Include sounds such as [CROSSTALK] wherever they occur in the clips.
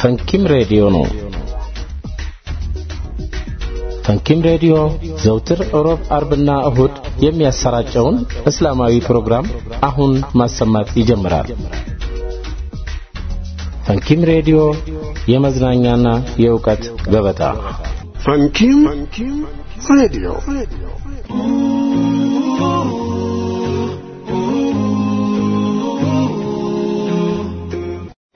ፈንኪም ሬዲዮ ነው። ፈንኪም ሬዲዮ ዘውትር ሮብ፣ አርብና እሁድ የሚያሰራጨውን እስላማዊ ፕሮግራም አሁን ማሰማት ይጀምራል። ፈንኪም ሬዲዮ የመዝናኛና የእውቀት ገበታ። ፈንኪም ሬዲዮ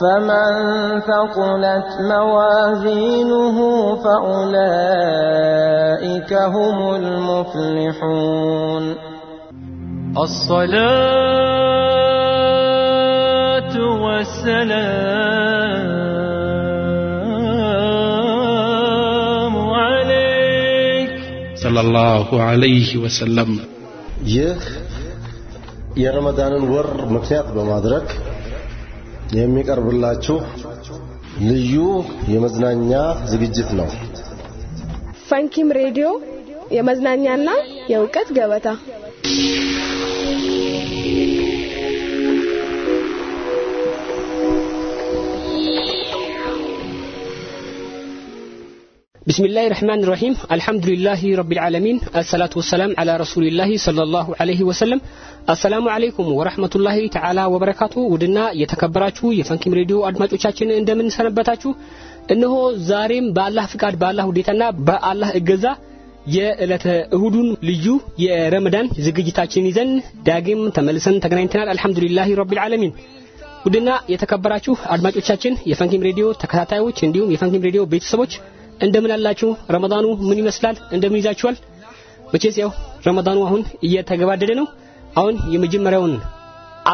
فمن ثقلت موازينه فأولئك هم المفلحون الصلاة والسلام عليك ሰለላሁ ዐለይሂ ወሰለም ይህ የረመዳንን ወር ምክንያት በማድረግ የሚቀርብላችሁ ልዩ የመዝናኛ ዝግጅት ነው። ፈንኪም ሬዲዮ የመዝናኛና የእውቀት ገበታ። بسم الله الرحمن الرحيم الحمد لله رب العالمين الصلاة والسلام على رسول الله صلى الله عليه وسلم አሰላሙ አለይኩም ወረህመቱላሂ ተዓላ ወበረካቱ ውድና የተከበራችሁ የፈንኪም ሬዲዮ አድማጮቻችን እንደምን ሰነበታችሁ እነሆ ዛሬም በአላህ ፍቃድ በአላህ ውዴታና በአላህ እገዛ የዕለተ እሁዱን ልዩ የረመዳን ዝግጅታችንን ይዘን ዳግም ተመልሰን ተገናኝተናል አልሐምዱሊላህ ረቢል ዓለሚን ውድና የተከበራችሁ አድማጮቻችን የፈንኪም ሬዲዮ ተከታታዮች እንዲሁም የፈንኪም ሬዲዮ ቤተሰቦች እንደምን አላችሁ? ረመዳኑ ምን ይመስላል? እንደምን ይዛችኋል? መቼስ ያው ረመዳኑ አሁን እየተገባደደ ነው። አሁን የመጀመሪያውን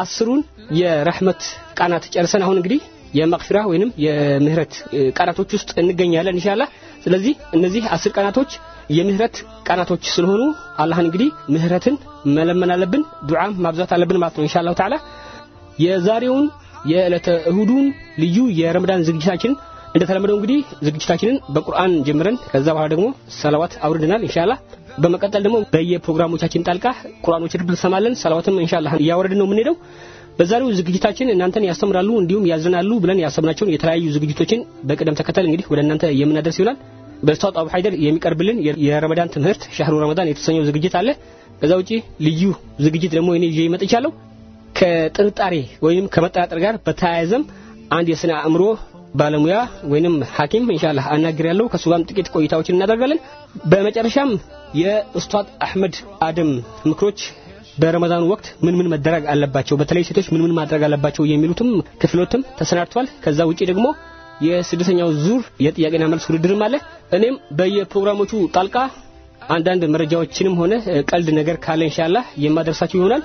አስሩን የረህመት ቃናት ጨርሰን አሁን እንግዲህ የመቅፊራ ወይንም የምህረት ቃናቶች ውስጥ እንገኛለን ኢንሻአላህ። ስለዚህ እነዚህ አስር ቀናቶች የምህረት ቀናቶች ስለሆኑ አላህን እንግዲህ ምህረትን መለመን አለብን ዱዓም ማብዛት አለብን ማለት ነው ኢንሻአላህ ተዓላ። የዛሬውን የዕለተ እሁዱን ልዩ የረመዳን ዝግጅታችን እንደተለመደው እንግዲህ ዝግጅታችንን በቁርአን ጀምረን ከዛ በኋላ ደግሞ ሰላዋት አውርደናል ኢንሻአላህ። በመቀጠል ደግሞ በየፕሮግራሞቻችን ጣልቃ ቁርአኖችን እንሰማለን ሰላዋትም ኢንሻአላህ እያወረድን ነው የምንሄደው። በዛሬው ዝግጅታችን እናንተን ያስተምራሉ እንዲሁም ያዝናሉ ብለን ያሰብናቸውን የተለያዩ ዝግጅቶችን በቅደም ተከተል እንግዲህ ወደ እናንተ የምናደርስ ይሆናል። በስታውት አቡ ሀይደር የሚቀርብልን የረመዳን ትምህርት ሻህሩ ረመዳን የተሰኘው ዝግጅት አለ። ከዛ ውጪ ልዩ ዝግጅት ደግሞ እኔ ይዤ መጥቻለሁ። ከጥርጣሬ ወይም ከመጠራጠር ጋር በተያያዘም አንድ የስነ አእምሮ ባለሙያ ወይንም ሐኪም ኢንሻአላህ አናግር ያለው ከሱ ጋርም ጥቂት ቆይታዎችን እናደርጋለን። በመጨረሻም የኡስታዝ አህመድ አደም ምክሮች በረመዳን ወቅት ምን ምን መደረግ አለባቸው በተለይ ሴቶች ምን ምን ማድረግ አለባቸው የሚሉትም ክፍሎትም ተሰናድቷል። ከዛ ውጪ ደግሞ የስድስተኛው ዙር የጥያቄና መልስ ውድድርም አለ። እኔም በየፕሮግራሞቹ ጣልቃ አንዳንድ መረጃዎችንም ሆነ ቀልድ ነገር ካለ ኢንሻአላህ የማደርሳችሁ ይሆናል።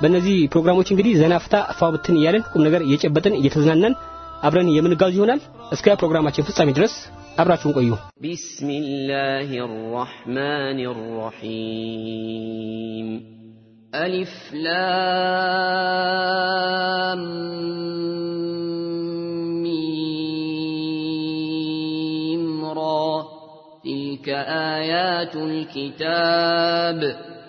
በእነዚህ ፕሮግራሞች እንግዲህ ዘናፍታ ፏብትን እያለን ቁም ነገር እየጨበጥን እየተዝናናን አብረን የምንጋዙ ይሆናል። እስከ ፕሮግራማችን ፍጻሜ ድረስ አብራችሁን ቆዩ። بسم الله الرحمن الرحيم ألف لام ميم را تلك آيات الكتاب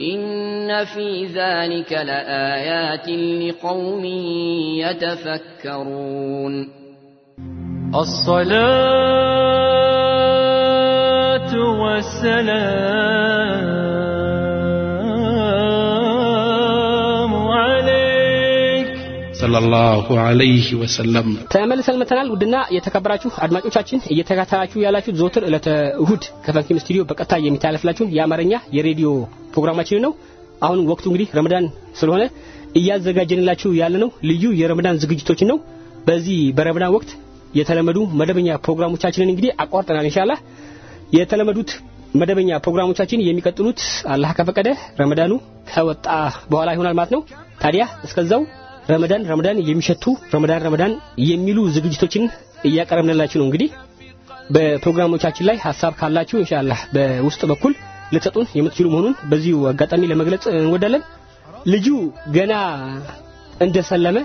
إن في ذلك لآيات لقوم يتفكرون الصلاة والسلام ሰለላሁ ዐለይሂ ወሰለም ተመልሰን መተናል። ውድና የተከበራችሁ አድማጮቻችን እየተከታተላችሁ ያላችሁት ዘወትር ዕለተ እሁድ ከፈንኪም ስቱዲዮ በቀጥታ የሚተላለፍላችሁን የአማርኛ የሬዲዮ ፕሮግራማችን ነው። አሁን ወቅቱ እንግዲህ ረመዳን ስለሆነ እያዘጋጀንላችሁ ያለነው ልዩ የረመዳን ዝግጅቶችን ነው። በዚህ በረመዳን ወቅት የተለመዱ መደበኛ ፕሮግራሞቻችንን እንግዲህ አቋርጠናል። ኢንሻአላህ የተለመዱት መደበኛ ፕሮግራሞቻችን የሚቀጥሉት አላህ ከፈቀደ ረመዳኑ ከወጣ በኋላ ይሆናል ማለት ነው። ታዲያ እስከዛው ረመዳን ረመዳን የሚሸቱ ረመዳን ረመዳን የሚሉ ዝግጅቶችን እያቀረብንላችሁ ነው። እንግዲህ በፕሮግራሞቻችን ላይ ሀሳብ ካላችሁ ኢንሻአላህ በውስጥ በኩል ልትሰጡን የምትችሉ መሆኑን በዚሁ አጋጣሚ ለመግለጽ እንወዳለን። ልጁ ገና እንደሰለመ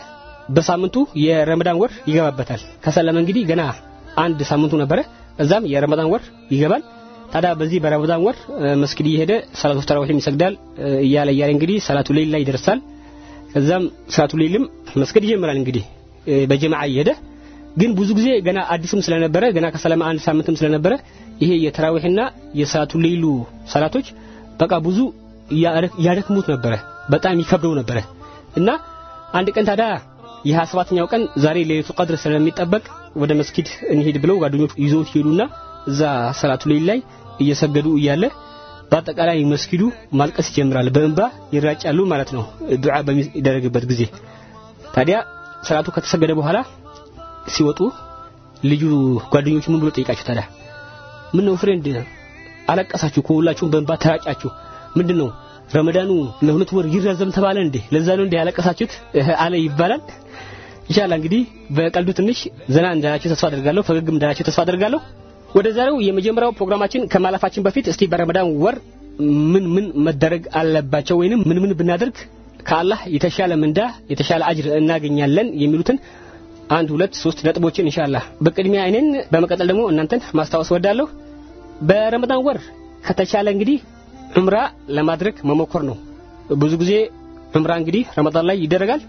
በሳምንቱ የረመዳን ወር ይገባበታል። ከሰለመ እንግዲህ ገና አንድ ሳምንቱ ነበረ። እዛም የረመዳን ወር ይገባል። ታዲያ በዚህ በረመዳን ወር መስጊድ እየሄደ ሰላቱ ተራዊህም ይሰግዳል እያለ እያለ እንግዲህ ሰላቱ ሌሊት ላይ ይደርሳል። ከዛም ሰላቱ ሌሊትም መስገድ ይጀምራል። እንግዲህ በጀማዓ እየሄደ ግን ብዙ ጊዜ ገና አዲስም ስለነበረ ገና ከሰለማ አንድ ሳምንትም ስለነበረ ይሄ የተራዊህና የሰላቱ ሌሉ ሰላቶች በቃ ብዙ ያደክሙት ነበረ፣ በጣም ይከብደው ነበረ እና አንድ ቀን ታዲያ የሀያ ሰባተኛው ቀን ዛሬ ሌሊቱ ቀድር ስለሚጠበቅ ወደ መስጊድ እንሄድ ብለው ጓደኞቹ ይዘውት ሄዱና እዛ ሰላቱ ሌሊት ላይ እየሰገዱ እያለ በአጠቃላይ መስጊዱ ማልቀስ ይጀምራል። በእንባ ይራጫሉ ማለት ነው። ዱዓ በሚደረግበት ጊዜ። ታዲያ ሰላቱ ከተሰገደ በኋላ ሲወጡ ልጁ ጓደኞቹ ምን ብሎ ጠይቃቸው ታዲያ? ምን ነው friend አለቀሳችሁ እኮ ሁላችሁም በእንባ ተራጫችሁ። ምንድን ነው ረመዳኑ ለሁለት ወር ይራዘም ተባለ እንዴ? ለዛ ነው እንዴ ያለቀሳችሁት? አለ ይባላል። ኢንሻአላህ እንግዲህ በቀልዱ ትንሽ ዘና እንዳላችሁ ተስፋ አደርጋለሁ ፈገግም እንዳላችሁ ተስፋ አደርጋለሁ ወደ ዛሬው የመጀመሪያው ፕሮግራማችን ከማለፋችን በፊት እስቲ በረመዳን ወር ምን ምን መደረግ አለባቸው ወይንም ምን ምን ብናደርግ ከአላህ የተሻለ ምንዳ የተሻለ አጅር እናገኛለን የሚሉትን አንድ ሁለት ሶስት ነጥቦችን ኢንሻአላህ። በቅድሚያ እኔን በመቀጠል ደግሞ እናንተን ማስታወስ ወዳለሁ በረመዳን ወር ከተቻለ እንግዲህ ዑምራ ለማድረግ መሞከር ነው። ብዙ ጊዜ ዑምራ እንግዲህ ረመዳን ላይ ይደረጋል።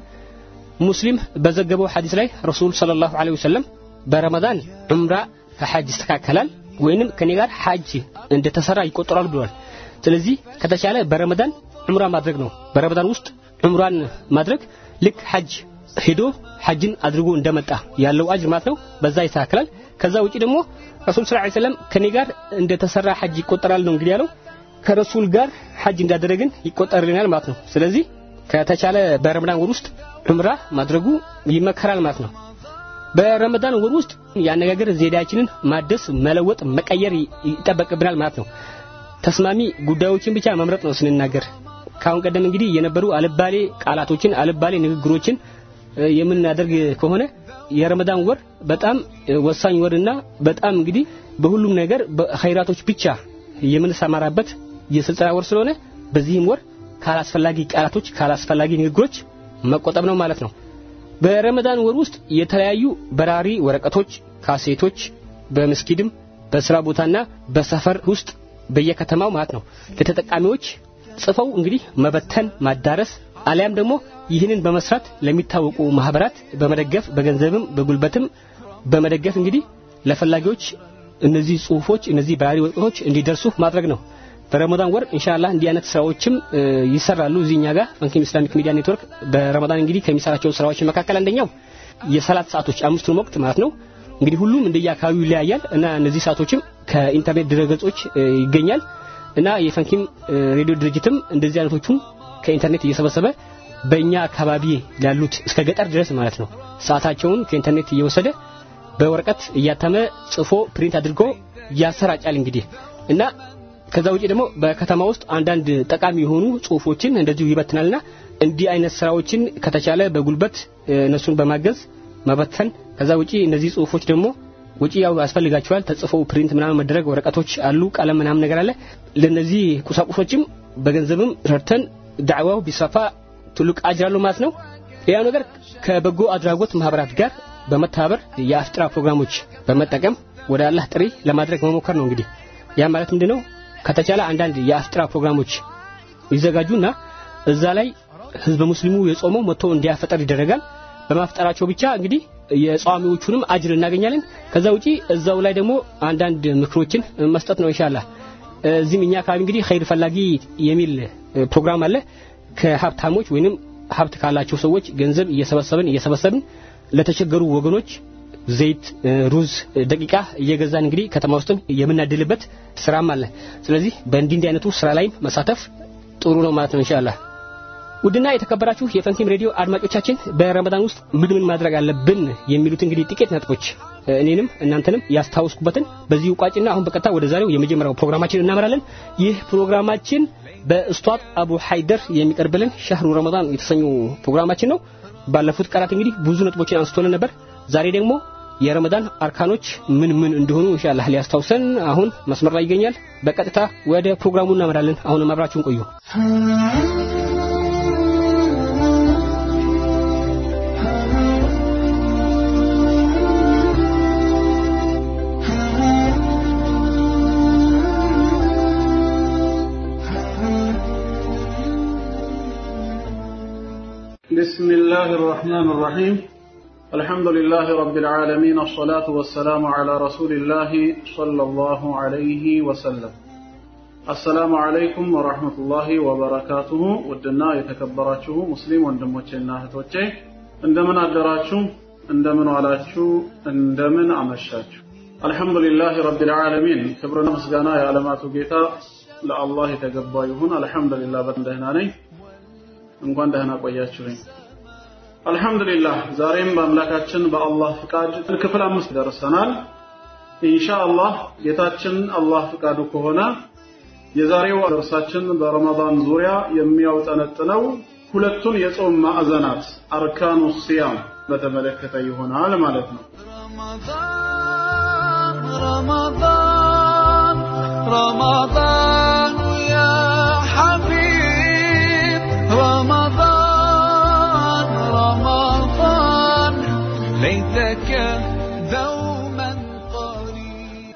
ሙስሊም በዘገበው ሐዲስ ላይ ረሱል ሰለላሁ ዐለይሂ ወሰለም በረመዳን ዑምራ ከሐጅ ይስተካከላል ወይንም ከኔ ጋር ሐጅ እንደተሰራ ይቆጠራል ብሏል። ስለዚህ ከተቻለ በረመዳን ዑምራ ማድረግ ነው። በረመዳን ውስጥ ዑምራን ማድረግ ልክ ሐጅ ሄዶ ሐጅን አድርጎ እንደመጣ ያለው አጅር ማለት ነው። በዛ ይስተካከላል። ከዛ ውጪ ደግሞ ረሱል ሰለላሁ ዐለይሂ ወሰለም ከኔ ጋር እንደተሰራ ሐጅ ይቆጠራል ነው እንግዲህ ያለው። ከረሱል ጋር ሐጅ እንዳደረግን ይቆጠርልናል ማለት ነው። ስለዚህ ከተቻለ በረመዳን ወር ውስጥ ዑምራ ማድረጉ ይመከራል ማለት ነው በረመዳን ወር ውስጥ የአነጋገር ዜዳችንን ማደስ መለወጥ መቀየር ይጠበቅብናል ማለት ነው። ተስማሚ ጉዳዮችን ብቻ መምረጥ ነው ስንናገር። ካሁን ቀደም እንግዲህ የነበሩ አልባሌ ቃላቶችን አልባሌ ንግግሮችን የምናደርግ ከሆነ የረመዳን ወር በጣም ወሳኝ ወርና በጣም እንግዲህ በሁሉም ነገር በኸይራቶች ብቻ የምንሰማራበት የስልጠና ወር ስለሆነ በዚህም ወር ካላስፈላጊ ቃላቶች ካላስፈላጊ ንግግሮች መቆጠብ ነው ማለት ነው በረመዳን ወር ውስጥ የተለያዩ በራሪ ወረቀቶች ካሴቶች በመስጊድም በስራ ቦታና በሰፈር ውስጥ በየከተማው ማለት ነው ለተጠቃሚዎች ጽፈው እንግዲህ መበተን ማዳረስ አሊያም ደግሞ ይህንን በመስራት ለሚታወቁ ማህበራት በመደገፍ በገንዘብም በጉልበትም በመደገፍ እንግዲህ ለፈላጊዎች እነዚህ ጽሁፎች እነዚህ በራሪ ወረቀቶች እንዲደርሱ ማድረግ ነው። በረመዳን ወር ኢንሻአላህ እንዲህ አይነት ስራዎችም ይሰራሉ። እዚህኛ ጋር ፈንኪም Islamic Media Network በረመዳን እንግዲህ ከሚሰራቸው ስራዎች መካከል አንደኛው የሰላት ሰዓቶች አምስቱን ወቅት ማለት ነው። እንግዲህ ሁሉም እንደየአካባቢው ይለያያል እና እነዚህ ሰዓቶችም ከኢንተርኔት ድረገጾች ይገኛል እና የፈንኪም ሬዲዮ ድርጅትም እንደዚህ አይነቶቹን ከኢንተርኔት እየሰበሰበ በእኛ አካባቢ ያሉት እስከ ገጠር ድረስ ማለት ነው ሰዓታቸውን ከኢንተርኔት እየወሰደ በወረቀት እያተመ ጽፎ print አድርጎ ያሰራጫል እንግዲህ እና ከዛ ውጪ ደግሞ በከተማ ውስጥ አንዳንድ ጠቃሚ የሆኑ ጽሁፎችን እንደዚሁ ይበትናልና እንዲህ አይነት ስራዎችን ከተቻለ በጉልበት እነሱን በማገዝ መበተን። ከዛ ውጪ እነዚህ ጽሁፎች ደግሞ ውጪ ያው ያስፈልጋቸዋል። ተጽፈው print ምናምን መደረግ ወረቀቶች አሉ ቀለም ምናምን ነገር አለ። ለነዚህ ቁሳቁሶችም በገንዘብም ረድተን ዳዕዋው ቢሰፋ ትልቅ አጅር አለው ማለት ነው። ሌላው ነገር ከበጎ አድራጎት ማህበራት ጋር በመተባበር የአፍጥራ ፕሮግራሞች በመጠቀም ወደ አላህ ጥሪ ለማድረግ መሞከር ነው እንግዲህ። ያ ማለት ምንድነው ከተቻለ አንዳንድ የአፍጥራ ፕሮግራሞች ይዘጋጁና እዛ ላይ ህዝበ ሙስሊሙ የጾመው መጥቶ እንዲያፈጠር ይደረጋል። በማፍጠራቸው ብቻ እንግዲህ የጿሚዎቹንም አጅር እናገኛለን። ከዛ ውጪ እዛው ላይ ደግሞ አንዳንድ ምክሮችን መስጠት ነው ኢንሻአላህ። እዚህም እኛ አካባቢ እንግዲህ ኸይር ፈላጊ የሚል ፕሮግራም አለ። ከሀብታሞች ወይንም ሀብት ካላቸው ሰዎች ገንዘብ እየሰበሰብን እየሰበሰብን ለተቸገሩ ወገኖች ዘይት ሩዝ ደቂቃ እየገዛን እንግዲህ ከተማ ውስጥም የምናድልበት ስራም አለ። ስለዚህ በእንዲህ እንዲህ አይነቱ ስራ ላይም መሳተፍ ጥሩ ነው ማለት ነው ኢንሻአላህ። ውድና የተከበራችሁ የፈንኪም ሬዲዮ አድማጮቻችን በረመዳን ውስጥ ምን ምን ማድረግ አለብን የሚሉት እንግዲህ ጥቂት ነጥቦች እኔንም እናንተንም ያስታውስኩበትን በዚህ ቋጭና አሁን በቀጥታ ወደ ዛሬው የመጀመሪያው ፕሮግራማችን እናመራለን። ይህ ፕሮግራማችን በኡስታዝ አቡ ሀይደር የሚቀርብልን ሻህሩ ረመዳን የተሰኙ ፕሮግራማችን ነው። ባለፉት ቀናት እንግዲህ ብዙ ነጥቦችን አንስቶልን ነበር። ዛሬ ደግሞ የረመዳን አርካኖች ምን ምን እንደሆኑ ኢንሻአላህ ሊያስታውሰን አሁን መስመር ላይ ይገኛል በቀጥታ ወደ ፕሮግራሙ እናመራለን አሁንም አብራችሁን ቆዩ بسم الله الرحمن الرحيم الحمد لله رب العالمين الصلاة والسلام على رسول الله صلى الله عليه وسلم. السلام عليكم ورحمة الله وبركاته. ودنا يتكبراته مسلم وندم وچه وچه اندمن عدراته اندمن علاته اندمن عمشاته الحمد لله رب العالمين كبر نفس جانا يا علامات جيتا لا الله تجبايهن الحمد لله بندهناني نقول دهنا قياشرين አልহামዱሊላህ ዛሬም በአምላካችን በአላህ ፍቃድ ክፍል አምስት ደርሰናል። ኢንሻአላህ ጌታችን አላህ ፍቃዱ ከሆነ የዛሬው ደርሳችን በረመዳን ዙሪያ የሚያውጠነጥነው ሁለቱን የጾም ማዕዘናት አርካኑ ሲያም በተመለከተ ይሆናል ማለት ነው። ረመዳን ረመዳን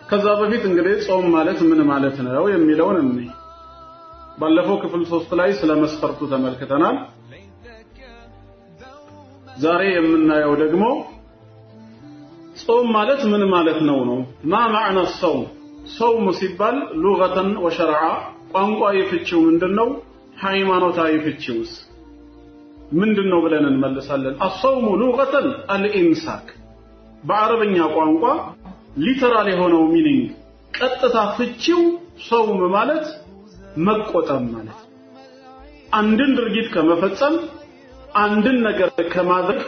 ከዛ በፊት እንግዲህ ጾም ማለት ምን ማለት ነው የሚለውን እንይ ባለፈው ክፍል ሶስት ላይ ስለ መስፈርቱ ተመልክተናል። ዛሬ የምናየው ደግሞ ጾም ማለት ምን ማለት ነው ነው? ማ ማዕና ሰውም? ሰውም ሲባል ሉገተን ወሸርዓ ቋንቋዊ ፍቺው ምንድነው? ሃይማኖታዊ ፍቺውስ ምንድነው ብለን እንመልሳለን። አሰውሙ ሉገተን አልኢምሳክ። በአረበኛ ቋንቋ literal የሆነው meaning ቀጥታ ፍቺው ሰውም ማለት መቆጠብ ማለት አንድን ድርጊት ከመፈጸም አንድን ነገር ከማድረግ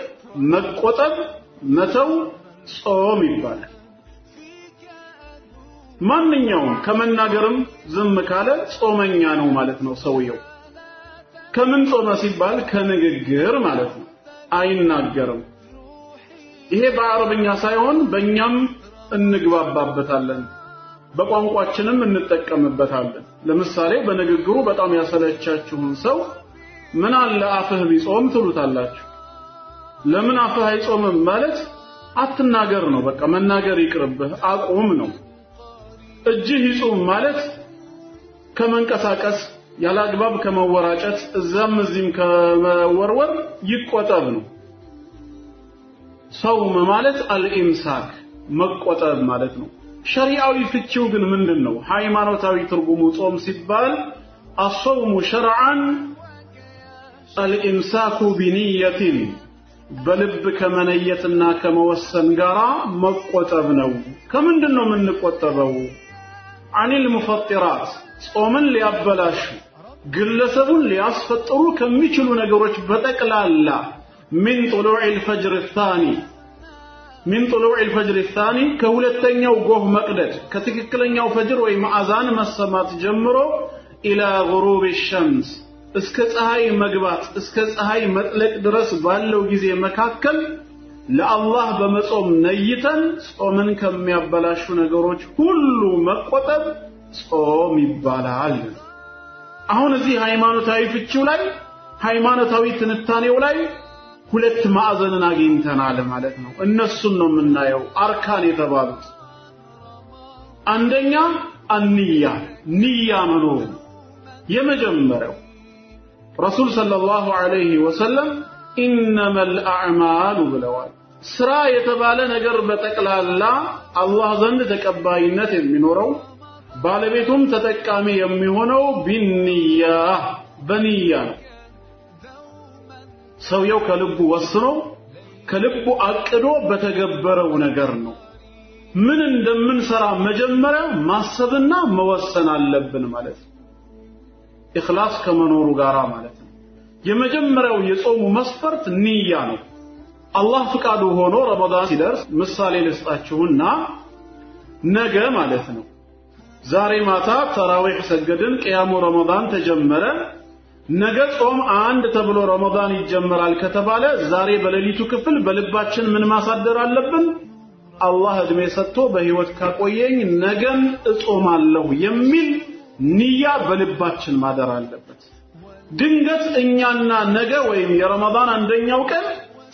መቆጠብ መተው ጾም ይባላል። ማንኛውም ከመናገርም ዝም ካለ ጾመኛ ነው ማለት ነው ሰውየው። ከምን ጾመ ሲባል ከንግግር ማለት ነው። አይናገርም። ይሄ በአረብኛ ሳይሆን በእኛም እንግባባበታለን። በቋንቋችንም እንጠቀምበታለን። ለምሳሌ በንግግሩ በጣም ያሰለቻችሁን ሰው ምን አለ አፍህ ቢጾም ትሉታላችሁ። ለምን አፍህ አይጾምም ማለት አትናገር ነው በቃ መናገር ይቅርብህ አቁም ነው። እጅህ ይጹም ማለት ከመንቀሳቀስ ያለ አግባብ ከመወራጨት እዛም እዚህም ከመወርወር ይቆጠብ ነው። ሰውም ማለት አልኢምሳክ መቆጠብ ማለት ነው። ሸሪዓዊ ፍቺው ግን ምንድን ነው? ሃይማኖታዊ ትርጉሙ ጾም ሲባል አሶውሙ ሸርዓን አልኢምሳኩ ቢንየቲን በልብ ከመነየትና ከመወሰን ጋራ መቆጠብ ነው። ከምንድን ነው የምንቆጠበው? አኒል ሙፈጢራት ጾምን ሊያበላሹ ግለሰቡን ሊያስፈጥሩ ከሚችሉ ነገሮች በጠቅላላ ሚን ጡሉዕ ልፈጅር ታኒ ሚን ጡሉዕ ልፈጅር ታኒ ከሁለተኛው ጎህ መቅደድ ከትክክለኛው ፈጅር ወይም አዛን መሰማት ጀምሮ ኢላ ጉሩብ ሸምስ እስከ ፀሐይ መግባት እስከ ፀሐይ መጥለቅ ድረስ ባለው ጊዜ መካከል ለአላህ በመጾም ነይተን ጾምን ከሚያበላሹ ነገሮች ሁሉ መቆጠብ ጾም ይባላል። አሁን እዚህ ሃይማኖታዊ ፍቺው ላይ ሃይማኖታዊ ትንታኔው ላይ ሁለት ማዕዘንን አግኝተናል ማለት ነው። እነሱን ነው የምናየው አርካን የተባሉት። አንደኛ አንያ ንያ መኖሩ የመጀመሪያው ረሱል ሰለላሁ ዐለይሂ ወሰለም ኢነመል አዕማሉ ብለዋል። ስራ የተባለ ነገር በጠቅላላ አላህ ዘንድ ተቀባይነት የሚኖረው ባለቤቱም ተጠቃሚ የሚሆነው ቢንያ በንያ ነው። ሰውየው ከልቡ ወስኖ ከልቡ አቅዶ በተገበረው ነገር ነው። ምን እንደምንሰራ መጀመሪያ ማሰብና መወሰን አለብን ማለት ነው። ኢኽላስ ከመኖሩ ጋራ ማለት ነው። የመጀመሪያው የጾሙ መስፈርት ንያ ነው። አላህ ፍቃዱ ሆኖ ረመዳን ሲደርስ ምሳሌ ልስጣችሁና ነገ ማለት ነው ዛሬ ማታ ተራዊሕ ሰገድን፣ ቅያሙ ረመዳን ተጀመረ። ነገ ጾም አንድ ተብሎ ረመዳን ይጀመራል ከተባለ ዛሬ በሌሊቱ ክፍል በልባችን ምን ማሳደር አለብን? አላህ እድሜ ሰጥቶ በህይወት ካቆየኝ ነገን እጾማለሁ የሚል ንያ በልባችን ማደር አለበት። ድንገት እኛና ነገ ወይም የረመዳን አንደኛው ቀን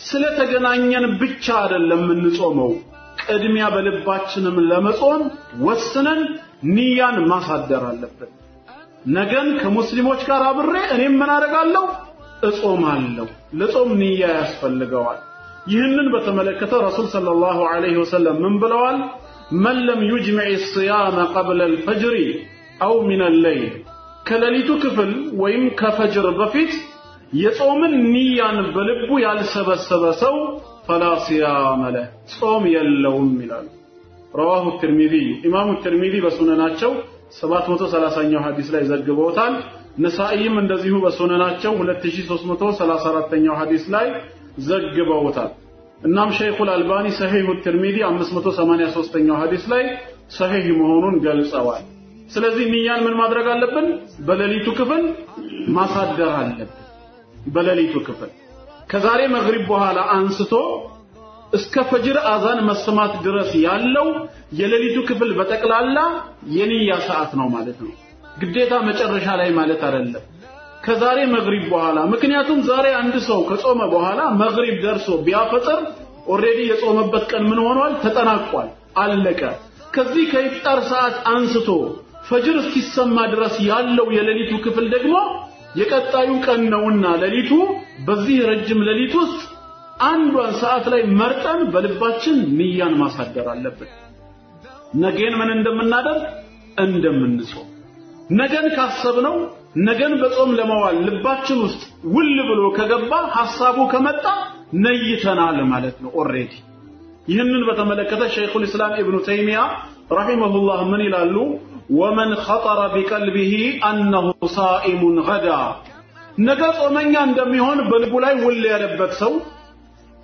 ስለተገናኘን ብቻ አይደለም የምንጾመው። ቅድሚያ በልባችንም ለመጾም ወስነን ንያን ማሳደር አለብን። ነገን ከሙስሊሞች ጋር አብሬ እኔም ምን አደርጋለሁ? እጾማለሁ። ለጾም ንያ ያስፈልገዋል። ይህንን በተመለከተ ረሱል ሰለላሁ ዐለይሂ ወሰለም ምን ብለዋል? መን ለም ዩጅሚዕ ሲያመ ቀብለ አልፈጅሪ አው ሚን አለይል ከሌሊቱ ክፍል ወይም ከፈጅር በፊት የጾምን ንያን በልቡ ያልሰበሰበ ሰው ፈላ ሲያመ ለህ ጾም የለውም ይላሉ። ረዋሁ ትርሚዚ ኢማሙ ትርሚዚ በሱነናቸው 730ኛው ሐዲስ ላይ ዘግበውታል። ነሳኢም እንደዚሁ በሱነናቸው 2334ኛው ሐዲስ ላይ ዘግበውታል። እናም ሸይኹል አልባኒ ሰሒሁ ትርሚዚ 583ኛው ሐዲስ ላይ ሰሒህ መሆኑን ገልጸዋል። ስለዚህ ንያን ምን ማድረግ አለብን? በሌሊቱ ክፍል ማሳደር አለብን። በሌሊቱ ክፍል ከዛሬ መግሪብ በኋላ አንስቶ እስከ ፈጅር አዛን መሰማት ድረስ ያለው የሌሊቱ ክፍል በጠቅላላ የንያ ሰዓት ነው ማለት ነው። ግዴታ መጨረሻ ላይ ማለት አይደለም። ከዛሬ መግሪብ በኋላ ምክንያቱም ዛሬ አንድ ሰው ከጾመ በኋላ መግሪብ ደርሶ ቢያፈጥር already የጾመበት ቀን ምን ሆኗል? ተጠናቋል፣ አለቀ። ከዚህ ከኢፍጣር ሰዓት አንስቶ ፈጅር እስኪሰማ ድረስ ያለው የሌሊቱ ክፍል ደግሞ የቀጣዩ ቀን ነውና ሌሊቱ በዚህ ረጅም ሌሊት ውስጥ አንዷን ሰዓት ላይ መርጠን በልባችን ንያን ማሳደር አለብን። ነገን ምን እንደምናደርግ እንደምንጾም ነገን ካሰብነው ነገን በጾም ለመዋል ልባችን ውስጥ ውል ብሎ ከገባ ሐሳቡ ከመጣ ነይተናል ማለት ነው already። ይህንን በተመለከተ ሸይኹል ኢስላም ኢብኑ ተይሚያ ረሂመሁላህ ምን ይላሉ? ومن خطر بقلبه أنه صائم غدا ነገ ጾመኛ እንደሚሆን በልቡ ላይ ውል ያለበት ሰው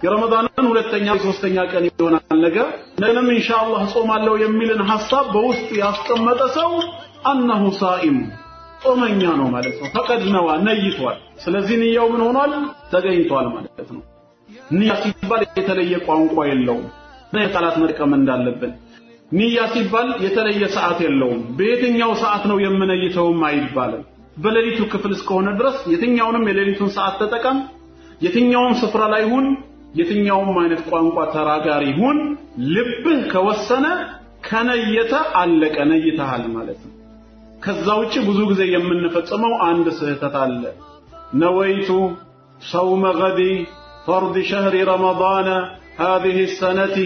የረመዳንን ሁለተኛ ሶስተኛ ቀን ይሆናል ነገ ነገንም ኢንሻአላህ ጾማለሁ የሚልን ሐሳብ በውስጡ ያስቀመጠ ሰው አነሁ ሳኢም ጾመኛ ነው ማለት ነው። ፈቀድ ነዋ ነይቷል። ስለዚህ ንያው ምን ሆኗል? ተገኝቷል ማለት ነው። ንያ ሲባል የተለየ ቋንቋ የለውም። የቃላት መጥቀም እንዳለብን ንያ ሲባል የተለየ ሰዓት የለውም። በየትኛው ሰዓት ነው የምነይተውም አይባልም። በሌሊቱ ክፍል እስከሆነ ድረስ የትኛውንም የሌሊቱን ሰዓት ተጠቀም። የትኛውም ስፍራ ላይ ሁን፣ የትኛውም አይነት ቋንቋ ተራጋሪ ሁን፣ ልብህ ከወሰነ ከነየተ አለቀ ነይተሃል ማለት ነው ከዛ ውጪ ብዙ ጊዜ የምንፈጽመው አንድ ስህተት አለ ነወይቱ صوم غد فرض شهر رمضان هذه السنة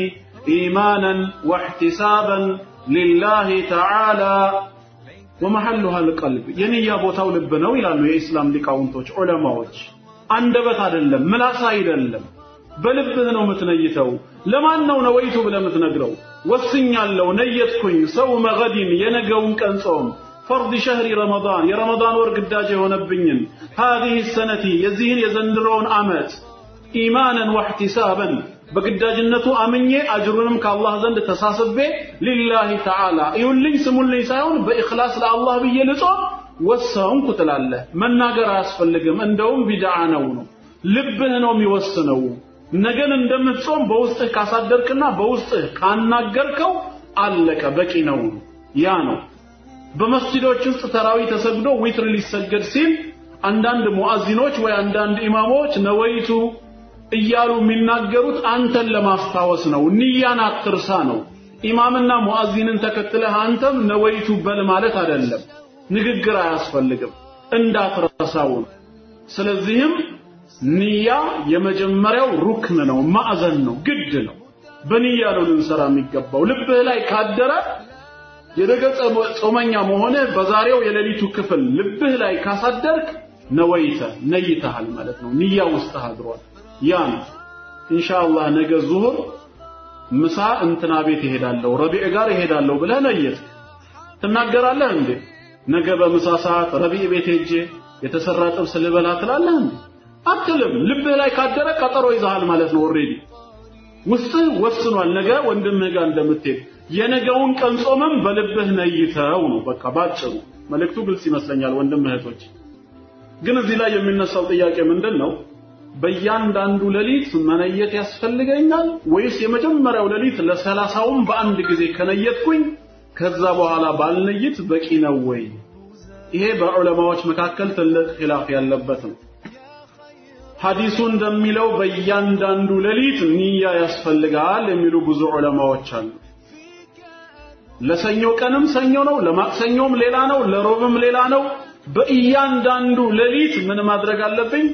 إيمانا واحتسابا لله تعالى ومحلها القلب የንያ ቦታው ልብ ነው ይላሉ የኢስላም ሊቃውንቶች ዑለማዎች አንደበት አይደለም ምላስ አይደለም በልብህ ነው የምትነይተው ለማን ነው ነወይቱ ብለህ የምትነግረው ወስኛለሁ ነየትኩኝ ሰው መገዲን የነገውን ቀን ጾም ፈርድ ሸህሪ ረመዳን የረመዳን ወር ግዳጅ የሆነብኝን هذه السنة የዚህን የዘንድሮውን ዓመት ኢማናን ወህቲሳበን በግዳጅነቱ አምኜ አጅሩንም ከአላህ ዘንድ ተሳስቤ ሊላሂ ተዓላ ይሁልኝ ስሙልኝ ሳይሆን በኢኽላስ ለአላህ ብዬ ልጾም ወሰንኩ ትላለህ መናገር አያስፈልግም እንደውም ቢድዓ ነው ነው ልብህ ነው የሚወስነው ነገን እንደምትጾም በውስጥህ ካሳደርክና በውስጥህ ካናገርከው አለቀ በቂ ነው። ያ ነው። በመስጂዶች ውስጥ ተራዊ ተሰግዶ ዊትር ሊሰገድ ሲል አንዳንድ ሙአዚኖች ወይ አንዳንድ ኢማሞች ነወይቱ እያሉ የሚናገሩት አንተን ለማስታወስ ነው ንያን አትርሳ ነው። ኢማምና ሙአዚንን ተከትለህ አንተም ነወይቱ በል ማለት አይደለም። ንግግር አያስፈልግም እንዳትረሳው ነው። ስለዚህም ንያ የመጀመሪያው ሩክን ነው ማዕዘን ነው ግድ ነው። በንያ ነው ልንሰራ የሚገባው። ልብህ ላይ ካደረ የነገ ጾመኛ መሆንህ በዛሬው የሌሊቱ ክፍል ልብህ ላይ ካሳደርክ ነወይተ ነይተሃል ማለት ነው። ንያ ውስጥ አድሯል። ያ ነው። ኢንሻአላህ ነገ ዙሁር ምሳ እንትና ቤት እሄዳለሁ ረቢዕ ጋር እሄዳለሁ ብለህ ነየት ትናገራለህ እንዴ? ነገ በምሳ ሰዓት ረቢዕ ቤት ሄጄ የተሰራ ጥብስ ልበላ ትላለህ እንዴ አትልም። ልብህ ላይ ካደረ ቀጠሮ ይዛሃል ማለት ነው already ውስጥህ ወስኗል። ነገ ወንድምህ ጋር እንደምትሄድ የነገውን ቀን ጾምም በልብህ ነይተው ነው። በቃ ባጭሩ መልእክቱ ግልጽ ይመስለኛል ወንድም እህቶች። ግን እዚህ ላይ የሚነሳው ጥያቄ ምንድን ነው በእያንዳንዱ ሌሊት መነየት ያስፈልገኛል ወይስ የመጀመሪያው ሌሊት ለሰላሳውም በአንድ ጊዜ ከነየትኩኝ ከዛ በኋላ ባልነይት በቂ ነው ወይ? ይሄ በዑለማዎች መካከል ትልቅ ኺላፍ ያለበት ነው ሐዲሱ እንደሚለው በእያንዳንዱ ሌሊት ንያ ያስፈልጋል የሚሉ ብዙ ዑለማዎች አሉ። ለሰኞ ቀንም ሰኞ ነው፣ ለማክሰኞም ሌላ ነው፣ ለሮብም ሌላ ነው። በእያንዳንዱ ሌሊት ምን ማድረግ አለብኝ?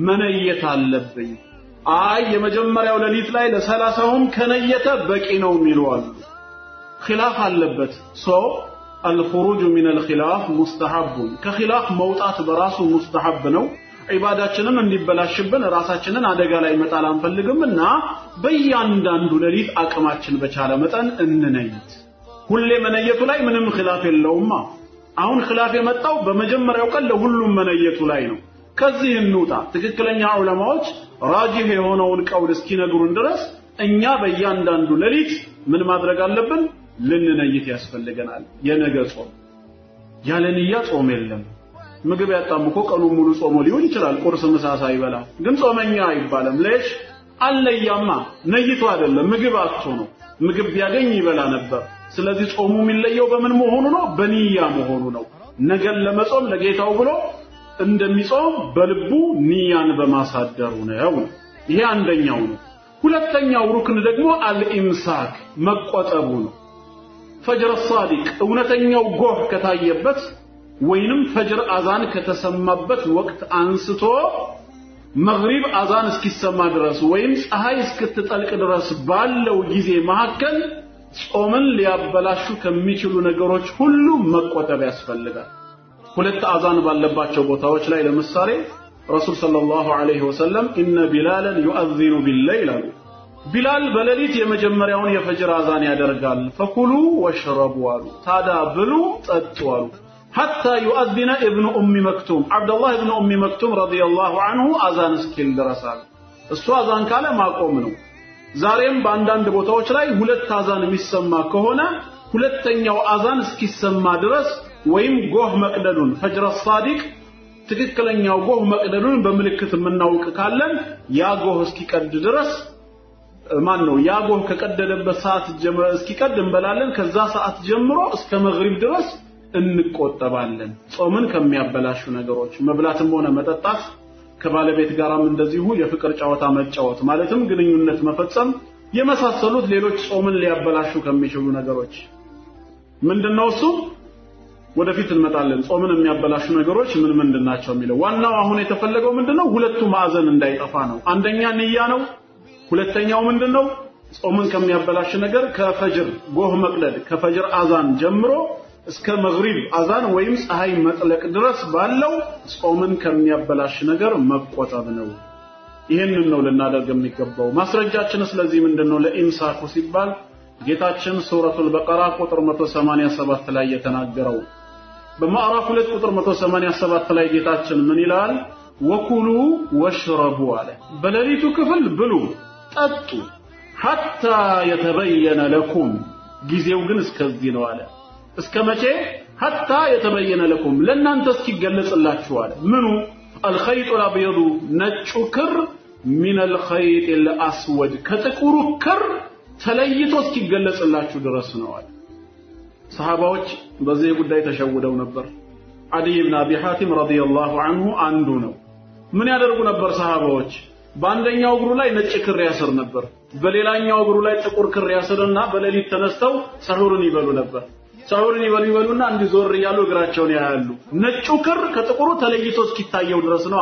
መነየት አለብኝ። አይ የመጀመሪያው ሌሊት ላይ ለሰላሳውም ከነየተ በቂ ነው የሚሉ አሉ። ኺላፍ አለበት። so الخروج من الخلاف مستحب ከኺላፍ መውጣት በራሱ ሙስተሐብ ነው። ዒባዳችንም እንዲበላሽብን ራሳችንን አደጋ ላይ መጣል አንፈልግምና በእያንዳንዱ ሌሊት አቅማችን በቻለ መጠን እንነይት። ሁሌ መነየቱ ላይ ምንም ኺላፍ የለውማ። አሁን ኺላፍ የመጣው በመጀመሪያው ቀን ለሁሉም መነየቱ ላይ ነው። ከዚህ እንውጣ። ትክክለኛ ዑለማዎች ራጂህ የሆነውን ቀውል እስኪነግሩን ድረስ እኛ በእያንዳንዱ ሌሊት ምን ማድረግ አለብን? ልንነይት ያስፈልገናል። የነገ ጾም። ያለ ንያ ጾም የለም ምግብ ያጣም እኮ ቀኑን ሙሉ ጾሞ ሊሆን ይችላል። ቁርስ ምሳ ሳይበላ ግን ጾመኛ አይባልም። ለሽ አለያማ ነይቶ አይደለም ምግብ አጥቶ ነው። ምግብ ቢያገኝ ይበላ ነበር። ስለዚህ ጾሙ የሚለየው በምን መሆኑ ነው? በንያ መሆኑ ነው። ነገን ለመጾም ለጌታው ብሎ እንደሚጾም በልቡ ንያን በማሳደሩ ነው። ይሄ አንደኛው ነው። ሁለተኛው ሩክን ደግሞ አልኢምሳክ መቆጠቡ ነው። ፈጅር ሳዲቅ እውነተኛው ጎህ ከታየበት ወይንም ፈጅር አዛን ከተሰማበት ወቅት አንስቶ መግሪብ አዛን እስኪሰማ ድረስ ወይም ፀሐይ እስክትጠልቅ ድረስ ባለው ጊዜ መካከል ጾምን ሊያበላሹ ከሚችሉ ነገሮች ሁሉ መቆጠብ ያስፈልጋል። ሁለት አዛን ባለባቸው ቦታዎች ላይ ለምሳሌ ረሱል ሰለላሁ ዐለይሂ ወሰለም إن بلالا يؤذن بليل አሉ። ቢላል በሌሊት የመጀመሪያውን የፈጅር አዛን ያደርጋል። فكلوا واشربوا አሉ። ታዲያ ብሉ ጠጡ አሉ حتى يؤذن ابن أم مكتوم አብደላህ ኢብኑ ኡሚ መክቱም ረዲየላሁ ዐንሁ አዛን እስኪል ድረስ እሱ አዛን ካለ ማቆም ነው። ዛሬም በአንዳንድ ቦታዎች ላይ ሁለት አዛን የሚሰማ ከሆነ ሁለተኛው አዛን እስኪሰማ ድረስ ወይም ጎህ መቅደዱን ፈጅረ ሳዲቅ ትክክለኛው ጎህ መቅደዱን በምልክት የምናውቅ ካለን ያ ጎህ እስኪቀድ ድረስ ማን ነው ያ ጎህ ከቀደደበት ሰዓት እስኪቀድ እንበላለን። ከዛ ሰዓት ጀምሮ እስከ መግሪብ ድረስ እንቆጠባለን። ጾምን ከሚያበላሹ ነገሮች መብላትም ሆነ መጠጣት ከባለቤት ጋራም እንደዚሁ የፍቅር ጨዋታ መጫወት ማለትም ግንኙነት መፈጸም የመሳሰሉት ሌሎች ጾምን ሊያበላሹ ከሚችሉ ነገሮች። ምንድነው እሱ? ወደፊት እንመጣለን። ጾምን የሚያበላሹ ነገሮች ምን ምንድን ናቸው የሚለው። ዋናው አሁን የተፈለገው ምንድነው? ሁለቱ ማዕዘን እንዳይጠፋ ነው። አንደኛ ንያ ነው። ሁለተኛው ምንድነው? ጾምን ከሚያበላሽ ነገር ከፈጅር ጎህ መቅደድ ከፈጅር አዛን ጀምሮ እስከ መግሪብ አዛን ወይም ፀሐይ መጥለቅ ድረስ ባለው ጾምን ከሚያበላሽ ነገር መቆጠብ ነው። ይህንን ነው ልናደርግ የሚገባው። ማስረጃችን ስለዚህ ምንድነው? ለኢምሳኩ ሲባል ጌታችን ሱረቱል በቀራ ቁጥር 187 ላይ የተናገረው። በማዕራፍ 2 ቁጥር 187 ላይ ጌታችን ምን ይላል? ወኩሉ ወሽረቡ አለ። በሌሊቱ ክፍል ብሉ ጠጡ ሐታ የተበየነ ለኩም ጊዜው ግን እስከዚህ ነው አለ እስከ መቼ? ሐታ የተበየነ ለኩም። ለእናንተ እስኪገለጽላችሁ አለ ምኑ? አልኸይጡ ልአብየዱ ነጩ ክር ሚን አልኸይጥ ልአስወድ ከጥቁሩ ክር ተለይቶ እስኪገለጽላችሁ ድረስ አለ። ሰሃባዎች በዚህ ጉዳይ ተሸውደው ነበር። አዲይ ብን አቢ ሐቲም ረዲየላሁ ዐንሁ አንዱ ነው። ምን ያደርጉ ነበር ሰሃባዎች በአንደኛው እግሩ ላይ ነጭ ክር ያስር ነበር። በሌላኛው እግሩ ላይ ጥቁር ክር ያስርና በሌሊት ተነስተው ሰሁርን ይበሉ ነበር ሰሁርን ይበሉ ይበሉና እንዲህ ዞር እያሉ እግራቸውን ያያሉ። ነጩ ክር ከጥቁሩ ተለይቶ እስኪታየው ድረስ ነው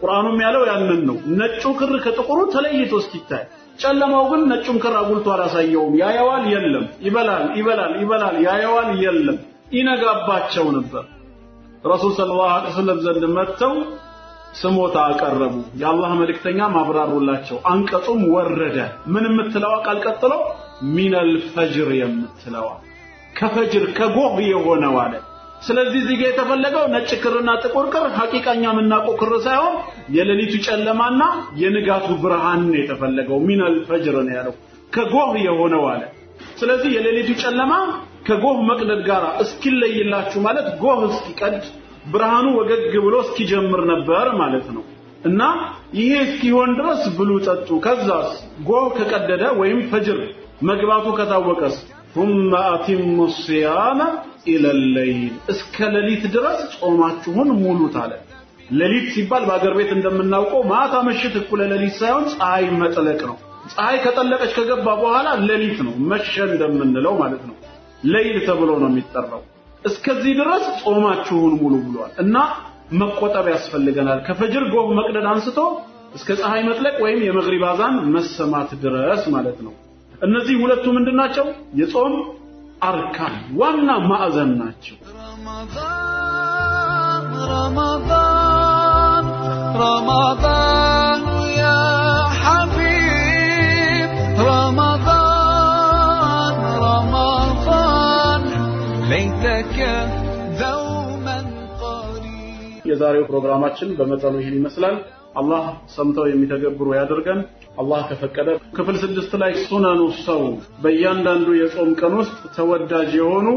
ቁርአኑም ያለው ያንን ነው። ነጩ ክር ከጥቁሩ ተለይቶ እስኪታይ። ጨለማው ግን ነጩን ክር አጉልቶ አላሳየውም። ያየዋል የለም። ይበላል ይበላል ይበላል። ያየዋል የለም። ይነጋባቸው ነበር። ረሱል ሰለላሁ ዐለይሂ ወሰለም ዘንድ መጥተው ስሞታ አቀረቡ። የአላህ መልእክተኛ ማብራሩላቸው አንቀጹም ወረደ። ምን የምትለዋ ቃል ቀጥሎ ሚነል ፈጅር የምትለዋ ከፈጅር ከጎህ የሆነው አለ ስለዚህ እዚህ ጋር የተፈለገው ነጭ ክርና ጥቁር ክር ሐቂቃኛ የምናውቀው ክር ሳይሆን የሌሊቱ ጨለማና የንጋቱ ብርሃን ነው የተፈለገው። ሚነል ፈጅር ነው ያለው። ከጎህ የሆነው አለ ስለዚህ የሌሊቱ ጨለማ ከጎህ መቅደድ ጋር እስኪለይላችሁ ማለት ጎህ እስኪቀድ ብርሃኑ ወገግ ብሎ እስኪጀምር ነበር ማለት ነው። እና ይሄ እስኪሆን ድረስ ብሉ ጠጡ። ከዛስ ጎህ ከቀደደ ወይም ፈጅር መግባቱ ከታወቀስ ثم أتموا الصيام إلى الليل እስከ ሌሊት ድረስ ጾማችሁን ሙሉት አለ ሌሊት ሲባል በአገር ቤት እንደምናውቀው ማታ ምሽት እኩለ ሌሊት ሳይሆን ፀሐይ መጥለቅ ነው ፀሐይ ከጠለቀች ከገባ በኋላ ሌሊት ነው መሸ እንደምንለው ማለት ነው ሌይል ተብሎ ነው የሚጠራው እስከዚህ ድረስ ጾማችሁን ሙሉ ብሏል እና መቆጠብ ያስፈልገናል ከፈጅር ጎህ መቅደድ አንስቶ እስከ ፀሐይ መጥለቅ ወይም የመግሪብ አዛን መሰማት ድረስ ማለት ነው እነዚህ ሁለቱ ምንድናቸው? የጾም አርካን ዋና ማዕዘን ናቸው። ረመዳን ረመዳን ረመዳን የዛሬው ፕሮግራማችን በመጠኑ ይህን ይመስላል አላህ ሰምተው የሚተገብሩ ያደርገን አላህ ከፈቀደ ክፍል ስድስት ላይ ሱነኑ ሰው በእያንዳንዱ የጾም ቀን ውስጥ ተወዳጅ የሆኑ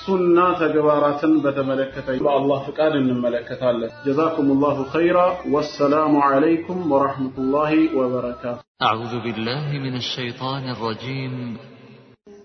ሱና ተግባራትን በተመለከተ በአላህ ፍቃድ እንመለከታለን ጀዛኩም ላሁ ኸይራ ወሰላሙ ዓለይኩም ወረሕመቱላሂ ወበረካቱ አዑዙ ቢላህ ምን አሸይጣን ረጂም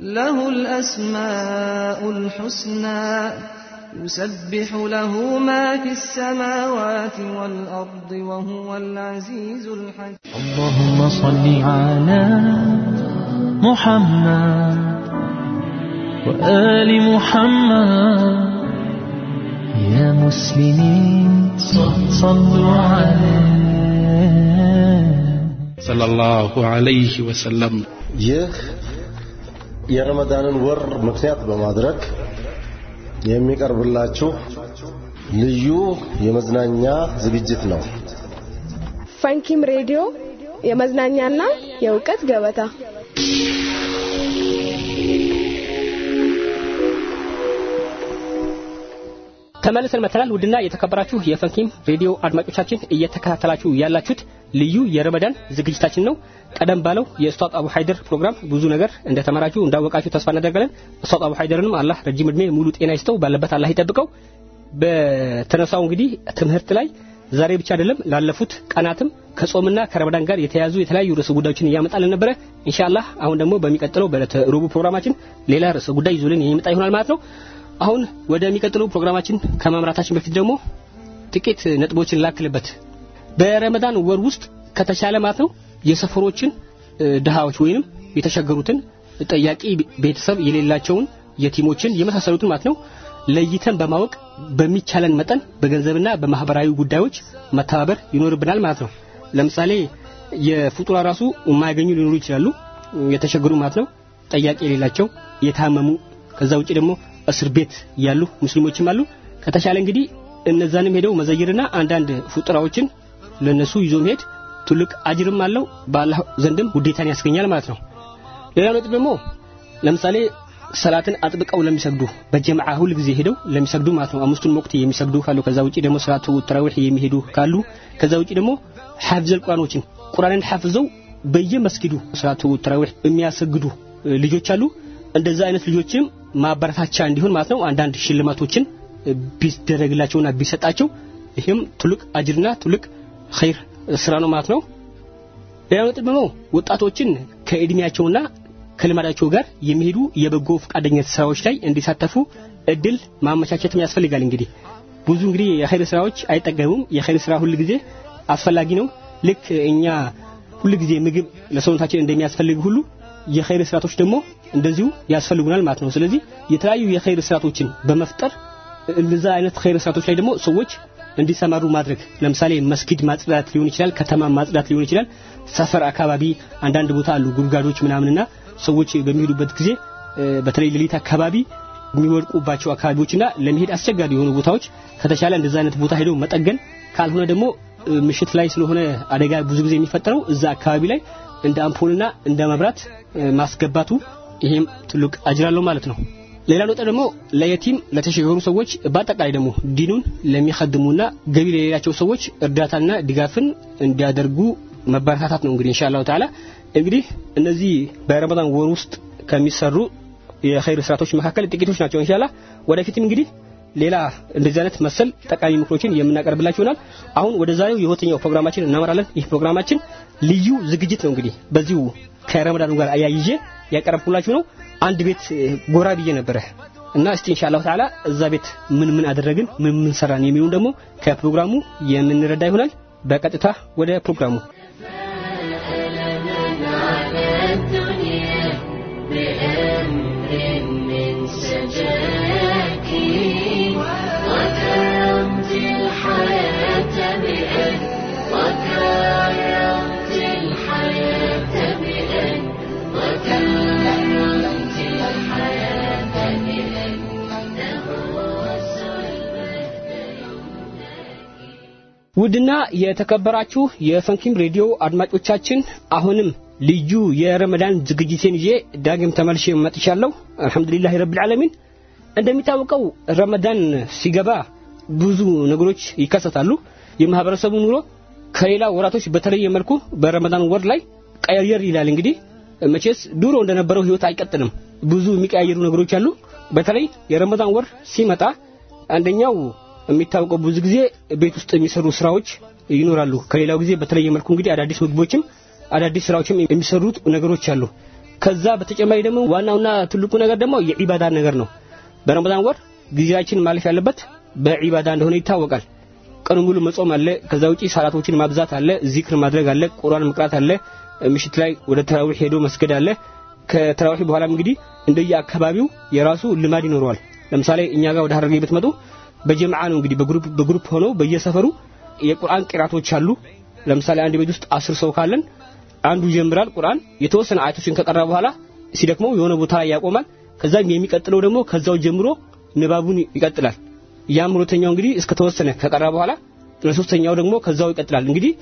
له الأسماء الحسنى يسبح له ما في السماوات والأرض وهو العزيز الحكيم. اللهم صل على محمد وآل محمد. يا مسلمين صلوا عليه صلى الله عليه وسلم. Dieu የረመዳንን ወር ምክንያት በማድረግ የሚቀርብላችሁ ልዩ የመዝናኛ ዝግጅት ነው። ፈንኪም ሬዲዮ የመዝናኛና የእውቀት ገበታ ተመልሰን መተናል። ውድና የተከበራችሁ የፈንኪም ሬዲዮ አድማጮቻችን እየተከታተላችሁ ያላችሁት ልዩ የረመዳን ዝግጅታችን ነው። ቀደም ባለው የኡስታዝ አቡ ሀይደር ፕሮግራም ብዙ ነገር እንደተመራችሁ እንዳወቃችሁ ተስፋ እናደርጋለን። ኡስታዝ አቡ ሀይደርንም አላህ ረጅም እድሜ ሙሉ ጤና ይስጠው፣ ባለበት አላህ ይጠብቀው። በተነሳው እንግዲህ ትምህርት ላይ ዛሬ ብቻ አይደለም ላለፉት ቀናትም ከጾምና ከረመዳን ጋር የተያያዙ የተለያዩ ርዕሰ ጉዳዮችን እያመጣልን ነበረ። ኢንሻአላህ አሁን ደግሞ በሚቀጥለው ረቡዕ ፕሮግራማችን ሌላ ርዕሰ ጉዳይ ይዞልን የሚመጣ ይሆናል ማለት ነው። አሁን ወደሚቀጥለው ፕሮግራማችን ከማምራታችን በፊት ደግሞ ጥቂት ነጥቦችን ላክልበት። በረመዳን ወር ውስጥ ከተቻለ ማለት ነው የሰፈሮችን ድሃዎች ወይንም የተቸገሩትን ጠያቂ ቤተሰብ የሌላቸውን የቲሞችን የመሳሰሉትን ማለት ነው ለይተን በማወቅ በሚቻለን መጠን በገንዘብና በማህበራዊ ጉዳዮች መተባበር ይኖርብናል ማለት ነው። ለምሳሌ የፍጡራ ራሱ የማያገኙ ሊኖሩ ይችላሉ፣ የተቸገሩ ማለት ነው፣ ጠያቂ የሌላቸው የታመሙ፣ ከዛ ውጪ ደግሞ እስር ቤት ያሉ ሙስሊሞችም አሉ። ከተቻለ እንግዲህ እነዛንም ሄደው መዘየርና አንዳንድ ፍጡራዎችን ለነሱ ይዞ መሄድ ትልቅ አጅርም አለው፣ በአላህ ዘንድም ውዴታን ያስገኛል ማለት ነው። ሌላው ነጥብ ደግሞ ለምሳሌ ሰላትን አጥብቀው ለሚሰግዱ በጀማዓ ሁል ጊዜ ሄደው ለሚሰግዱ ማለት ነው አምስቱን ወቅት የሚሰግዱ ካሉ ከዛ ውጪ ደግሞ ሰላቱ ተራዊህ የሚሄዱ ካሉ ከዛ ውጪ ደግሞ ሐፍዘል ቁርአኖችን ቁርአንን ሐፍዘው በየመስጊዱ ሰላቱ ተራዊህ የሚያሰግዱ ልጆች አሉ። እንደዛ አይነት ልጆችም ማበረታቻ እንዲሆን ማለት ነው አንዳንድ ሽልማቶችን ቢደረግላቸውና ቢሰጣቸው ይህም ትልቅ አጅርና ትልቅ ኸይር ስራ ነው ማለት ነው። ሌላው ነጥብ ደግሞ ወጣቶችን ከእድሜያቸውና ከልማዳቸው ጋር የሚሄዱ የበጎ ፈቃደኝነት ስራዎች ላይ እንዲሳተፉ እድል ማመቻቸትም ያስፈልጋል። እንግዲህ ብዙ እንግዲህ የኸይር ስራዎች አይጠገቡም። የኸይር ስራ ሁል ጊዜ አስፈላጊ ነው። ልክ እኛ ሁል ጊዜ ምግብ ለሰውነታችን እንደሚያስፈልግ ሁሉ የኸይር ስራቶች ደግሞ እንደዚሁ ያስፈልጉናል ማለት ነው። ስለዚህ የተለያዩ የኸይር ስራቶችን በመፍጠር እንደዛ አይነት ኸይር ስራቶች ላይ ደግሞ ሰዎች እንዲሰማሩ ማድረግ ለምሳሌ መስጊድ ማጽዳት ሊሆን ይችላል፣ ከተማ ማጽዳት ሊሆን ይችላል። ሰፈር አካባቢ አንዳንድ ቦታ አሉ ጉድጓዶች ምናምንና ሰዎች በሚሄዱበት ጊዜ በተለይ ሌሊት አካባቢ የሚወድቁባቸው አካባቢዎችና ለመሄድ አስቸጋሪ የሆኑ ቦታዎች ከተቻለ እንደዛ አይነት ቦታ ሄደው መጠገን ካልሆነ ደግሞ ምሽት ላይ ስለሆነ አደጋ ብዙ ጊዜ የሚፈጠረው እዛ አካባቢ ላይ እንደ አምፖልና እንደ መብራት ማስገባቱ ይሄም ትልቅ አጅር አለው ማለት ነው። ሌላ ነጥብ ደግሞ ለየቲም ለተቸገሩ ሰዎች በአጠቃላይ ደግሞ ዲኑን ለሚኸድሙና ገቢ ለሌላቸው ሰዎች እርዳታና ድጋፍን እንዲያደርጉ መበረታታት ነው። እንግዲህ ኢንሻአላሁ ተዓላ እንግዲህ እነዚህ በረመዳን ወር ውስጥ ከሚሰሩ የኸይር ስራቶች መካከል ጥቂቶች ናቸው። ኢንሻአላህ ወደፊትም እንግዲህ ሌላ እንደዚህ አይነት መሰል ጠቃሚ ምክሮችን የምናቀርብላችሁ ይሆናል። አሁን ወደ ዛሬው የሁለተኛው ፕሮግራማችን እናመራለን። ይህ ፕሮግራማችን ልዩ ዝግጅት ነው። እንግዲህ በዚሁ ከረመዳኑ ጋር አያይዤ ያቀረብኩላችሁ ነው። አንድ ቤት ጎራ ብዬ ነበረ እና እስቲ ኢንሻአላህ ተዓላ እዛ ቤት ምን ምን አደረግን፣ ምን ምን ሰራን የሚሉን ደግሞ ከፕሮግራሙ የምንረዳ ይሆናል። በቀጥታ ወደ ፕሮግራሙ ውድና የተከበራችሁ የፈንኪም ሬዲዮ አድማጮቻችን አሁንም ልዩ የረመዳን ዝግጅቴን ይዤ ዳግም ተመልሼ መጥቻለሁ። አልሐምዱሊላህ ረብል ዓለሚን። እንደሚታወቀው ረመዳን ሲገባ ብዙ ነገሮች ይከሰታሉ። የማህበረሰቡ ኑሮ ከሌላ ወራቶች በተለየ መልኩ በረመዳን ወር ላይ ቀየር ይላል። እንግዲህ መቼስ ድሮ እንደነበረው ህይወት አይቀጥልም። ብዙ የሚቀያየሩ ነገሮች አሉ። በተለይ የረመዳን ወር ሲመጣ አንደኛው የሚታወቀው ብዙ ጊዜ ቤት ውስጥ የሚሰሩ ስራዎች ይኖራሉ። ከሌላው ጊዜ በተለየ መልኩ እንግዲህ አዳዲስ ምግቦችም አዳዲስ ስራዎችም የሚሰሩት ነገሮች አሉ። ከዛ በተጨማሪ ደግሞ ዋናውና ትልቁ ነገር ደግሞ የዒባዳ ነገር ነው። በረመዳን ወር ጊዜያችን ማለፍ ያለበት በዒባዳ እንደሆነ ይታወቃል። ቀኑ ሙሉ መጾም አለ። ከዛ ውጪ ሰላቶችን ማብዛት አለ፣ ዚክር ማድረግ አለ፣ ቁርአን መቅራት አለ፣ ምሽት ላይ ወደ ተራዊህ ሄዶ መስገድ አለ። ከተራዊህ በኋላም እንግዲህ እንደየ አካባቢው የራሱ ልማድ ይኖረዋል። ለምሳሌ እኛ ጋር ወደ ሀረርጌ ብትመጡ በጀምዓ ነው እንግዲህ በ group በ group ሆነው በየሰፈሩ የቁርአን ቂራቶች አሉ። ለምሳሌ አንድ ቤት ውስጥ አስር ሰው ካለን አንዱ ይጀምራል ቁርአን የተወሰነ አያቶችን ከቀራ በኋላ ሲደክመው የሆነ ቦታ ላይ ያቆማል። ከዛም የሚቀጥለው ደግሞ ከዛው ጀምሮ ንባቡን ይቀጥላል። ያም ሁለተኛው እንግዲህ እስከ ተወሰነ ከቀራ በኋላ ለሶስተኛው ደግሞ ከዛው ይቀጥላል። እንግዲህ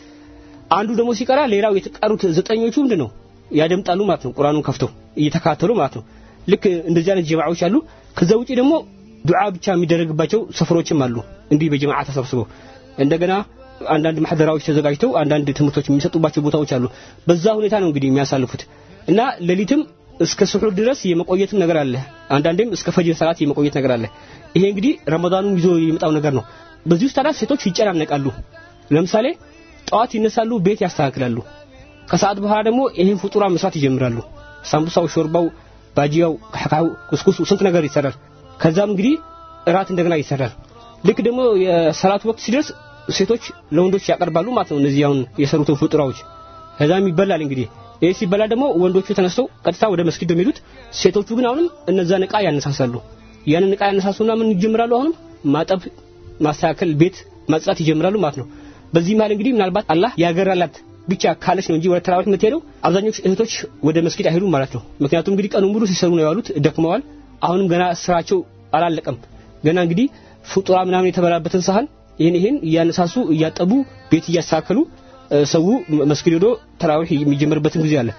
አንዱ ደግሞ ሲቀራ ሌላው የተቀሩት ዘጠኞቹ ምንድን ነው ያደምጣሉ ማለት ነው። ቁርአኑን ከፍተው እየተካተሉ ማለት ነው። ልክ እንደዚህ አይነት ጀማዓዎች አሉ። ከዛ ውጪ ደግሞ ዱዓ ብቻ የሚደረግባቸው ሰፈሮችም አሉ። እንዲህ በጀማዓ ተሰብስበው እንደገና አንዳንድ ማህደራዎች ተዘጋጅተው አንዳንድ ትምህርቶች የሚሰጡባቸው ቦታዎች አሉ። በዛ ሁኔታ ነው እንግዲህ የሚያሳልፉት እና ሌሊትም እስከ ስሑር ድረስ የመቆየትም ነገር አለ። አንዳንዴም እስከ ፈጅር ሰላት የመቆየት ነገር አለ። ይሄ እንግዲህ ረመዳኑን ይዞ የሚመጣው ነገር ነው። በዚህ ውስጥ ታዲያ ሴቶች ይጨናነቃሉ። ለምሳሌ ጠዋት ይነሳሉ፣ ቤት ያስተካክላሉ። ከሰዓት በኋላ ደግሞ ይሄን ፍጡራ መስራት ይጀምራሉ። ሳምቡሳው፣ ሾርባው፣ ባጂያው፣ ካካው፣ ኩስኩሱ ስንት ነገር ይሰራል። ከዛም እንግዲህ እራት እንደገና ይሰራል። ልክ ደግሞ የሰላት ወቅት ሲደርስ ሴቶች ለወንዶች ያቀርባሉ ማለት ነው። እነዚህ አሁን የሰሩትን ፍጡራዎች ከዛም ይበላል። እንግዲህ ይህ ሲበላ ደግሞ ወንዶቹ ተነስተው ቀጥታ ወደ መስጊድ የሚሄዱት። ሴቶቹ ግን አሁንም እነዛን ዕቃ ያነሳሳሉ። ያንን ዕቃ ያነሳሱና ምን ይጀምራሉ? አሁንም ማጠብ፣ ማስተካከል፣ ቤት ማጽዳት ይጀምራሉ ማለት ነው። በዚህ መሀል እንግዲህ ምናልባት አላህ ያገራላት ብቻ ካለች ነው እንጂ ወደ ተራዊህ የምትሄደው አብዛኞቹ እህቶች ወደ መስጊድ አይሄዱም ማለት ነው። ምክንያቱም እንግዲህ ቀኑን ሙሉ ሲሰሩ ነው የዋሉት፣ ደክመዋል። አሁንም ገና ስራቸው አላለቀም። ገና እንግዲህ ፍጡራ ምናምን የተበላበትን ሳህን ይህን ይህን እያነሳሱ እያጠቡ ቤት እያስተካከሉ ሰው መስጊድ ሄዶ ተራዊህ የሚጀምርበትን ጊዜ አለ።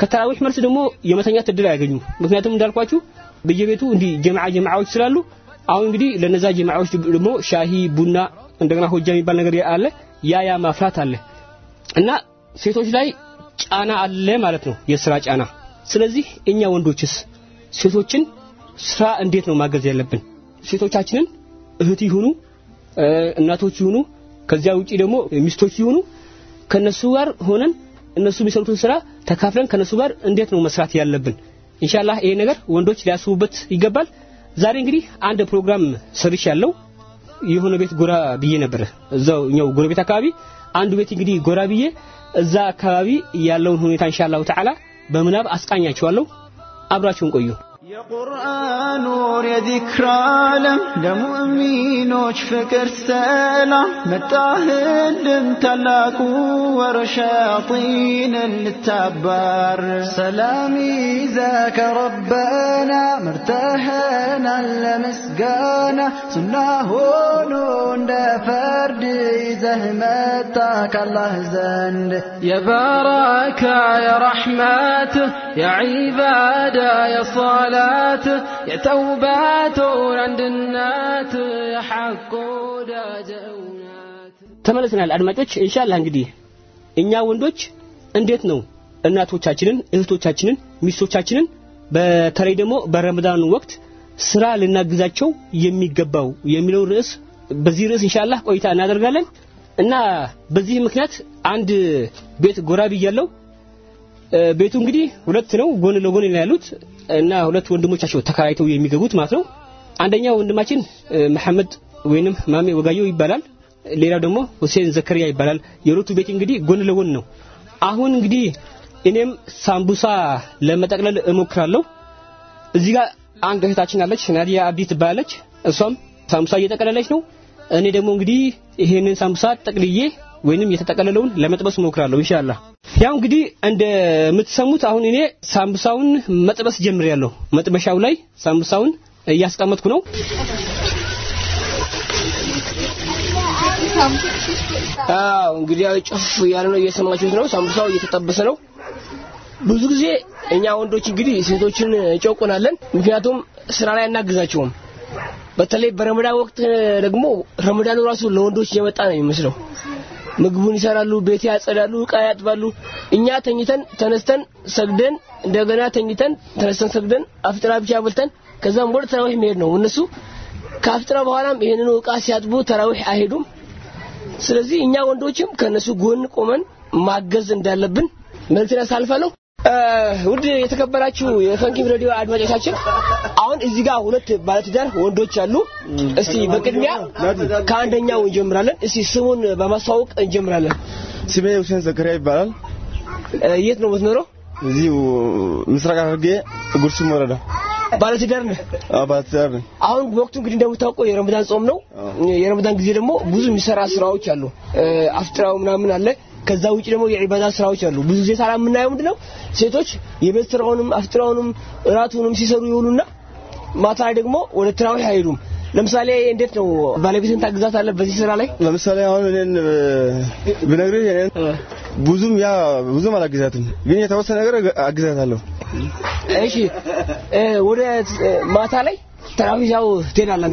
ከተራዊህ መልስ ደግሞ የመተኛት እድል አያገኙም። ምክንያቱም እንዳልኳችሁ በየቤቱ እንዲህ ጀማዓ ጀማዓዎች ስላሉ አሁን እንግዲህ ለነዛ ጀማዓዎች ደግሞ ሻሂ፣ ቡና እንደገና ሆጃ የሚባል ነገር አለ። ያ ያ ማፍላት አለ እና ሴቶች ላይ ጫና አለ ማለት ነው፣ የስራ ጫና። ስለዚህ እኛ ወንዶችስ ሴቶችን ስራ እንዴት ነው ማገዝ ያለብን? ሴቶቻችንን እህት ይሁኑ እናቶች ይሁኑ ከዚያ ውጪ ደግሞ ሚስቶች ይሁኑ ከነሱ ጋር ሆነን እነሱ የሚሰሩትን ስራ ተካፍለን ከነሱ ጋር እንዴት ነው መስራት ያለብን? ኢንሻአላህ ይሄ ነገር ወንዶች ሊያስቡበት ይገባል። ዛሬ እንግዲህ አንድ ፕሮግራም ሰርሽ ያለው የሆነ ቤት ጎራ ብዬ ነበር። እዛው እኛው ጎረቤት አካባቢ አንዱ ቤት እንግዲህ ጎራ ብዬ እዛ አካባቢ ያለውን ሁኔታ ኢንሻአላህ ተዓላ በምናብ አስቃኛችኋለሁ። አብራችሁን ቆዩ። የቁርአን ኑር የዚክር ዓለም ለሙእሚኖች ፍቅር ሰላም መጣህልን ታላቁ ወር ሸያጢንን ልታባር ሰላም ይዘከ ረበና መርተህናል ለምስጋና ሱና ሆኖ እንደ ፈርድ ይዘህ መጣ ካላህ ዘንድ የባረካ የረሕመት የዒባዳ ብዛት የተውባ ቶር አንድነት ሐቆ ወዳጅ እውነት አድማጮች። ኢንሻአላህ እንግዲህ እኛ ወንዶች እንዴት ነው እናቶቻችንን እህቶቻችንን ሚስቶቻችንን በተለይ ደግሞ በረመዳን ወቅት ስራ ልናግዛቸው የሚገባው የሚለው ርዕስ በዚህ ርዕስ ኢንሻአላህ ቆይታ እናደርጋለን። እና በዚህ ምክንያት አንድ ቤት ጎራቢ ያለው ቤቱ እንግዲህ ሁለት ነው ጎን ለጎን ያሉት። እና ሁለት ወንድሞቻቸው ተከራይተው የሚገቡት ማለት ነው። አንደኛው ወንድማችን መሐመድ ወይንም ማሜ ወጋየው ይባላል። ሌላው ደግሞ ሁሴን ዘከሪያ ይባላል። የሁለቱ ቤት እንግዲህ ጎን ለጎን ነው። አሁን እንግዲህ እኔም ሳምቡሳ ለመጠቅለል እሞክራለሁ። እዚህ ጋር አንድ እህታችን አለች ናዲያ አብዲ ትባላለች። እሷም ሳምቡሳ እየጠቀለለች ነው። እኔ ደግሞ እንግዲህ ይሄንን ሳምቡሳ ጠቅልዬ ወይንም የተጠቀለለውን ለመጥበስ እሞክራለሁ ኢንሻአላህ። ያው እንግዲህ እንደምትሰሙት አሁን እኔ ሳምቡሳውን መጥበስ ጀምሬያለሁ። መጥበሻው ላይ ሳምቡሳውን እያስቀመጥኩ ነው። አዎ እንግዲህ ጭፍ እያለ ነው እየሰማችሁት ነው። ሳምቡሳው እየተጠበሰ ነው። ብዙ ጊዜ እኛ ወንዶች እንግዲህ ሴቶችን እንጨቁናለን። ምክንያቱም ስራ ላይ አናግዛቸውም። በተለይ በረመዳን ወቅት ደግሞ ረመዳኑ ራሱ ለወንዶች የመጣ ነው የሚመስለው ምግቡን ይሰራሉ ቤት ያጸዳሉ እቃ ያጥባሉ። እኛ ተኝተን ተነስተን ሰግደን እንደገና ተኝተን ተነስተን ሰግደን አፍጥራ ብቻ በልተን ከዛም ወደ ተራዊህ መሄድ ነው። እነሱ ከአፍጥራ በኋላም ይሄንኑ እቃ ሲያጥቡ ተራዊህ አይሄዱም። ስለዚህ እኛ ወንዶችም ከነሱ ጎን ቆመን ማገዝ እንዳለብን መልእክት አሳልፋለሁ ውድ የተከበራችሁ የፈንኪም ሬዲዮ አድማጮቻችን አሁን እዚህ ጋር ሁለት ባለትዳር ወንዶች አሉ እስቲ በቅድሚያ ከአንደኛው እንጀምራለን እስቲ ስሙን በማስተዋወቅ እንጀምራለን ስሜ ሁሴን ዘከሪያ ይባላል የት ነው የምትኖረው እዚህ ምስራቅ ሐረርጌ ጉርሱም ወረዳ ባለትዳር ነህ? አዎ ባለትዳር ነኝ። አሁን ወቅቱ እንግዲህ እንደምታውቀው የረመዳን ጾም ነው። የረመዳን ጊዜ ደግሞ ብዙ የሚሰራ ስራዎች አሉ። አፍጥራው ምናምን አለ። ከዛ ውጭ ደግሞ የዒባዳ ስራዎች አሉ። ብዙ ጊዜ ሳላ የምናየው ምንድነው ሴቶች የቤት ስራውንም አፍጥራውንም እራቱንም ሲሰሩ ይውሉና ማታ ላይ ደግሞ ወደ ትራዊህ አይሄዱም። ለምሳሌ እንዴት ነው ባለቤትን ታግዛታለህ በዚህ ስራ ላይ? ለምሳሌ አሁን እኔን ብነግርህ እኔን ብዙም ያ ብዙም አላግዛትም፣ ግን የተወሰነ ነገር አግዛታለሁ። እሺ ወደ ማታ ላይ ተራዊህ ያው ትሄዳለህ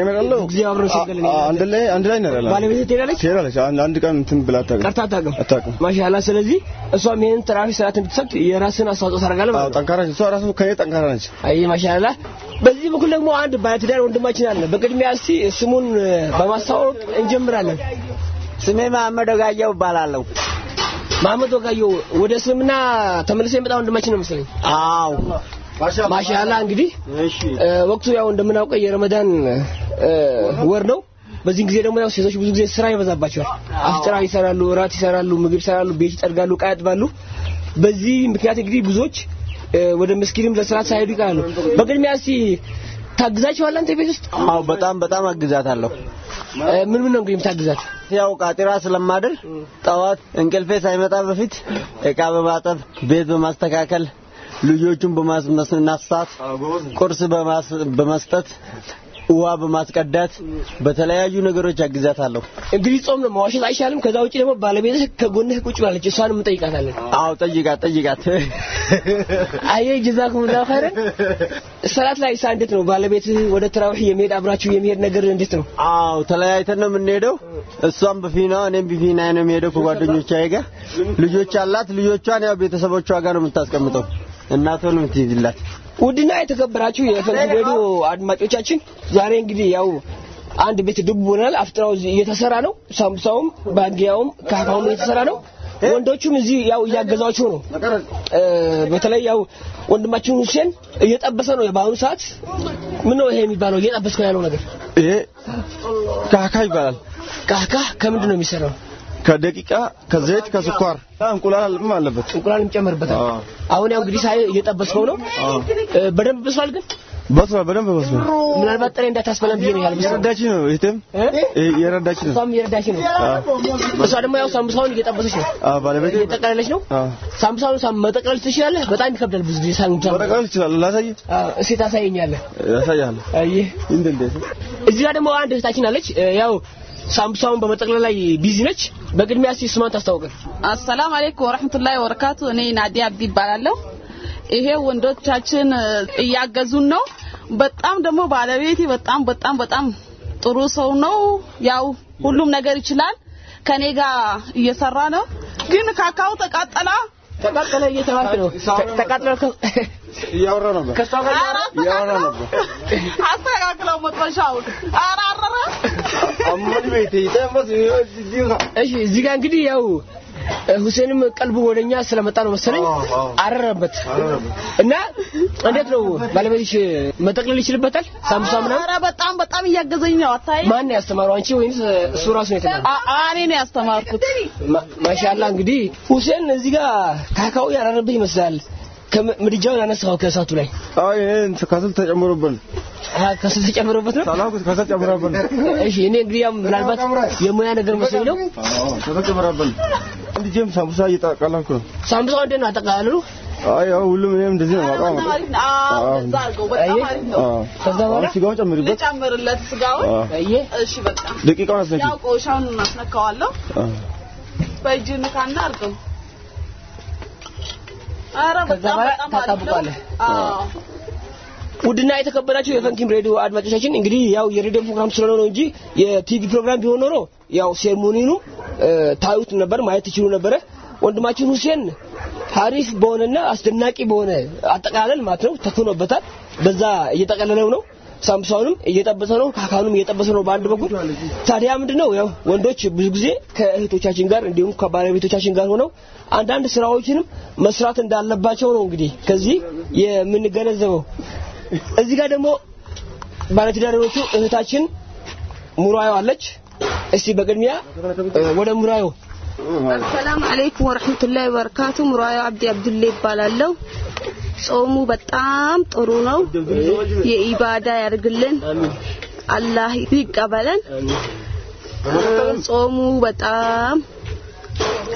እመጣለሁ። ጊዜ አብረን ሸገልን አንድ ላይ አንድ ላይ እንሄዳለን። ባለቤትህ ትሄዳለች? ትሄዳለች። አንድ አንድ ቀን እንትን ብላ አታውቅም። ቀርታ አታውቅም? አታውቅም። ማሻአላ። ስለዚህ እሷም ይሄንን ተራዊህ ሰላት እንድትሰግድ የራስህን አስተዋጽኦ ታደርጋለህ ማለት ነው። ጠንካራ ነች። እሷ ራሱ ከኔ ጠንካራ ነች። አይ ማሻአላ። በዚህ በኩል ደግሞ አንድ ባለትዳር ወንድማችን አለ። በቅድሚያ እስቲ ስሙን በማስተዋወቅ እንጀምራለን። ስሜ መሐመድ ወጋየሁ እባላለሁ። መሐመድ ወጋየሁ ወደ እስልምና ተመልሶ የመጣ ወንድማችን ነው መሰለኝ። አዎ ማሻአላ እንግዲህ ወቅቱ ያው እንደምናውቀው የረመዳን ወር ነው። በዚህ ጊዜ ደግሞ ያው ሴቶች ብዙ ጊዜ ስራ ይበዛባቸዋል። አፍጥራ ይሰራሉ፣ እራት ይሰራሉ፣ ምግብ ይሰራሉ፣ ቤት ይጠርጋሉ፣ ዕቃ ያጥባሉ። በዚህ ምክንያት እንግዲህ ብዙዎች ወደ መስጊድም ለስራት ሳይሄዱ ይቀራሉ። በቅድሚያ እስቲ ታግዛቸዋለህ አንተ ቤት ውስጥ? አዎ በጣም በጣም አግዛታለሁ። ምን ምን ነው እንግዲህ የምታግዛት? ያው ቃጢራ ስለማድር ጠዋት እንቅልፌ ሳይመጣ በፊት ዕቃ በማጠብ ቤት በማስተካከል ልጆቹን በማስነሳት ቁርስ በመስጠት ውሃ በማስቀዳት በተለያዩ ነገሮች አግዛታለሁ። እንግዲህ ጾም ነው መዋሸት አይሻልም። ከዛ ውጪ ደግሞ ባለቤትህ ከጎንህ ቁጭ ብላለች፣ እሷንም እንጠይቃታለን። አዎ ጠይቃት ጠይቃት። [LAUGHS] አየ ጀዛኩሙላሁ ኸይረን። ሰላት ላይ ሳ እንዴት ነው ባለቤትህ ወደ ተራዊህ የሚሄድ አብራችሁ የሚሄድ ነገር እንዴት ነው? አዎ ተለያይተን ነው የምንሄደው። እሷም በፊና እኔም በፊና ነው የሚሄደው ከጓደኞቿ ጋር። ልጆች አላት። ልጆቿን ያው ቤተሰቦቿ ጋር ነው የምታስቀምጠው። እናቷን ነው የምትይዝላት። ውድና የተከበራችሁ የፈልግ ሬዲዮ አድማጮቻችን ዛሬ እንግዲህ ያው አንድ ቤት ድብ ሆናል። አፍጥራው እየተሰራ ነው። ሳምቡሳውም ባንዲያውም ካካውም እየተሰራ ነው። ወንዶቹም እዚህ ያው እያገዛቸው ነው። በተለይ ያው ወንድማችን ሁሴን እየጠበሰ ነው በአሁኑ ሰዓት። ምን ነው ይሄ የሚባለው እየጠበስከው ያለው ነገር? ይሄ ካካ ይባላል። ካካ ከምንድን ነው የሚሰራው? ከደቂቃ ከዘይት ከስኳር እንቁላልም አለበት። እንቁላልም ጨምርበታል። አሁን ያው እንግዲህ ሳይ እየጠበስከው ነው። በደንብ በስሏል ግን በስሏል፣ በደንብ በስሏል። ምናልባት ጥሬ እንዳታስበላም ብዬ ነው ያልበሰለው። የረዳች ነው እህቴም የረዳች ነው። እሷም የረዳች ነው። እሷ ደግሞ ያው ሳምቡሳውን እየጠበሰች ነው። አዎ ባለቤቴ እየጠቀለለች ነው። ሳምቡሳውን ሳም መጠቅለል ትችላለህ? በጣም ይከብዳል ብዙ ጊዜ ሳምቡሳ መጠቅለል ትችላለህ። ላሳይህ? አዎ እስኪ ታሳየኛለህ። አየህ እንዴ እንዴ እዚህ ጋር ደግሞ አንድ እህታችን አለች ያው ሳምቡሳውን በመጠቅለል ላይ busy ነች። በቅድሚያ እስቲ ስሟን ታስታውቀን። አሰላም አለይኩም ወራህመቱላሂ ወበረካቱ። እኔ ናዲያ አብዲ ይባላለሁ። ይሄ ወንዶቻችን እያገዙን ነው። በጣም ደግሞ ባለቤቴ በጣም በጣም በጣም ጥሩ ሰው ነው። ያው ሁሉም ነገር ይችላል። ከኔ ጋር እየሰራ ነው። ግን ካካው ተቃጠላ ተቃጠለ እየተባልክ ነው። ተቃጠለ እያወራ ነበር። ከሷ ጋር እያወራ ነበር። አስተካክለው መጥረሻውን አራረረ አሞን ቤቴ ተመስ እሺ፣ እዚህ ጋር እንግዲህ ያው ሁሴንም ቀልቡ ወደኛ ስለመጣ ነው መሰለኝ አረረበት እና እንዴት ነው ባለቤትሽ መጠቅለል ይችልበታል? ሳምቡሳ ምናምን? ኧረ በጣም በጣም እያገዘኝ ነው። አታይ ማን ያስተማረው አንቺ ወይስ እሱ ራሱ ነው የተማረው? እኔ ነው ያስተማርኩት። ማሻአላ እንግዲህ ሁሴን እዚህ ጋር ካካው ያረረብህ ይመስላል። ከምድጃውን ያነሳው ከእሳቱ ላይ አይ እኔ ከስል ተጨምሮበት ከስል ተጨምሮበት ነው። ሳላውቅ ከስል ነው። እሺ እኔ እንግዲህ ያው ምናልባት የሙያ ነገር መስሎኝ ነው። ከስል ጨምሮበት አንድ ጄም ሳምቡሳ እየጠቀለልኩ ነው። ሳምቡሳው እንዴት ነው አጠቃላሉ? አይ ያው ሁሉም እኔም እንደዚህ ነው ማውቀው ማለት ከዛ በኋላ ስጋውን ጨምሪበት ልጨምርለት ስጋውን። እሺ በቃ ደቂቃውን አስነኪ። ያው ቆሻውን እናስነካዋለሁ። በእጅ ንካና አድርገው። ኧረ ከዛ በጣም በኋላ ታጣብቋለህ። ውድና የተከበራችሁ የፈንኪም ሬዲዮ አድማጮቻችን እንግዲህ ያው የሬዲዮ ፕሮግራም ስለሆነ ነው እንጂ የቲቪ ፕሮግራም ቢሆን ኖሮ ያው ሴርሞኒኑ ታዩት ነበር፣ ማየት ትችሉ ነበረ። ወንድማችን ሁሴን ሀሪፍ በሆነና አስደናቂ በሆነ አጠቃለል ማለት ነው ተክኖበታል። በዛ እየጠቀለለው ነው። ሳምቡሳውንም እየጠበሰ ነው፣ ካካኑም እየጠበሰ ነው በአንድ በኩል። ታዲያ ምንድነው ያው ወንዶች ብዙ ጊዜ ከእህቶቻችን ጋር እንዲሁም ከባለቤቶቻችን ጋር ሆነው አንዳንድ ስራዎችንም መስራት እንዳለባቸው ነው እንግዲህ ከዚህ የምንገነዘበው። እዚህ ጋር ደግሞ ባለትዳሮቹ እህታችን ሙራዮ አለች። እስቲ በቅድሚያ ወደ ሙራዮ ሰላም አለይኩም ወረህመቱላሂ ወበረካቱ። ሙራያ አብዲ አብዱሌ ይባላለሁ። ጾሙ በጣም ጥሩ ነው። የኢባዳ ያርግልን፣ አላህ ይቀበለን። ጾሙ በጣም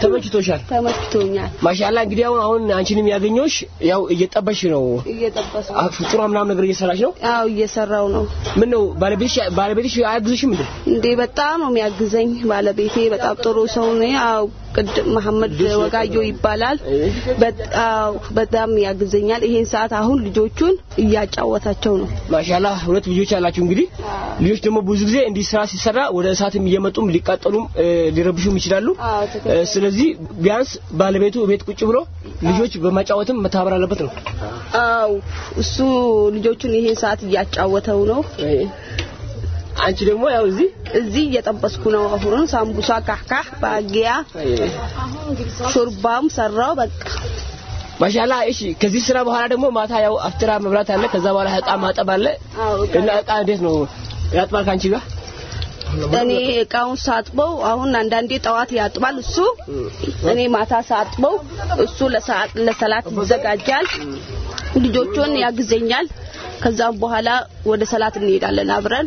ተመችቶሻል? ተመችቶኛል። ማሻአላ እንግዲህ አሁን አሁን አንቺንም ያገኘሁሽ ያው እየጠበሽ ነው። እየጠበስ አ- ፍጡሯ ምናምን ነገር እየሰራች ነው። አዎ እየሰራው ነው። ምን ነው ባለቤትሽ ባለቤትሽ አያግዝሽም እንዴ? እንዴ በጣም ነው የሚያግዘኝ ባለቤቴ። በጣም ጥሩ ሰው ነው። ያው ቅድም መሐመድ ወጋዮ ይባላል። በጣም በጣም ያግዘኛል። ይሄን ሰዓት አሁን ልጆቹን እያጫወታቸው ነው። ማሻአላ ሁለት ልጆች ያላችሁ እንግዲህ ልጆች ደግሞ ብዙ ጊዜ እንዲህ ስራ ሲሰራ ወደ እሳትም እየመጡም ሊቃጠሉም ሊረብሹም ይችላሉ። ስለዚህ ቢያንስ ባለቤቱ ቤት ቁጭ ብሎ ልጆች በማጫወትም መተባበር አለበት ነው። አው እሱ ልጆቹን ይሄን ሰዓት እያጫወተው ነው። አንቺ ደግሞ ያው እዚህ እዚህ እየጠበስኩ ነው። አሁን ሳምቡሳ ካህካህ ባጊያ ሾርባም ሰራው በቃ ማሻአላ እሺ። ከዚህ ስራ በኋላ ደግሞ ማታ ያው አፍጥራ መብላት አለ። ከዛ በኋላ እቃ ማጠብ አለ እና እቃ እንዴት ነው ያጥባል ከአንቺ ጋር? እኔ እቃውን ሳጥበው አሁን አንዳንዴ ጠዋት ያጥባል እሱ፣ እኔ ማታ ሳጥበው እሱ ለሰዓት ለሰላት ይዘጋጃል። ልጆቹን ያግዘኛል። ከዛም በኋላ ወደ ሰላት እንሄዳለን አብረን።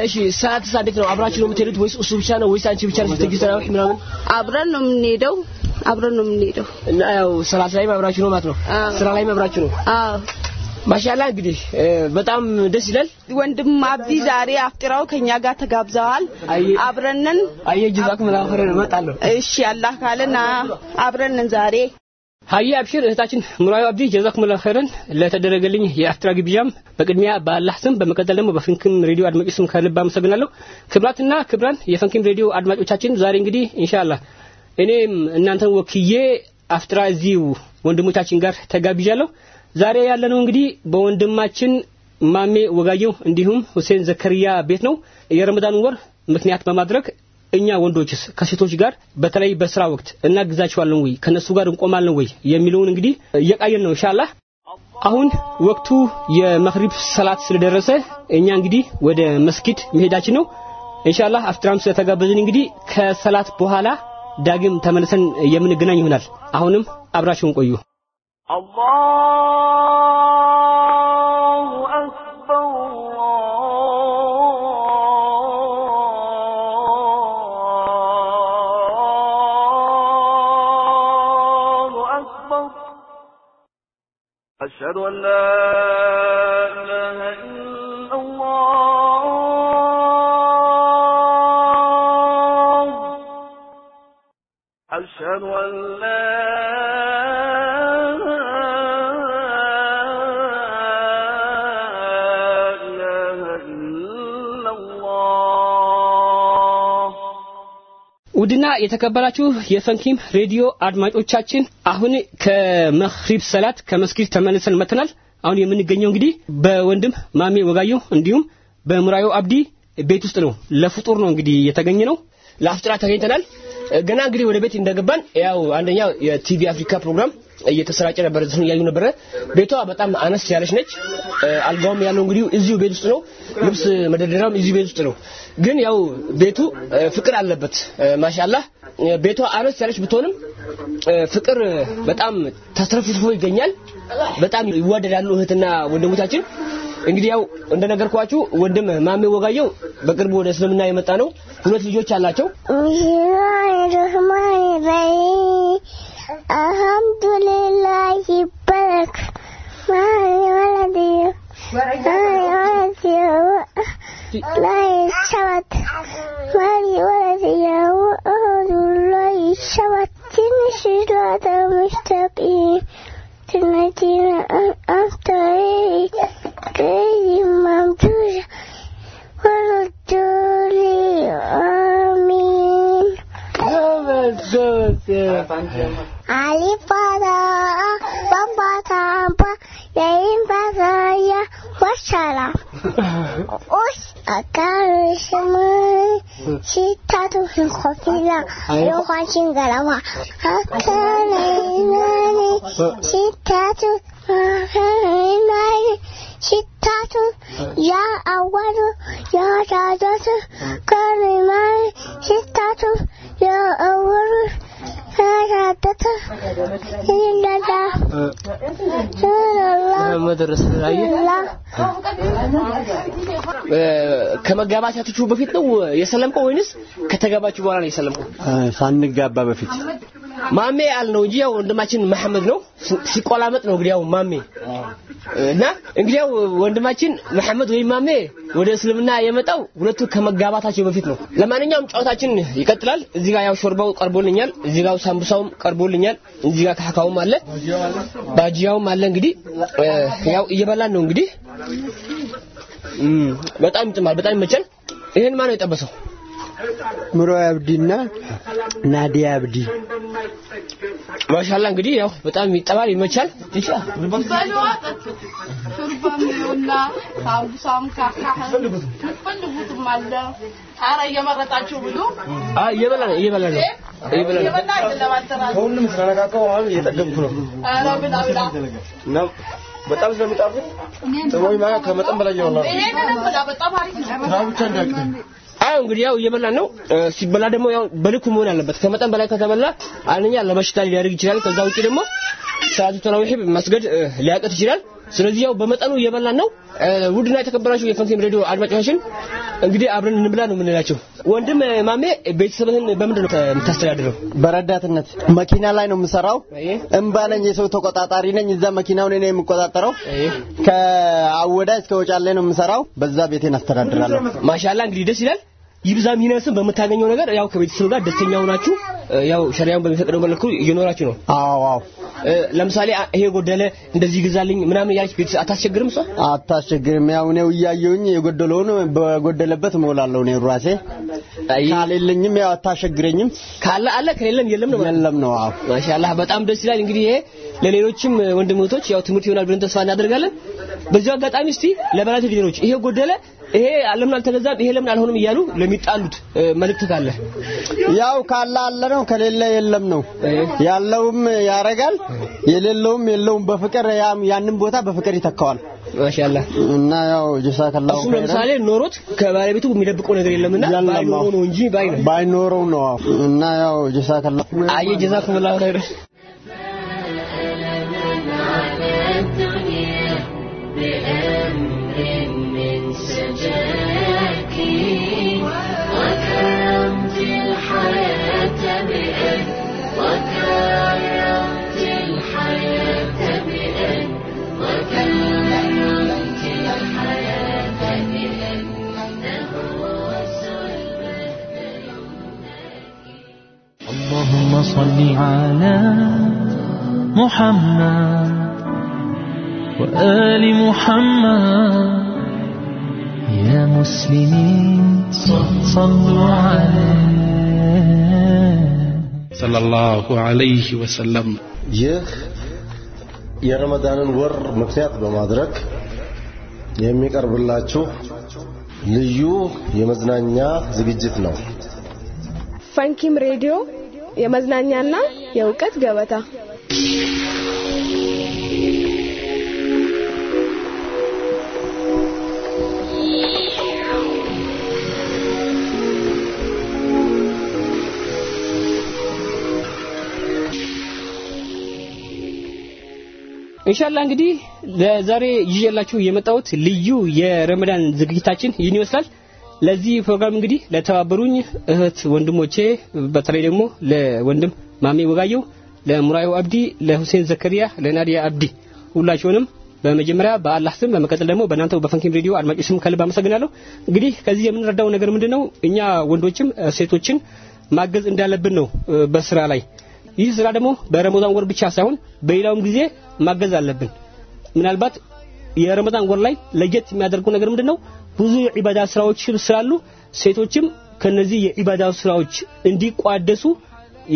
እሺ ሰዓት እንዴት ነው? አብራችሁ ነው የምትሄዱት ወይስ እሱ ብቻ ነው ወይስ አንቺ ብቻ ነሽ ተራዊህ ምናምን? አብረን ነው የምንሄደው። አብረን ነው የምንሄደው። እና ያው ሰላት ላይ አብራችሁ ነው ማለት ነው። ስራ ላይ አብራችሁ ነው። አዎ ማሻአላ እንግዲህ በጣም ደስ ይላል። ወንድም አብዲ ዛሬ አፍጥራው ከኛ ጋር ተጋብዘዋል። አብረንን አየ ጀዛኩም ላ ኸይረን እመጣለሁ። እሺ አላህ ካለና አብረንን ዛሬ ሀያ አብሽር እህታችን ሙራዊ አብዲ ጀዛኩሙላህ ኸይረን ለተደረገልኝ የአፍጥራ ግብዣም በቅድሚያ በአላህ ስም በመቀጠል ደግሞ በፈንኪም ሬዲዮ አድማጮች ስም ከልብ አመሰግናለሁ። ክብራትና ክብራን የፈንኪም ሬዲዮ አድማጮቻችን ዛሬ እንግዲህ ኢንሻአላህ እኔም እናንተን ወክዬ አፍጥራ እዚሁ ወንድሞቻችን ጋር ተጋብዣለሁ። ዛሬ ያለነው እንግዲህ በወንድማችን ማሜ ወጋየው እንዲሁም ሁሴን ዘከሪያ ቤት ነው። የረመዳን ወር ምክንያት በማድረግ እኛ ወንዶችስ ከሴቶች ጋር በተለይ በስራ ወቅት እናግዛቸዋለን ወይ? ከነሱ ጋር እንቆማለን ወይ? የሚለውን እንግዲህ እየቃየን ነው ኢንሻአላህ። አሁን ወቅቱ የመክሪብ ሰላት ስለደረሰ እኛ እንግዲህ ወደ መስጊድ መሄዳችን ነው። ኢንሻአላህ አፍጥራም ስለተጋበዝን እንግዲህ ከሰላት በኋላ ዳግም ተመልሰን የምንገናኝ ይሆናል። አሁንም አብራችሁን ቆዩ። አላህ ውድና የተከበራችሁ የፈንኪም ሬዲዮ አድማጮቻችን አሁን ከመግሪብ ሰላት ከመስጊድ ተመልሰን መጥተናል። አሁን የምንገኘው እንግዲህ በወንድም ማሜ ወጋየሁ እንዲሁም በሙራዮ አብዲ ቤት ውስጥ ነው። ለፍጡር ነው እንግዲህ የተገኘ ነው። ለአፍጥራ ተገኝተናል። ገና እንግዲህ ወደ ቤት እንደገባን ያው አንደኛ የቲቪ አፍሪካ ፕሮግራም እየተሰራጨ ነበር፣ እሱን እያዩ ነበረ። ቤቷ በጣም አነስ ያለች ነች። አልጋውም ያለው እንግዲህ እዚሁ ቤት ውስጥ ነው። ልብስ መደርደሪያውም እዚሁ ቤት ውስጥ ነው። ግን ያው ቤቱ ፍቅር አለበት። ማሻአላህ ቤቷ አነስ ያለች ብትሆንም ፍቅር በጣም ተትረፍርፎ ይገኛል። በጣም ይዋደዳሉ እህትና ወንድሞቻችን። እንግዲህ ያው እንደነገርኳችሁ ወንድም ማሜ ወጋየው በቅርቡ ወደ እስልምና የመጣ ነው። ሁለት ልጆች አላቸው። አልሐምዱሊላህ ይባረክ ማን ወለድ ማን ወለድ ላይ ሰባት ማን ወለድ alifada bamba tamba yayin bazaya wasara us [LAUGHS] a karin shi shi ta tufin kofila lokacin garama haka ne nani shi ta shi ta ya a ከመጋባታችሁ በፊት ነው የሰለምከው ወይንስ ከተጋባችሁ በኋላ ነው የሰለምከው? ሳንጋባ በፊት ማሜ አልነው እንጂ ያው ወንድማችን መሐመድ ነው ሲቆላመጥ ነው እንግዲህ ያው ማሜ እና እንግዲህ ያው ወንድማችን መሐመድ ወይም ማሜ ወደ እስልምና የመጣው ሁለቱ ከመጋባታቸው በፊት ነው። ለማንኛውም ጨዋታችን ይቀጥላል። እዚህ ጋር ያው ሾርባው ቀርቦልኛል፣ እዚህ ጋር ሳምቡሳውም ቀርቦልኛል፣ እዚህ ጋር ካካውም አለ፣ ባጂያውም አለ። እንግዲህ ያው እየበላን ነው እንግዲህ በጣም ይጥማል፣ በጣም ይመቻል። ይሄን ማን ነው የጠበሰው? ምሮ አብዲና ናዲያ አብዲ ማሻላ እንግዲህ ያው በጣም ይጠባል፣ ይመቻል። ሹርባና ሳምቡሳም ካካህም ፈልጉትም አለ። ኧረ እየመረጣችሁ ብሉ። አ እየበላ ነው እየበላ ነው እየበላ ነው። እየበላ አይደለም አደራጅ። ከሁሉም ስለነካካው አሁን እየጠገብኩ ነው ኧረ ብላ ብላ። እና በጣም ስለሚጣፍጥ ጥሞኝ ማለት ከመጠን በላይ እየሆነ ነው ብቻ እንዳያቅተኝ አዎ እንግዲህ ያው እየበላን ነው። ሲበላ ደግሞ ያው በልኩ መሆን አለበት። ከመጠን በላይ ከተበላ አንደኛ ለበሽታ ሊያደርግ ይችላል። ከዛ ውጪ ደግሞ ሰዓቱ ተራዊህ መስገድ ሊያቀት ይችላል። ስለዚህ ያው በመጠኑ እየበላን ነው። ውድና የተከበራችሁ የፈንቴም ሬዲዮ አድማጮቻችን እንግዲህ አብረን እንብላ ነው የምንላቸው። ወንድም ማሜ ቤተሰብህን በምንድን ነው የምታስተዳድረው? በረዳትነት መኪና ላይ ነው የምሰራው። እምባ ነኝ፣ የሰው ተቆጣጣሪ ነኝ። እዛ መኪናውን እኔ የምቆጣጠረው ከአወዳ እስከ ወጫሌ ነው የምሰራው። በዛ ቤቴን አስተዳድራለሁ። ማሻላ እንግዲህ ደስ ይላል። ይብዛም ይነስም በምታገኘው ነገር ያው ከቤተሰብ ጋር ደስተኛ ሆናችሁ ያው ሸሪያውን በሚፈቅደው መልኩ እየኖራችሁ ነው። አዎ አዎ። ለምሳሌ ይሄ ጎደለ እንደዚህ ግዛልኝ ምናምን እያለች ቤተሰብ አታስቸግርም እሷ? አታስቸግርም። ያው እኔው እያየሁኝ የጎደለውን በጎደለበት እሞላለሁ እኔ ራሴ። ካሌለኝም ያው አታስቸግረኝም። ካለ አለ ከሌለም የለም ነው። የለም ነው። አዎ ማሻአላህ በጣም ደስ ይላል። እንግዲህ ይሄ ለሌሎችም ወንድም እህቶች ያው ትምህርት ይሆናል ብለን ተስፋ እናደርጋለን። በዚሁ አጋጣሚ እስቲ ለበላት ልጆች ይሄ ጎደለ፣ ይሄ ለምን አልተገዛም፣ ይሄ ለምን አልሆነም እያሉ ለሚጣሉት መልእክት ካለ ያው ካለ አለ ነው፣ ከሌለ የለም ነው። ያለውም ያረጋል፣ የሌለውም የለውም። በፍቅር ያም ያንን ቦታ በፍቅር ይተካዋል። ማሻአላህ። እና ያው ጀዛከላሁ እሱ ለምሳሌ ኖሮት ከባለቤቱ የሚደብቀው ነገር የለምና ባይኖረው ነው እንጂ ባይ ነው። ባይኖረው ነው። እና ያው ጀዛከላሁ አየ ጀዛኩሙላሁ ኸይር وكرمت الحياة بأن وكرمت الحياة بأن وكرمت الحياة بأن اللهم صل على محمد وآل محمد يا مسلمين صلوا عليه ሰለላሁ ዐለይሂ ወሰለም ይህ የረመዳንን ወር ምክንያት በማድረግ የሚቀርብላችሁ ልዩ የመዝናኛ ዝግጅት ነው። ፈንኪም ሬዲዮ የመዝናኛና የእውቀት ገበታ ኢንሻአላህ እንግዲህ ለዛሬ ይዤላችሁ የመጣሁት ልዩ የረመዳን ዝግጅታችን ይህን ይመስላል። ለዚህ ፕሮግራም እንግዲህ ለተባበሩኝ እህት ወንድሞቼ በተለይ ደግሞ ለወንድም ማሜ ወጋየው፣ ለሙራዩ አብዲ፣ ለሁሴን ዘከሪያ፣ ለናዲያ አብዲ ሁላችሁንም በመጀመሪያ በአላህ ስም በመቀጠል ደግሞ በእናንተው በፈንኪም ሬዲዮ አድማጮች ስም ከልብ አመሰግናለሁ። እንግዲህ ከዚህ የምንረዳው ነገር ምንድነው? እኛ ወንዶችም ሴቶችን ማገዝ እንዳለብን ነው በስራ ላይ ይህ ስራ ደግሞ በረመዳን ወር ብቻ ሳይሆን በሌላውም ጊዜ ማገዝ አለብን። ምናልባት የረመዳን ወር ላይ ለየት የሚያደርገው ነገር ምንድነው? ብዙ የዒባዳ ስራዎች ስላሉ ሴቶችም ከነዚህ የዒባዳ ስራዎች እንዲቋደሱ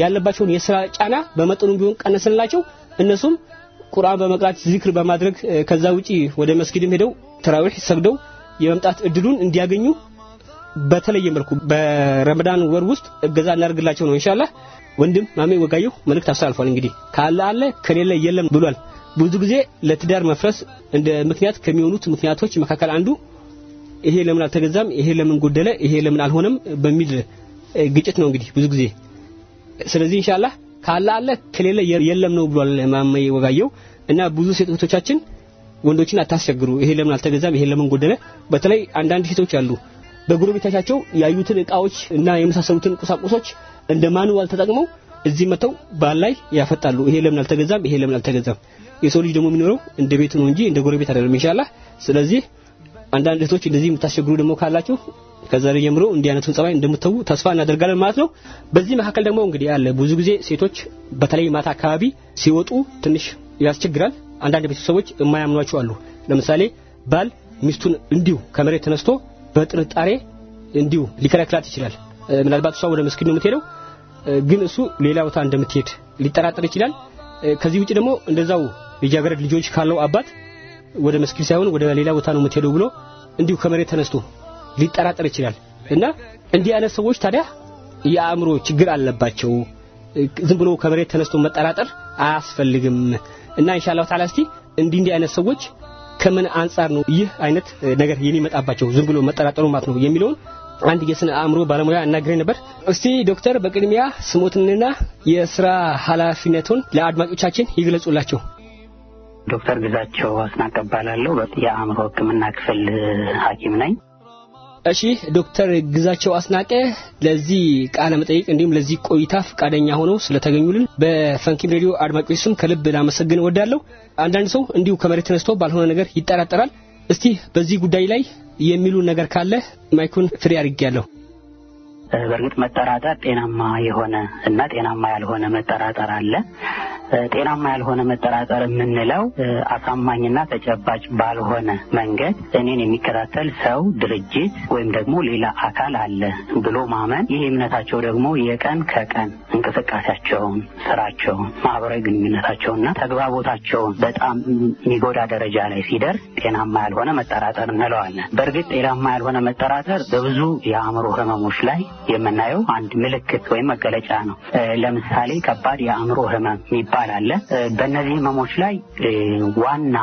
ያለባቸውን የስራ ጫና በመጠኑ ቢሆን ቀነስንላቸው እነሱም ቁርአን በመቅራት ዚክር በማድረግ ከዛ ውጪ ወደ መስጊድም ሄደው ተራዊህ ሰግደው የመምጣት እድሉን እንዲያገኙ በተለየ መልኩ በረመዳን ወር ውስጥ እገዛ እናደርግላቸው ነው ኢንሻአላህ። ወንድም ማሜ ወጋየሁ መልእክት አስተላልፏል። እንግዲህ ካለ አለ ከሌለ የለም ብሏል። ብዙ ጊዜ ለትዳር መፍረስ እንደ ምክንያት ከሚሆኑት ምክንያቶች መካከል አንዱ ይሄ ለምን አልተገዛም፣ ይሄ ለምን ጎደለ፣ ይሄ ለምን አልሆነም በሚል ግጭት ነው እንግዲህ ብዙ ጊዜ። ስለዚህ ኢንሻአላህ ካለ አለ ከሌለ የለም ነው ብሏል ማመይ ወጋየው እና ብዙ ሴቶቻችን ወንዶችን አታስቸግሩ፣ ይሄ ለምን አልተገዛም፣ ይሄ ለምን ጎደለ። በተለይ አንዳንድ ሴቶች አሉ በጎረቤቶቻቸው ያዩትን እቃዎች እና የመሳሰሉትን ቁሳቁሶች እንደ ማኑዋል ተጠቅመው እዚህ መተው ባል ላይ ያፈጣሉ። ይሄ ለምን አልተገዛም፣ ይሄ ለምን አልተገዛም። የሰው ልጅ ደግሞ የሚኖረው እንደ ቤቱ ነው እንጂ እንደ ጎረቤት አይደለም ኢንሻአላህ። ስለዚህ አንዳንድ እህቶች እንደዚህ የምታስቸግሩ ደግሞ ካላችሁ ከዛሬ ጀምሮ እንዲህ አይነቱን ጸባይ እንደምትተዉ ተስፋ እናደርጋለን ማለት ነው። በዚህ መካከል ደግሞ እንግዲህ ያለ ብዙ ጊዜ ሴቶች በተለይ ማታ አካባቢ ሲወጡ ትንሽ ያስቸግራል። አንዳንድ ቤተሰቦች የማያምኗቸው አሉ። ለምሳሌ ባል ሚስቱን እንዲሁ ከመሬት ተነስቶ በጥርጣሬ እንዲሁ ሊከለክላት ይችላል። ምናልባት እሷ ወደ መስጊድ ነው የምትሄደው፣ ግን እሱ ሌላ ቦታ እንደምትሄድ ሊጠራጠር ይችላል። ከዚህ ውጭ ደግሞ እንደዛው ልጃገረድ ልጆች ካለው አባት ወደ መስጊድ ሳይሆን ወደ ሌላ ቦታ ነው የምትሄደው ብሎ እንዲሁ ከመሬት ተነስቶ ሊጠራጠር ይችላል እና እንዲህ አይነት ሰዎች ታዲያ የአእምሮ ችግር አለባቸው። ዝም ብሎ ከመሬት ተነስቶ መጠራጠር አያስፈልግም እና ኢንሻአላህ ተዓላ እስቲ እንዲህ እንዲህ አይነት ሰዎች ከምን አንጻር ነው ይህ አይነት ነገር የሚመጣባቸው ዝም ብሎ መጠራጠሩ ማለት ነው የሚለውን አንድ የስነ አእምሮ ባለሙያ አናግረኝ ነበር። እስቲ ዶክተር በቅድሚያ ስሞትንና የስራ ኃላፊነቱን ለአድማጮቻችን ይግለጹላቸው። ዶክተር ግዛቸው አስናቀ እባላለሁ። የአእምሮ ሕክምና ክፍል ሐኪም ነኝ። እሺ ዶክተር ግዛቸው አስናቀ ለዚህ ቃለ መጠይቅ እንዲሁም ለዚህ ቆይታ ፈቃደኛ ሆነው ስለተገኙልን በፈንኪም ሬዲዮ አድማጮች ስም ከልብ ላመሰግን እወዳለሁ። አንዳንድ ሰው እንዲሁ ከመሬት ተነስቶ ባልሆነ ነገር ይጠራጠራል። እስቲ በዚህ ጉዳይ ላይ የሚሉ ነገር ካለ ማይኩን ፍሬ አድርጌያለሁ። በእርግጥ መጠራጠር ጤናማ የሆነ እና ጤናማ ያልሆነ መጠራጠር አለ። ጤናማ ያልሆነ መጠራጠር የምንለው አሳማኝና ተጨባጭ ባልሆነ መንገድ እኔን የሚከታተል ሰው፣ ድርጅት ወይም ደግሞ ሌላ አካል አለ ብሎ ማመን። ይህ እምነታቸው ደግሞ የቀን ከቀን እንቅስቃሴያቸውን፣ ስራቸውን፣ ማህበራዊ ግንኙነታቸውንና ተግባቦታቸውን በጣም የሚጎዳ ደረጃ ላይ ሲደርስ ጤናማ ያልሆነ መጠራጠር እንለዋለን። በእርግጥ ጤናማ ያልሆነ መጠራጠር በብዙ የአእምሮ ህመሞች ላይ የምናየው አንድ ምልክት ወይም መገለጫ ነው። ለምሳሌ ከባድ የአእምሮ ህመም የሚባል አለ። በእነዚህ ህመሞች ላይ ዋና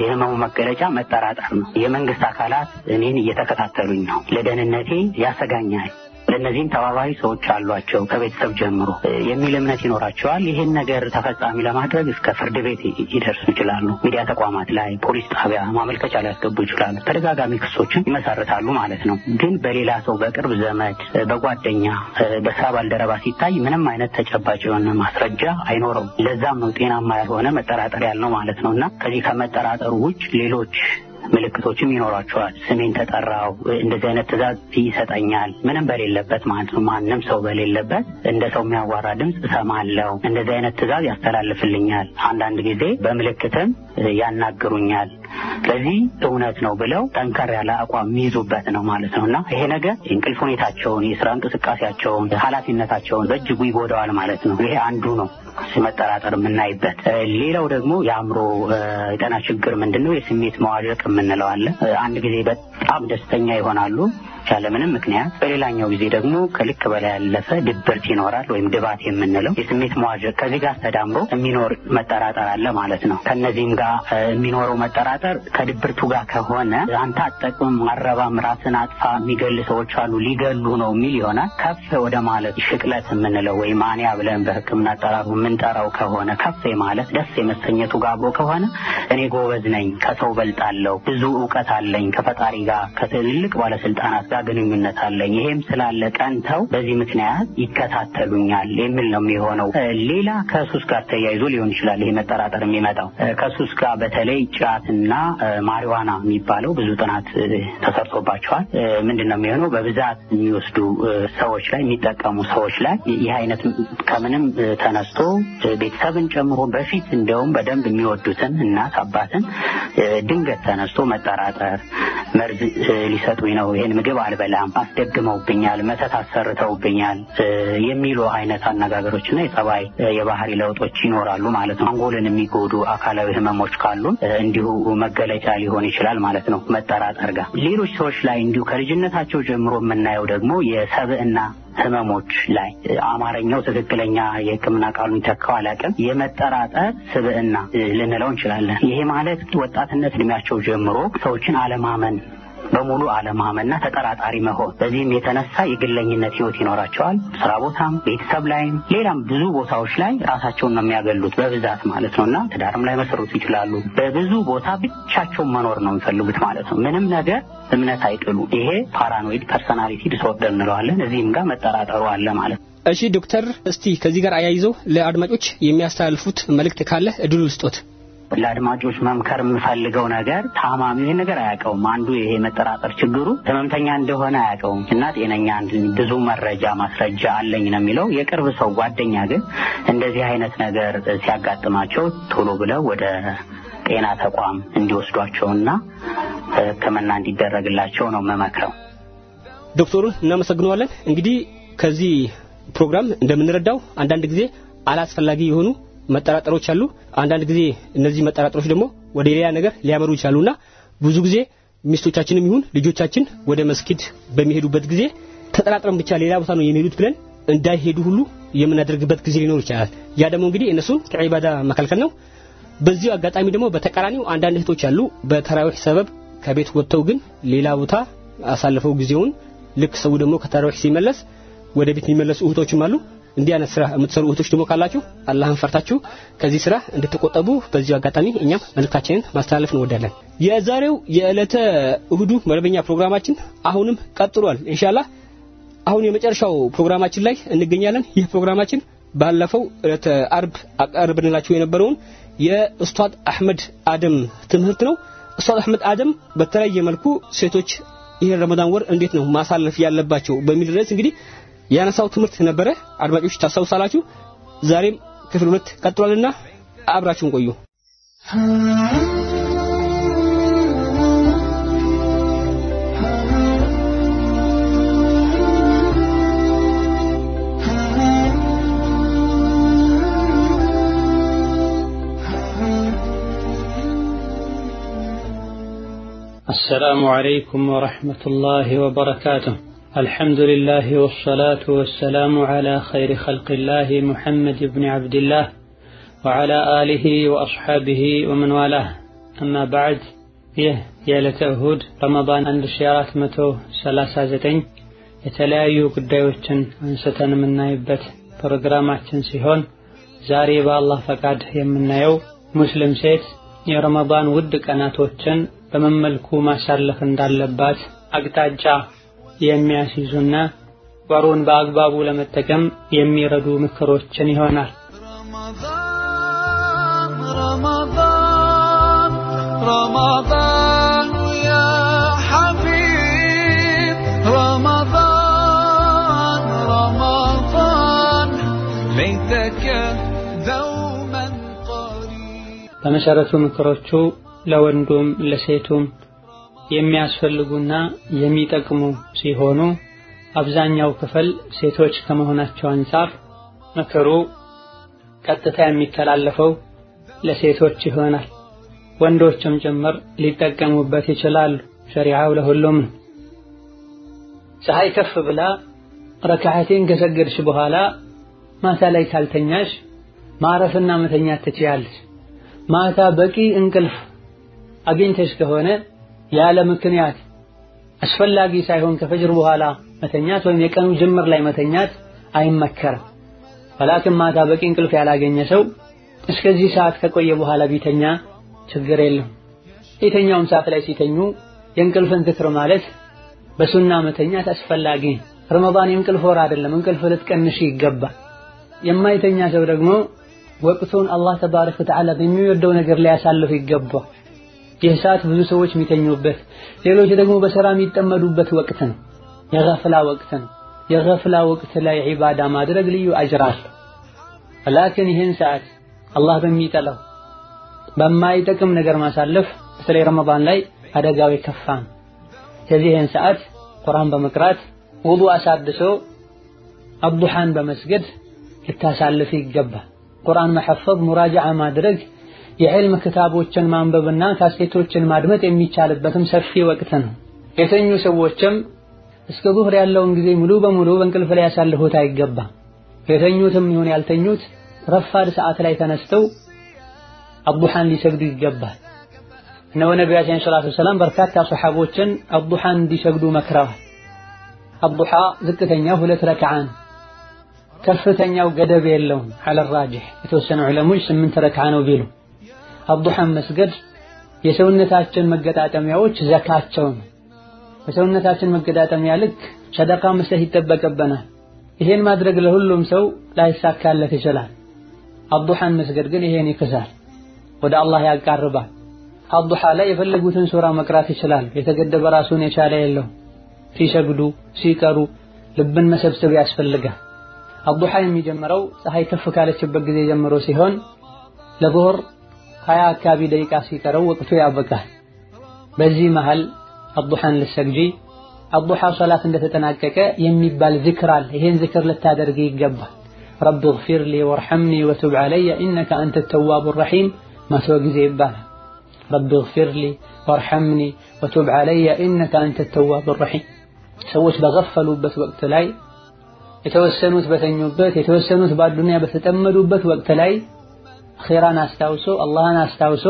የህመሙ መገለጫ መጠራጠር ነው። የመንግስት አካላት እኔን እየተከታተሉኝ ነው፣ ለደህንነቴ ያሰጋኛል ለእነዚህም ተባባሪ ሰዎች አሏቸው ከቤተሰብ ጀምሮ የሚል እምነት ይኖራቸዋል። ይህን ነገር ተፈጻሚ ለማድረግ እስከ ፍርድ ቤት ይደርሱ ይችላሉ። ሚዲያ ተቋማት ላይ፣ ፖሊስ ጣቢያ ማመልከቻ ሊያስገቡ ይችላሉ። ተደጋጋሚ ክሶችን ይመሰርታሉ ማለት ነው። ግን በሌላ ሰው፣ በቅርብ ዘመድ፣ በጓደኛ፣ በስራ ባልደረባ ሲታይ ምንም አይነት ተጨባጭ የሆነ ማስረጃ አይኖረውም። ለዛም ነው ጤናማ ያልሆነ መጠራጠር ያልነው ማለት ነው እና ከዚህ ከመጠራጠሩ ውጭ ሌሎች ምልክቶችም ይኖሯቸዋል። ስሜን ተጠራው፣ እንደዚህ አይነት ትዕዛዝ ይሰጠኛል፣ ምንም በሌለበት ማለት ነው። ማንም ሰው በሌለበት እንደ ሰው የሚያዋራ ድምፅ እሰማለሁ፣ እንደዚህ አይነት ትዕዛዝ ያስተላልፍልኛል። አንዳንድ ጊዜ በምልክትም ያናግሩኛል። ስለዚህ እውነት ነው ብለው ጠንከር ያለ አቋም የሚይዙበት ነው ማለት ነው እና ይሄ ነገር የእንቅልፍ ሁኔታቸውን፣ የስራ እንቅስቃሴያቸውን፣ ኃላፊነታቸውን በእጅጉ ይጎዳዋል ማለት ነው። ይሄ አንዱ ነው መጠራጠር የምናይበት። ሌላው ደግሞ የአእምሮ የጤና ችግር ምንድን ነው? የስሜት መዋዠቅ የምንለው አለ። አንድ ጊዜ በጣም ደስተኛ ይሆናሉ ያለምንም ምክንያት፣ በሌላኛው ጊዜ ደግሞ ከልክ በላይ ያለፈ ድብርት ይኖራል፣ ወይም ድባት የምንለው የስሜት መዋዠቅ። ከዚህ ጋር ተዳምሮ የሚኖር መጠራጠር አለ ማለት ነው። ከነዚህም ጋር የሚኖረው መጠራጠር ከድብርቱ ጋር ከሆነ አንተ አጠቅም አረባም፣ ራስን አጥፋ፣ የሚገል ሰዎች አሉ ሊገሉ ነው የሚል ይሆናል። ከፍ ወደ ማለት ሽቅለት የምንለው ወይም ማንያ ብለን በሕክምና አጠራሩ የምንጠራው ከሆነ ከፍ ማለት ደስ የመሰኘቱ ጋር አብሮ ከሆነ እኔ ጎበዝ ነኝ፣ ከሰው በልጣለሁ፣ ብዙ እውቀት አለኝ፣ ከፈጣሪ ጋር ከትልልቅ ባለስልጣናት ጋር ግንኙነት አለኝ፣ ይሄም ስላለ ቀንተው በዚህ ምክንያት ይከታተሉኛል የሚል ነው የሚሆነው። ሌላ ከሱስ ጋር ተያይዞ ሊሆን ይችላል ይሄ መጠራጠር የሚመጣው ከሱስ ጋር በተለይ ጫትና ማሪዋና የሚባለው ብዙ ጥናት ተሰርቶባቸዋል። ምንድን ነው የሚሆነው በብዛት የሚወስዱ ሰዎች ላይ የሚጠቀሙ ሰዎች ላይ ይህ አይነት ከምንም ተነስቶ ቤተሰብን ጨምሮ በፊት እንደውም በደንብ የሚወዱትን እናት አባትን ድንገት ተነስቶ መጠራጠር፣ መርዝ ሊሰጡኝ ነው፣ ይሄን ምግብ አልበላም፣ አስደግመውብኛል፣ መተት አሰርተውብኛል የሚሉ አይነት አነጋገሮችና የጸባይ የባህሪ ለውጦች ይኖራሉ ማለት ነው። አንጎልን የሚጎዱ አካላዊ ህመሞች ካሉ እንዲሁ መገለጫ ሊሆን ይችላል ማለት ነው መጠራጠር ጋር። ሌሎች ሰዎች ላይ እንዲሁ ከልጅነታቸው ጀምሮ የምናየው ደግሞ የሰብዕና ህመሞች ላይ አማርኛው ትክክለኛ የሕክምና ቃሉን ይተካው አላውቅም። የመጠራጠር ስብዕና ልንለው እንችላለን። ይሄ ማለት ወጣትነት እድሜያቸው ጀምሮ ሰዎችን አለማመን በሙሉ አለማመንና ተጠራጣሪ መሆን። በዚህም የተነሳ የግለኝነት ህይወት ይኖራቸዋል። ስራ ቦታም፣ ቤተሰብ ላይም፣ ሌላም ብዙ ቦታዎች ላይ ራሳቸውን ነው የሚያገሉት በብዛት ማለት ነው እና ትዳርም ላይ መሰሩት ይችላሉ። በብዙ ቦታ ብቻቸውን መኖር ነው የሚፈልጉት ማለት ነው። ምንም ነገር እምነት አይጥሉ። ይሄ paranoid personality disorder እንለዋለን። እዚህም ጋር መጠራጠሩ አለ ማለት ነው። እሺ ዶክተር፣ እስቲ ከዚህ ጋር አያይዘው ለአድማጮች የሚያስተላልፉት መልእክት ካለ እድሉ ልስጦት። ለአድማጮች መምከር የምፈልገው ነገር ታማሚው ይህን ነገር አያውቀውም። አንዱ ይሄ መጠራጠር ችግሩ ህመምተኛ እንደሆነ አያውቀውም እና ጤነኛ ብዙ መረጃ ማስረጃ አለኝ ነው የሚለው። የቅርብ ሰው ጓደኛ ግን እንደዚህ አይነት ነገር ሲያጋጥማቸው ቶሎ ብለው ወደ ጤና ተቋም እንዲወስዷቸውና ሕክምና እንዲደረግላቸው ነው መመክረው። ዶክተሩን እናመሰግነዋለን። እንግዲህ ከዚህ ፕሮግራም እንደምንረዳው አንዳንድ ጊዜ አላስፈላጊ የሆኑ መጠራጠሮች አሉ። አንዳንድ ጊዜ እነዚህ መጠራጠሮች ደግሞ ወደ ሌላ ነገር ሊያመሩ ይችላሉና ብዙ ጊዜ ሚስቶቻችንም ይሁን ልጆቻችን ወደ መስጊድ በሚሄዱበት ጊዜ ተጠራጥረን ብቻ ሌላ ቦታ ነው የሚሄዱት ብለን እንዳይሄዱ ሁሉ የምናደርግበት ጊዜ ሊኖር ይችላል። ያ ደግሞ እንግዲህ እነሱን ከዒባዳ መከልከል ነው። በዚሁ አጋጣሚ ደግሞ በተቃራኒው አንዳንድ እህቶች አሉ በተራዊህ ሰበብ ከቤት ወጥተው ግን ሌላ ቦታ አሳልፈው ጊዜውን ልክ ሰው ደግሞ ከተራዊህ ሲመለስ ወደ ቤት የሚመለሱ እህቶችም አሉ። እንዲህ አይነት ስራ የምትሰሩ እህቶች ደግሞ ካላችሁ አላህን ፈርታችሁ ከዚህ ስራ እንድትቆጠቡ በዚሁ አጋጣሚ እኛም መልእክታችንን ማስተላለፍ እንወዳለን። የዛሬው የዕለተ እሁዱ መደበኛ ፕሮግራማችን አሁንም ቀጥሏል። ኢንሻአላህ አሁን የመጨረሻው ፕሮግራማችን ላይ እንገኛለን። ይህ ፕሮግራማችን ባለፈው ዕለተ አርብ አቀርብንላችሁ የነበረውን የኡስታዝ አህመድ አደም ትምህርት ነው። ኡስታዝ አህመድ አደም በተለያየ መልኩ ሴቶች ይህን ረመዳን ወር እንዴት ነው ማሳለፍ ያለባቸው በሚል ርዕስ እንግዲህ ያነሳው ትምህርት ነበረ። አድማጮች ታስታውሳላችሁ። ዛሬም ክፍል ሁለት ቀጥሏልና አብራችሁን ቆዩ። السلام عليكم ورحمة الله وبركاته الحمد لله والصلاة والسلام على خير خلق الله محمد بن عبد الله وعلى آله وأصحابه ومن والاه أما بعد ይህ የዕለተ እሁድ ረመዳን 1439 የተለያዩ ጉዳዮችን አንስተን የምናይበት ፕሮግራማችን ሲሆን ዛሬ በአላህ ፈቃድ የምናየው ሙስሊም ሴት የረመዳን ውድ ቀናቶችን በምን መልኩ ማሳለፍ እንዳለባት አቅጣጫ የሚያስይዙና ወሩን በአግባቡ ለመጠቀም የሚረዱ ምክሮችን ይሆናል። በመሰረቱ ምክሮቹ ለወንዱም ለሴቱም የሚያስፈልጉና የሚጠቅሙ ሲሆኑ አብዛኛው ክፍል ሴቶች ከመሆናቸው አንጻር ምክሩ ቀጥታ የሚተላለፈው ለሴቶች ይሆናል። ወንዶችም ጭምር ሊጠቀሙበት ይችላሉ። ሸሪዓው ለሁሉም ነው። ፀሐይ ከፍ ብላ ረካዓቴን ከሰገድሽ በኋላ ማታ ላይ ካልተኛሽ ማረፍና መተኛት ትችያለሽ። ማታ በቂ እንቅልፍ አግኝተሽ ከሆነ ያለ ምክንያት አስፈላጊ ሳይሆን ከፈጅር በኋላ መተኛት ወይም የቀኑ ጅምር ላይ መተኛት አይመከርም። ወላkin ማታ በቂ እንቅልፍ ያላገኘ ሰው እስከዚህ ሰዓት ከቆየ በኋላ ቢተኛ ችግር የለም። የተኛውም ሰዓት ላይ ሲተኙ የእንቅልፍን ዝክር ማለት በሱና መተኛት አስፈላጊ። ረመዳን የእንቅልፍ ወር አይደለም፣ እንቅልፍ ልትቀንሽ ይገባል። የማይተኛ ሰው ደግሞ ወቅቱን አላህ ተባረከ ወተዓላ በሚወደው ነገር ላይ ያሳልፍ ይገባል። ይህ ሰዓት ብዙ ሰዎች የሚተኙበት፣ ሌሎች ደግሞ በስራ የሚጠመዱበት ወቅት ነው። የገፍላ ወቅት ነው። የገፍላ ወቅት ላይ ዒባዳ ማድረግ ልዩ አጅር አለ። ላኪን ይህን ሰዓት አላህ በሚጠላው በማይጠቅም ነገር ማሳለፍ በተለይ ረመዳን ላይ አደጋው የከፋ ነው። ስለዚህ ይህን ሰዓት ቁርአን በመቅራት ውዱእ አሳድሶ አዱሃን በመስገድ ልታሳልፍ ይገባል። ቁርአን መሐፈዝ፣ ሙራጃዓ ማድረግ፣ የዕልም ክታቦችን ማንበብና ካሴቶችን ማድመጥ የሚቻልበትም ሰፊ ወቅት ነው። የተኙ ሰዎችም እስከ ዙህር ያለውን ጊዜ ሙሉ በሙሉ በእንቅልፍ ላይ ያሳልፉት አይገባም። የተኙትም ይሁን ያልተኙት ረፋድ ሰዓት ላይ ተነስተው አቡሃን ሊሰግዱ ይገባል። እነሆ ነቢያችን ሰለላሁ ዐለይሂ ወሰለም በርካታ ሶሐቦችን አዱሃን እንዲሰግዱ መክረዋል። አዱሃ ዝቅተኛው ሁለት ረክዓ ከፍተኛው ገደብ የለውም። ዐለ ራጂህ የተወሰኑ ዑለሞች ስምንት ረክዓ ነው ቢሉ አዱሃን መስገድ የሰውነታችን መገጣጠሚያዎች ዘካቸው ነው። በሰውነታችን መገጣጠሚያ ልክ ሰደቃ መስጠት ይጠበቅብናል። ይሄን ማድረግ ለሁሉም ሰው ላይሳካለት ይችላል። አዱሃን መስገድ ግን ይሄን ይክሳል፣ ወደ አላህ ያቃርባል። አዱሃ ላይ የፈለጉትን ሱራ መቅራት ይችላል። የተገደበ ራሱን የቻለ የለው። ሲሰግዱ ሲቀሩ ልብን መሰብሰብ ያስፈልጋል። አዱሃ የሚጀምረው ፀሐይ ከፍ ካለችበት ጊዜ ጀምሮ ሲሆን ለዙህር ሀያ አካባቢ ደቂቃ ሲቀረው ወቅቱ ያበቃል። በዚህ መሃል አዱሃን ልትሰግጂ አዱሃ ሶላት እንደተጠናቀቀ የሚባል ዝክር አለ። ይሄን ዝክር ልታደርጊ ይገባል። ረቢ እግፊር ሊ ወርሐምኒ ወቱብ ዐለየ ኢነከ አንተ ተዋቡ ረሒም መቶ ጊዜ ይባላል። ረቢ እግፊር ሊ ወርሐምኒ ወቱብ ዐለየ ኢነከ አንተ ተዋቡ ረሒም። ሰዎች በገፈሉበት ወቅት ላይ የተወሰኑት በተኙበት የተወሰኑት በአዱንያ በተጠመዱበት ወቅት ላይ አኺራን አስታውሶ አላህን አስታውሶ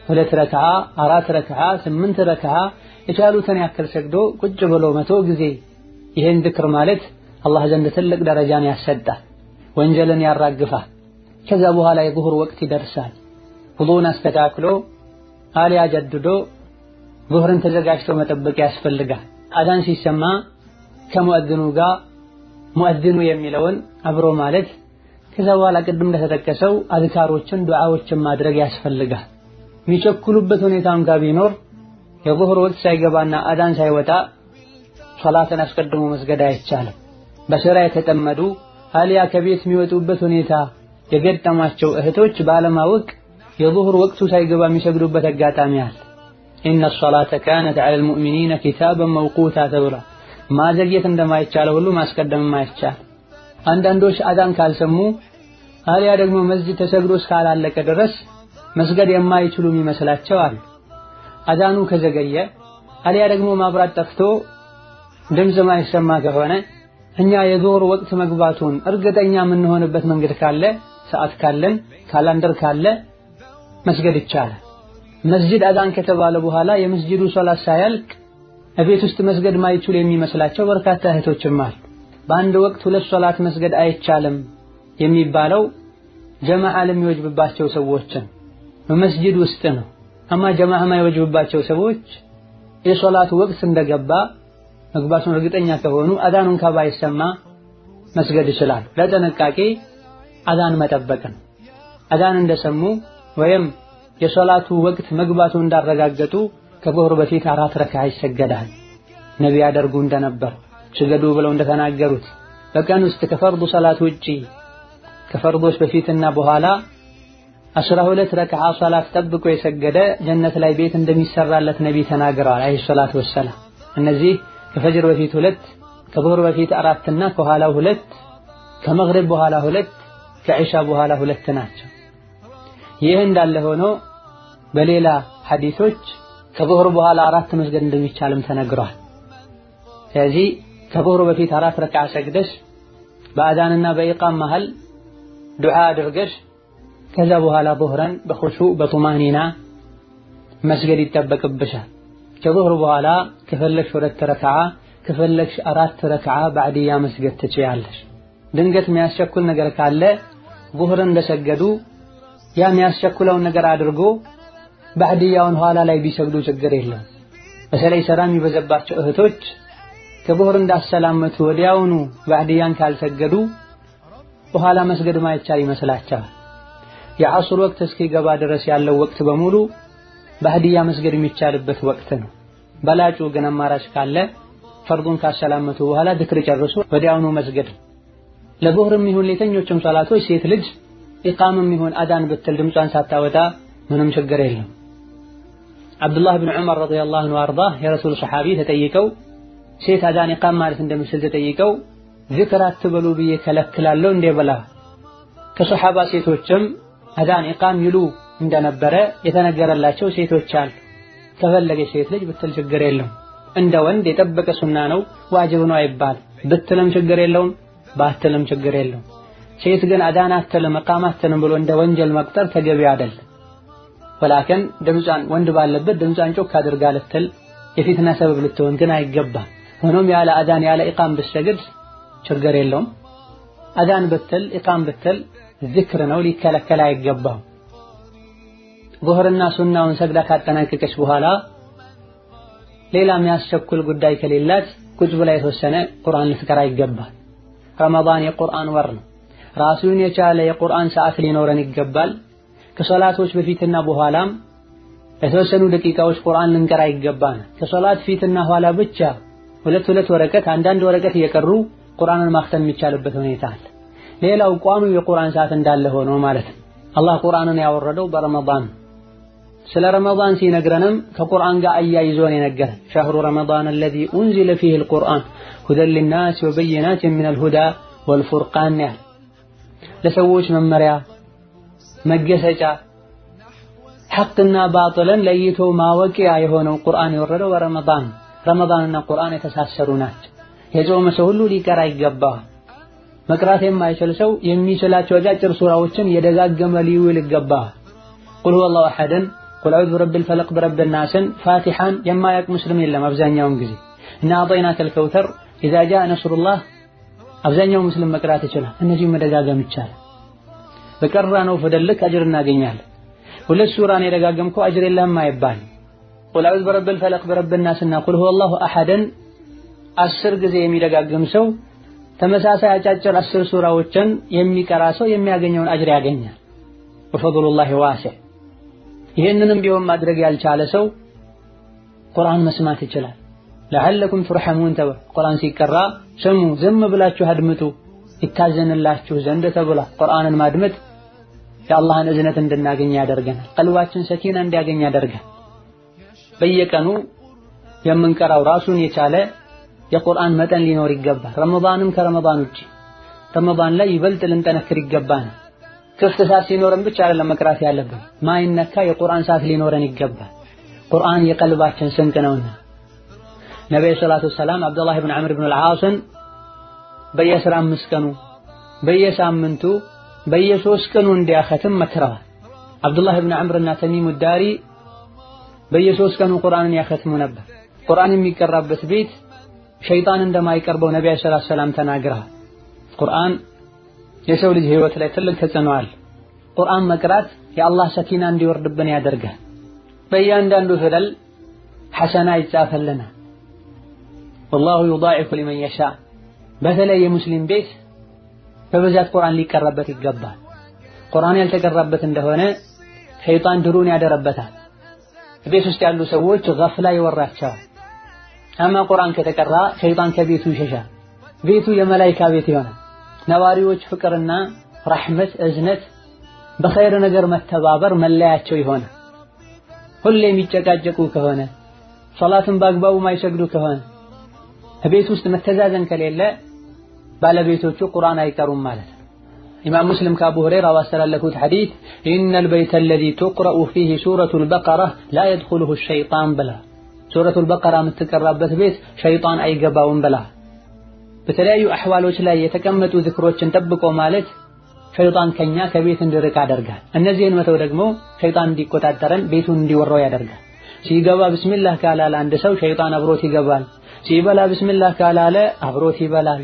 ሁለት ረክዓ፣ አራት ረክዓ፣ ስምንት ረክዓ የቻሉትን ያክል ሰግዶ ቁጭ ብሎ መቶ ጊዜ ይሄን ዝክር ማለት አላህ ዘንድ ትልቅ ደረጃን ያሰጣል፣ ወንጀልን ያራግፋል። ከዛ በኋላ የዙሁር ወቅት ይደርሳል። ውዱእን አስተካክሎ አሊያ ጀድዶ ዙህርን ተዘጋጅቶ መጠበቅ ያስፈልጋል። አዛን ሲሰማ ከሙእዝኑ ጋር ሙእዝኑ የሚለውን አብሮ ማለት ከዛ በኋላ ቅድም እንደተጠቀሰው አዝካሮችን ዱዓዎችን ማድረግ ያስፈልጋል። የሚቸኩሉበት ሁኔታም ጋር ቢኖር የዙህር ወቅት ሳይገባና አዳን ሳይወጣ ሶላትን አስቀድሞ መስገድ አይቻልም። በስራ የተጠመዱ አሊያ ከቤት የሚወጡበት ሁኔታ የገጠማቸው እህቶች ባለማወቅ የዙህር ወቅቱ ሳይገባ የሚሰግዱበት አጋጣሚ አለ። ኢነ ሶላተ ካነት ዐለል ሙእሚኒነ ኪታበን መውቁታ ተብሏል። ማዘግየት እንደማይቻለው ሁሉ ማስቀደም ማይቻል። አንዳንዶች አዳን ካልሰሙ አሊያ ደግሞ መስጂድ ተሰግዶ እስካላለቀ ድረስ መስገድ የማይችሉ የሚመስላቸው አሉ። አዳኑ ከዘገየ አሊያ ደግሞ ማብራት ጠፍቶ ድምፅ ማይሰማ ከሆነ እኛ የዙህር ወቅት መግባቱን እርግጠኛ የምንሆንበት መንገድ ካለ ሰዓት ካለን ካላንደር ካለ መስገድ ይቻላል። መስጂድ አዳን ከተባለ በኋላ የመስጂዱ ሶላት ሳያልቅ እቤት ውስጥ መስገድ ማይችሉ የሚመስላቸው በርካታ እህቶችም አሉ። በአንድ ወቅት ሁለት ሶላት መስገድ አይቻልም የሚባለው ጀማዓ ለሚወጅብባቸው ሰዎችን በመስጂድ ውስጥ ነው። አማ ጀማዓ የማይወጅብባቸው ሰዎች የሶላት ወቅት እንደገባ መግባቱን እርግጠኛ ከሆኑ አዳኑን ከባይሰማ መስገድ ይችላል። ለጥንቃቄ አዳን መጠበቅ ነው። አዳን እንደሰሙ ወይም የሶላቱ ወቅት መግባቱ እንዳረጋገጡ ከዙህር በፊት አራት ረክዓ ይሰገዳል። ነቢ ያደርጉ እንደነበር ስገዱ ብለው እንደተናገሩት በቀን ውስጥ ከፈርዱ ሰላት ውጪ ከፈርዶች በፊትና በኋላ አስራ ሁለት ረክዓ ሶላት ጠብቆ የሰገደ ጀነት ላይ ቤት እንደሚሰራለት ነቢ ተናግረዋል። አለይሂ ሰላቱ ወሰላም። እነዚህ ከፈጅር በፊት ሁለት፣ ከዙህር በፊት አራትና ከኋላው ሁለት፣ ከመግሪብ በኋላ ሁለት፣ ከዒሻ በኋላ ሁለት ናቸው። ይህ እንዳለ ሆኖ በሌላ ሐዲሶች ከዙህር በኋላ አራት መስገድ እንደሚቻልም ተነግሯል። ስለዚህ ከዙህር በፊት አራት ረክዓ ሰግደሽ በአዳንና በኢቃም መሃል ዱዓ አድርገሽ ከዛ በኋላ ዙህረን በኹሹዕ በጡማኒና መስገድ ይጠበቅብሻል። ከዙህር በኋላ ከፈለግሽ ሁለት ረክዓ ከፈለግሽ አራት ረክዓ ባዕድያ መስገድ ትችያለሽ። ድንገት የሚያስቸኩል ነገር ካለ ዙህርን እንደሰገዱ ያ የሚያስቸኩለውን ነገር አድርጎ ባዕድያውን ኋላ ላይ ቢሰግዱ ችግር የለም። በተለይ ስራ የሚበዛባቸው እህቶች ከዙህር እንዳሰላመቱ ወዲያውኑ ባዕድያን ካልሰገዱ በኋላ መስገድ ማይቻል ይመስላቸዋል። የዐሱር ወቅት እስኪገባ ድረስ ያለው ወቅት በሙሉ ባዕድያ መስገድ የሚቻልበት ወቅት ነው። በላጩ ግን አማራጭ ካለ ፈርዱን ካሰላመቱ በኋላ ዝክር ጨርሶ ወዲያውኑ መስገድ። ለዙህርም ይሁን ለየትኞቹም ሶላቶች ሴት ልጅ ኢቃምም ይሁን አዳን ብትል ድምጿን ሳታወጣ ምንም ችግር የለም። አብዱላህ ብን ዑመር ረዲየላሁ ዐንሁ አርዳህ የረሱል ሰሓቢ ተጠይቀው ሴት አዳን ኢቃም ማለት እንደምችል ተጠይቀው ዝክር አትበሉ ብዬ ከለክላለሁ እንዴ ብላ ከሰሓባ ሴቶችም አዳን ኢቃም ይሉ እንደነበረ የተነገረላቸው ሴቶች አሉ። ከፈለገች ሴት ልጅ ብትል ችግር የለውም። እንደ ወንድ የጠበቀ ሱና ነው ዋጅብ ነው አይባል። ብትልም ችግር የለውም፣ ባትልም ችግር የለውም። ሴት ግን አዳን አትልም ኢቃም አትልም ብሎ እንደ ወንጀል መቁጠር ተገቢ አይደለም። ወላከን ድምጿን ወንድ ባለበት ድምጿን ጮክ አድርጋ ልትል የፊትና ሰበብ ልትሆን ግን አይገባም። ሆኖም ያለ አዳን ያለ ኢቃም ብትሰግድ ችግር የለውም። አዳን ብትል ኢቃም ብትል ዚክር ነው፣ ሊከለከል አይገባም። ዙህርና ሱናውን ሰግዳ ካጠናቀቀች በኋላ ሌላ የሚያስቸኩል ጉዳይ ከሌላት ቁጭ ብላ የተወሰነ ቁርአን ልትቀራ ይገባል። ረመዳን የቁርአን ወር ነው። ራሱን የቻለ የቁርአን ሰዓት ሊኖረን ይገባል። ከሶላቶች በፊትና በኋላም የተወሰኑ ደቂቃዎች ቁርአን ልንቀራ ይገባል። ከሶላት ፊትና ኋላ ብቻ ሁለት ሁለት ወረቀት አንዳንድ ወረቀት እየቀሩ ቁርአንን ማክተም የሚቻልበት ሁኔታ አለ። ሌላው ቋሚው የቁርአን ሰዓት እንዳለ ሆኖ ማለት ነው። አላህ ቁርአንን ያወረደው በረመዳን ስለ ረመዳን ሲነግረንም ከቁርአን ጋር አያይዞ ነው የነገረን። ሸህሩ ረመዳን አለዚ ኡንዚለ ፊህ አልቁርአን ሁደን ሊናስ ወበይናት ሚነል ሁዳ ወልፉርቃን ያህል ለሰዎች መመሪያ መገሰጫ ሐቅና ባጥልን ለይቶ ማወቂያ የሆነው ቁርአን የወረደው በረመዳን ረመዳንና ቁርአን የተሳሰሩ ናቸው። የጾመ ሰው ሁሉ ሊቀራ ይገባል። መቅራት የማይችል ሰው የሚችላቸው አጫጭር ሱራዎችን የደጋገመ ሊውል ይገባል። ቁል ሁወላሁ አሐድን ቁል አዑዙ ቢረቢል ፈለቅ ቢረቢን ናስን ፋቲሓን የማያውቅ ሙስሊም የለም። አብዛኛውን ጊዜ እና አጠይናከል ከውተር ኢዛ ጃአ ነስሩላህ አብዛኛው ሙስሊም መቅራት ይችላል። እነዚህ መደጋገም ይቻላል። በቀራ ነው ፊደል አጅር እናገኛለን። ሁለት ሱራን የደጋገምከው አጅር የለህም አይባልም። ቁል አዑዙ ቢረቢል ፈለቅ ቢረቢን ናስና ቁል ሁወላሁ አሐድን አስር ጊዜ የሚደጋግም ሰው ተመሳሳይ አጫጭር አስር ሱራዎችን የሚቀራ ሰው የሚያገኘውን አጅር ያገኛል። ወፈድሉላሂ ዋሲዕ። ይህንንም ቢሆን ማድረግ ያልቻለ ሰው ቁርአን መስማት ይችላል። ለዓለኩም ቱርሐሙን ተብሏል። ቁርአን ሲቀራ ስሙ፣ ዝም ብላችሁ አድምጡ ይታዘንላችሁ ዘንድ ተብሏል። ቁርአንን ማድመጥ የአላህን እዝነት እንድናገኝ ያደርገናል። ቀልባችን ሰኪና እንዲያገኝ ያደርጋል። በየቀኑ የምንቀራው ራሱን የቻለ የቁርአን መጠን ሊኖር ይገባል። ረመዳንም ከረመዳን ውጪ ረመዳን ላይ ይበልጥ ልንጠነክር ይገባናል። ክፍት ሰዓት ሲኖረን ብቻ አይደለም መቅራት ያለብን፣ ማይነካ የቁርአን ሰዓት ሊኖረን ይገባል። ቁርአን የቀልባችን ስንቅ ነውና ነብዩ ሰለላሁ ሰላም አብዱላህ ብን ዐምር ብን አልዓስን በየአስራ አምስት ቀኑ በየሳምንቱ በየሶስት ቀኑ እንዲያኸትም መክረዋል። አብዱላህ ብን ዐምር እና ተሚሙ ዳሪ በየሶስት ቀኑ ቁርአንን ያኸትሙ ነበር። ቁርአን የሚቀራበት ቤት ሸይጣን እንደማይቀርበው ነብዩ ሰለላሁ ዐለይሂ ወሰለም ተናግረዋል። ቁርአን የሰው ልጅ ህይወት ላይ ትልቅ ተጽዕኖ አለ። ቁርአን መቅራት የአላህ ሰኪና እንዲወርድብን ያደርጋል። በእያንዳንዱ ፊደል ሐሰና ይጻፈልናል። ወላሁ ዩዳዒፉ ሊመን የሻ። በተለይ የሙስሊም ቤት በብዛት ቁርአን ሊቀራበት ይገባል። ቁርአን ያልተቀራበት እንደሆነ ሸይጣን ድሩን ያደረበታል። ቤት ውስጥ ያሉ ሰዎች ገፍላ ይወራቸዋል። አማ ቁርአን ከተቀራ ሸይጣን ከቤቱ ይሸሻል። ቤቱ የመላይካ ቤት ይሆናል። ነዋሪዎች ፍቅርና ረሕመት፣ እዝነት፣ በኸይር ነገር መተባበር መለያቸው ይሆናል። ሁሌ የሚጨቃጨቁ ከሆነ ሶላትን በአግባቡ ማይሰግዱ ከሆነ ቤት ውስጥ መተዛዘን ከሌለ ባለቤቶቹ ቁርአን አይቀሩም ማለት ነው። ኢማም ሙስሊም ከአቡ ሁረይራ ባስተላለፉት ሐዲት إن البيت الذي تقرأ فيه سورة البقرة لا يدخله شيطان ብላ ሱረቱል በቀራ የምትቀራበት ቤት ሸይጣን አይገባውም ብላ በተለያዩ አሕዋሎች ላይ የተቀመጡ ዝክሮችን ጠብቆ ማለት ሸይጣን ከኛ ከቤት እንዲርቅ ያደርጋል። እነዚህን መተው ደግሞ ሸይጣን እንዲቆጣጠረን ቤቱን እንዲወራው ያደርጋል። ሲገባ ብስሚላህ ካላለ አንድ ሰው ሸይጣን አብሮት ይገባል። ሲበላ ብስሚላህ ካላለ አብሮት ይበላል።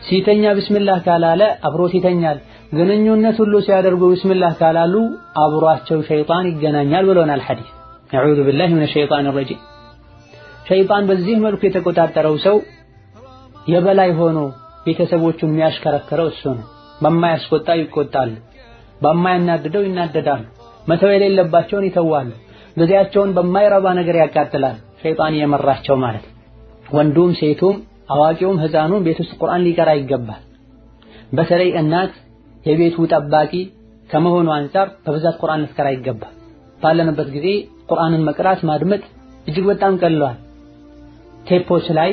ሲተኛ ብስሚላህ ካላለ አብሮት ይተኛል። ግንኙነት ሁሉ ሲያደርጉ ብስሚላህ ካላሉ አብሯቸው ሸይጣን ይገናኛል ብሎናል ሐዲስ። ነዑዙ ቢላሂ ሚነ ሸይጣን ረጂም። ሸይጣን በዚህ መልኩ የተቆጣጠረው ሰው የበላይ ሆኖ ቤተሰቦቹን የሚያሽከረክረው እሱ ነው። በማያስቆጣ ይቆጣሉ፣ በማያናድደው ይናደዳሉ፣ መተው የሌለባቸውን ይተዋሉ፣ ጊዜያቸውን በማይረባ ነገር ያቃጥላል። ሸይጣን እየመራቸው ማለት ወንዱም ሴቱም አዋቂውም ህፃኑም ቤት ውስጥ ቁርአን ሊቀራ ይገባል። በተለይ እናት የቤቱ ጠባቂ ከመሆኑ አንጻር በብዛት ቁርአን ልትቀራ ይገባል። ባለንበት ጊዜ ቁርአንን መቅራት ማድመጥ እጅግ በጣም ቀሏል። ቴፖች ላይ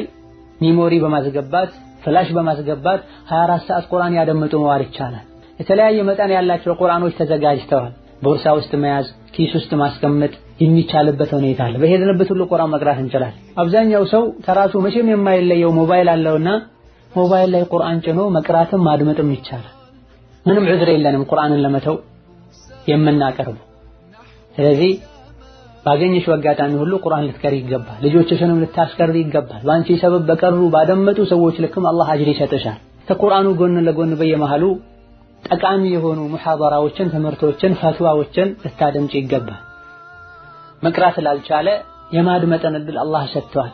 memory በማስገባት flash በማስገባት 24 ሰዓት ቁርአን ያደምጡ መዋል ይቻላል። የተለያየ መጠን ያላቸው ቁርአኖች ተዘጋጅተዋል። ቦርሳ ውስጥ መያዝ፣ ኪስ ውስጥ ማስቀመጥ የሚቻልበት ሁኔታ አለ። በሄድንበት ሁሉ ቁርአን መቅራት እንችላለን። አብዛኛው ሰው ከራሱ መቼም የማይለየው ሞባይል አለውና ሞባይል ላይ ቁርአን ጭኖ መቅራትም ማድመጥም ይቻላል። ምንም ዑዝር የለንም ቁርአንን ለመተው የምናቀርበው። ስለዚህ ባገኘሽው አጋጣሚ ሁሉ ቁርአን ልትቀሪ ይገባል። ልጆችሽንም ልታስቀሪ ይገባል። በአንቺ ሰበብ በቀሩ ባደመጡ ሰዎች ልክም አላህ አጅር ይሰጥሻል። ከቁርአኑ ጎን ለጎን በየመሃሉ ጠቃሚ የሆኑ ሙሐደራዎችን፣ ትምህርቶችን፣ ፈትዋዎችን ልታደምጪ ይገባል። መቅራት ላልቻለ የማድመጥን እድል አላህ ሰጥቷል።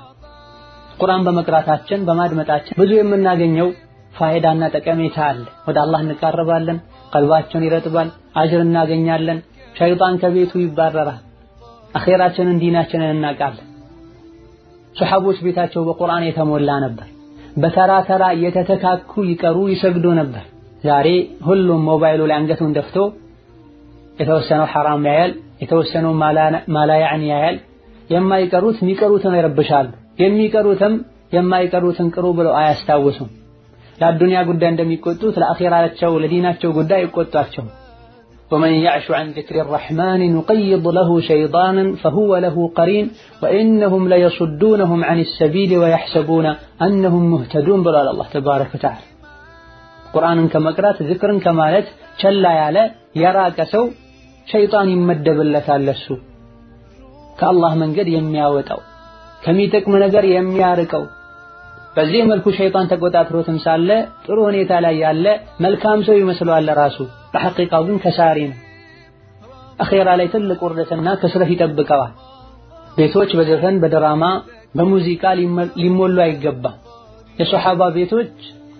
ቁርአን በመቅራታችን በማድመጣችን ብዙ የምናገኘው ፋይዳና ጠቀሜታ አለ። ወደ አላህ እንቃረባለን፣ ቀልባችን ይረጥባል፣ አጅር እናገኛለን፣ ሸይጣን ከቤቱ ይባረራል። አኼራችንን ዲናችንን እናውቃለን። ሱሐቦች ቤታቸው በቁርአን የተሞላ ነበር። በተራ ተራ እየተተካኩ ይቀሩ ይሰግዱ ነበር። ዛሬ ሁሉም ሞባይሉ ላይ አንገቱን ደፍቶ የተወሰነው ሐራም ያያል፣ የተወሰነው ማላያዕን ያያል። የማይቀሩት የሚቀሩትን ይረብሻሉ። የሚቀሩትም የማይቀሩትን ቅሩ ብለው አያስታውሱም። ለአዱንያ ጉዳይ እንደሚቆጡት ለአኺራቸው ለዲናቸው ጉዳይ ይቆጧቸው። ወመን ያዕሹ ዐን ዚክሪ ረሕማን ኑቀይድ ለሁ ሸይጣንን ፈሁወ ለሁ ቀሪን ወኢነሁም ለየሱዱነሁም ዐን ሰቢል ወየሕሰቡነ አነሁም ሙህተዱን ብሏል አላህ ተባረከ ወተዓላ። ቁርአንን ከመቅራት ዝክርን ከማለት ቸላ ያለ የራቀ ሰው ሸይጣን ይመደብለታል እሱ ከአላህ መንገድ የሚያወጣው ከሚጠቅም ነገር የሚያርቀው። በዚህ መልኩ ሸይጣን ተቆጣጥሮትም ሳለ ጥሩ ሁኔታ ላይ ያለ መልካም ሰው ይመስለዋል ራሱ በሐቂቃው ግን ከሳሪ ነው። አኼራ ላይ ትልቅ ውርደትና ክስረት ይጠብቀዋል። ቤቶች በዘፈን በድራማ በሙዚቃ ሊሞሉ አይገባም። የሶሐባ ቤቶች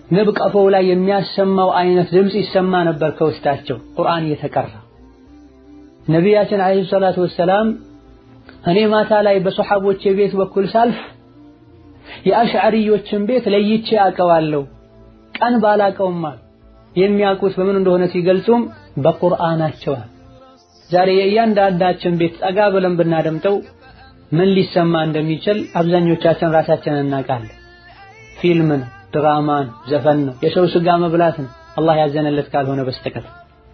ንብ ቀፎው ላይ የሚያሰማው አይነት ድምፅ ይሰማ ነበር ከውስጣቸው ቁርአን እየተቀራ። ነቢያችን አለይሂ ሰላቱ ወሰላም እኔ ማታ ላይ በሶሐቦች ቤት በኩል ሳልፍ የአሽዓሪዮችን ቤት ለይቼ አውቀዋለሁ ቀን ባላቀውም አሉ። የሚያውቁት በምን እንደሆነ ሲገልጹም በቁርአናቸው። ዛሬ የእያንዳንዳችን ቤት ጠጋ ብለን ብናደምጠው ምን ሊሰማ እንደሚችል አብዛኞቻችን ራሳችንን እናውቃለን። ፊልም ነው፣ ድራማ ነው፣ ዘፈን ነው፣ የሰው ስጋ መብላት ነው። አላህ ያዘነለት ካልሆነ በስተቀር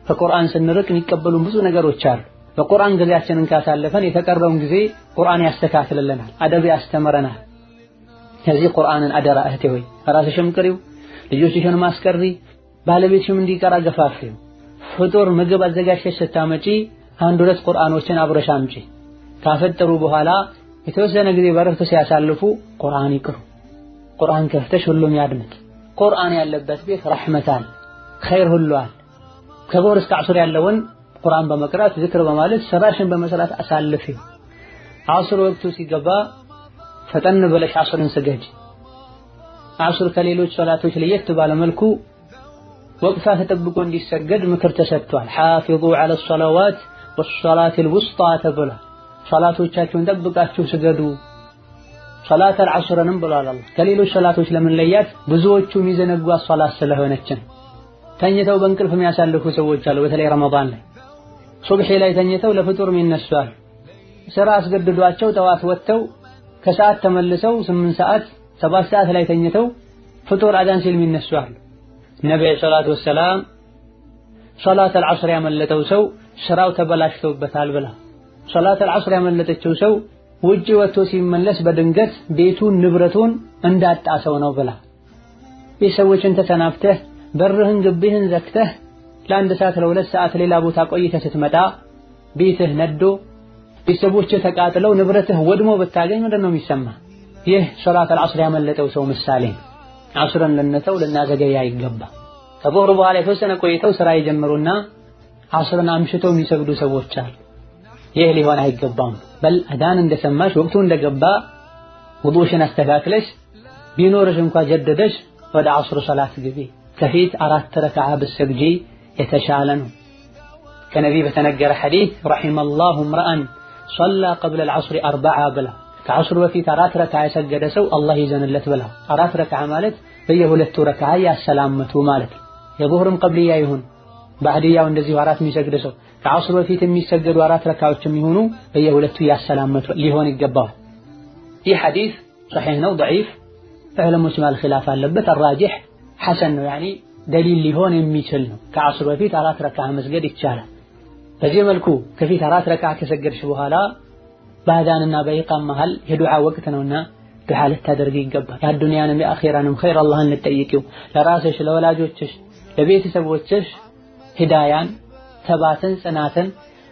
ከቁርአን ስንርቅ የሚቀበሉ ብዙ ነገሮች አሉ። በቁርአን ጊዜያችንን ካሳለፈን የተቀረውን ጊዜ ቁርአን ያስተካክልልናል፣ አደብ ያስተምረናል። ከዚህ ቁርአንን አደራ እህቴ ሆይ ራስሽም ቅሪው፣ ልጆችሽን ማስቀሪ፣ ባለቤትሽም እንዲቀራ ገፋፊው። ፍጡር ምግብ አዘጋጅተሽ ስታመጪ አንድ ሁለት ቁርአኖችን አብረሽ አምጪ። ካፈጠሩ በኋላ የተወሰነ ጊዜ በረፍት ሲያሳልፉ ቁርአን ይቅሩ። ቁርአን ከፍተሽ ሁሉም ያድምጥ። ቁርአን ያለበት ቤት ረሕመት አለ፣ ኸይር ሁሉ አለ። ከዙህር እስከ ዐሱር ያለውን ቁርአን በመቅራት ዝክር በማለት ስራሽን በመስራት አሳልፊው። ዐሱር ወቅቱ ሲገባ ፈጠን ብለሽ ዐሱርን ስገጅ። ዐሱር ከሌሎች ሶላቶች ለየት ባለ መልኩ ወቅቷ ተጠብቆ እንዲሰገድ ምክር ተሰጥቷል። ሓፊዙ ዐለ ሰላዋት ወሰላቲል ውስጣ ተብሏል። ሶላቶቻችሁን ጠብቃችሁ ስገዱ። ሶላተል ዐሱርንም ብሏል አላህ። ከሌሎች ሶላቶች ለምን ለያት? ብዙዎቹ የሚዘነጓት ሶላት ስለሆነችን። ተኝተው በእንቅልፍ የሚያሳልፉ ሰዎች አሉ። በተለይ ረመዳን ላይ ሱብሒ ላይ ተኝተው ለፍጡር የሚነሱ አሉ። ስራ አስገድዷቸው ጠዋት ወጥተው ከሰዓት ተመልሰው ስምንት ሰዓት ሰባት ሰዓት ላይ ተኝተው ፍጡር አዛን ሲል አሉ። ነቢዩ ሰላቱ ወሰላም ሶላተል ዐስር ያመለጠው ሰው ስራው ተበላሽቶበታል ብላ ሶላተል ዐስር ያመለጠችው ሰው ውጪ ወጥቶ ሲመለስ በድንገት ቤቱን ንብረቱን እንዳጣ ሰው ነው ብላ ቤተሰቦችን ተሰናብተህ በርህን ግቢህን ዘግተህ ለአንድ ሰዓት ለሁለት ሰዓት ሌላ ቦታ ቆይተህ ስትመጣ ቤትህ ነዶ ቤተሰቦችህ ተቃጥለው ንብረትህ ወድሞ ብታገኝ ምንድን ነው የሚሰማ? ይህ ሶላተል ዐስር ያመለጠው ሰው ምሳሌ ዐስርን ልንተው ልናዘገይ አይገባ። ከዙህር በኋላ የተወሰነ ቆይተው ስራ የጀመሩና ዐስርን አምሽተው የሚሰግዱ ሰዎች አሉ። ይህ ሊሆን አይገባም። በል አዳን እንደሰማሽ ወቅቱ እንደገባ ውዱእሽን አስተካክለሽ ቢኖርሽ እንኳ ጀደደሽ ወደ ዐስር ሶላት ግቢ። ከፊት አራት ረክዓ ብትሰግጂ የተሻለ ነው። ከነቢይ በተነገረ ሐዲስ ረሒመላሁ እምረአን ሶላ ቀብለ ልዐስሪ አርበዓ ብላ ከዐስር በፊት አራት ረክዓ የሰገደ ሰው አላህ ይዘንለት ብላ። አራት ረክዓ ማለት በየሁለቱ ረክዓ ያሰላመቱ ማለት የዙህርም ቀብልያ ይሁን ባዕድያው እንደዚሁ አራት የሚሰግድ ሰው ከዐስር በፊት የሚሰገዱ አራት ረክዓዎች የሚሆኑ በየሁለቱ ያሰላመቱ ሊሆን ይገባዋል። ይህ ሐዲስ ሰሒህ ነው፣ ደዒፍ ዑለሞች መሃል ኺላፍ አለበት። አራጂሕ ሐሰን ነው፣ ያኒ ደሊል ሊሆን የሚችል ነው። ከዐስር በፊት አራት ረክዓ መስገድ ይቻላል። በዚህ መልኩ ከፊት አራት ረክዓ ከሰገድሽ በኋላ በአዛንና በኢቃም መሃል የዱዓ ወቅት ነውና ዱዓ ልታደርግ ይገባል። የአዱንያንም የአኼራንም ኸይር አላህን ልትጠይቂው ለራስሽ፣ ለወላጆችሽ፣ ለቤተሰቦችሽ ሂዳያን፣ ተባትን፣ ጽናትን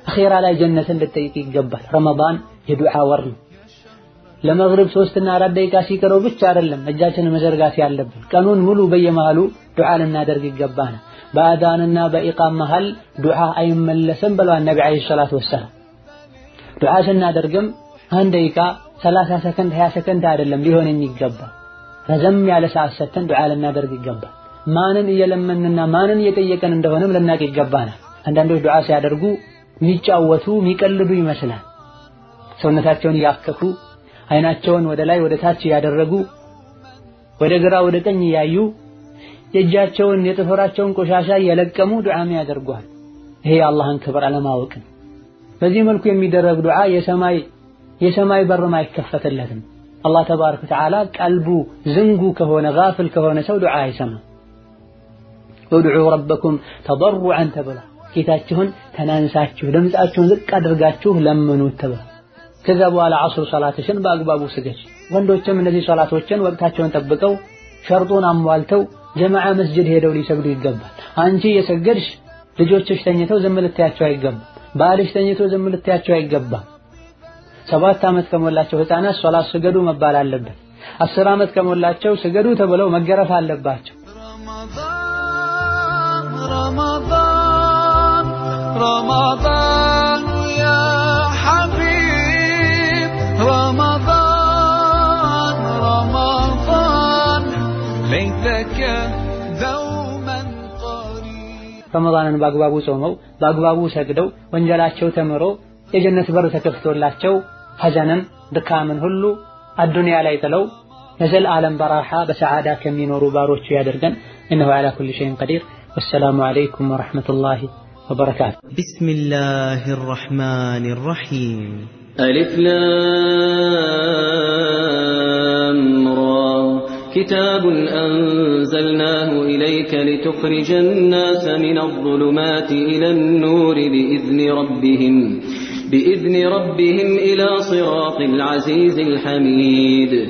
አኼራ ላይ ጀነትን ልጠይቅ ይገባል። ረመዳን የዱዓ ወር ነው። ለመግሪብ ሶስትና አራት ደቂቃ ሲቀረው ብቻ አይደለም እጃችንን መዘርጋት ያለብን። ቀኑን ሙሉ በየመሃሉ ዱዓ ልናደርግ ይገባናል። በአዳንና በኢቃም መሃል ዱዓ አይመለስም ብለዋል ነቢ ዓለይሂ ሰላቱ ወሰላም። ዱዓ ስናደርግም አንድ ደቂቃ 30 ሰከንድ 20 ሰከንድ አይደለም ሊሆን የሚገባ ረዘም ያለ ሰዓት ሰጥተን ዱዓ ልናደርግ ይገባል። ማንን እየለመንና ማንን እየጠየቀን እንደሆነም ልናቅ ይገባናል። አንዳንዶች ዱዓ ሲያደርጉ የሚጫወቱ የሚቀልዱ ይመስላል። ሰውነታቸውን እያከኩ አይናቸውን ወደ ላይ ወደ ታች ያደረጉ ወደ ግራ ወደ ቀኝ እያዩ የእጃቸውን የጥፍራቸውን ቆሻሻ እየለቀሙ ዱዓም ያደርጓል። ይሄ የአላህን ክብር አለማወቅ በዚህ መልኩ የሚደረግ ዱዓ የሰማይ የሰማይ በርም አይከፈትለትም። አላህ ተባረከ ወተዓላ ቀልቡ ዝንጉ ከሆነ ጋፍል ከሆነ ሰው ዱዓ አይሰማም። ወድዑ ረበኩም ተضرعا ተብሏል። ጌታችሁን ተናንሳችሁ ድምፃችሁን ዝቅ አድርጋችሁ ለምኑት ተብሏል። ከዛ በኋላ አስር ሰላትሽን በአግባቡ ስገጅ። ወንዶችም እነዚህ ሰላቶችን ወቅታቸውን ጠብቀው ሸርጡን አሟልተው ጀማዓ መስጅድ ሄደው ሊሰግዱ ይገባል። አንቺ የሰገድሽ ልጆችሽ ተኝተው ዝም ልትያቸው አይገባም። ባልሽ ተኝቶ ዝም ልትያቸው አይገባም። ሰባት ዓመት ከሞላቸው ህፃናት ሶላት ስገዱ መባል አለበት። አስር ዓመት ከሞላቸው ስገዱ ተብለው መገረፍ አለባቸው። ረመዳን ረመዳን رمضان رمضان ليتك دوما ረመዳንን በአግባቡ ጾመው በአግባቡ ሰግደው ወንጀላቸው ተምሮ የጀነት በር ተከፍቶላቸው ሐዘንን ድካምን ሁሉ አዱንያ ላይ ጥለው ለዘላለም በራሓ በሰዓዳ ከሚኖሩ ባሮቹ ያደርገን። እነሆ ዓላ ኩሊ ሸይን ቀዲር። ወሰላሙ ዓለይኩም ወረሕመቱላሂ ወበረካቱ። بسم الله الرحمن الرحيم ألف لام را. كتاب أنزلناه إليك لتخرج الناس من الظلمات إلى النور بإذن ربهم بإذن ربهم إلى صراط العزيز الحميد.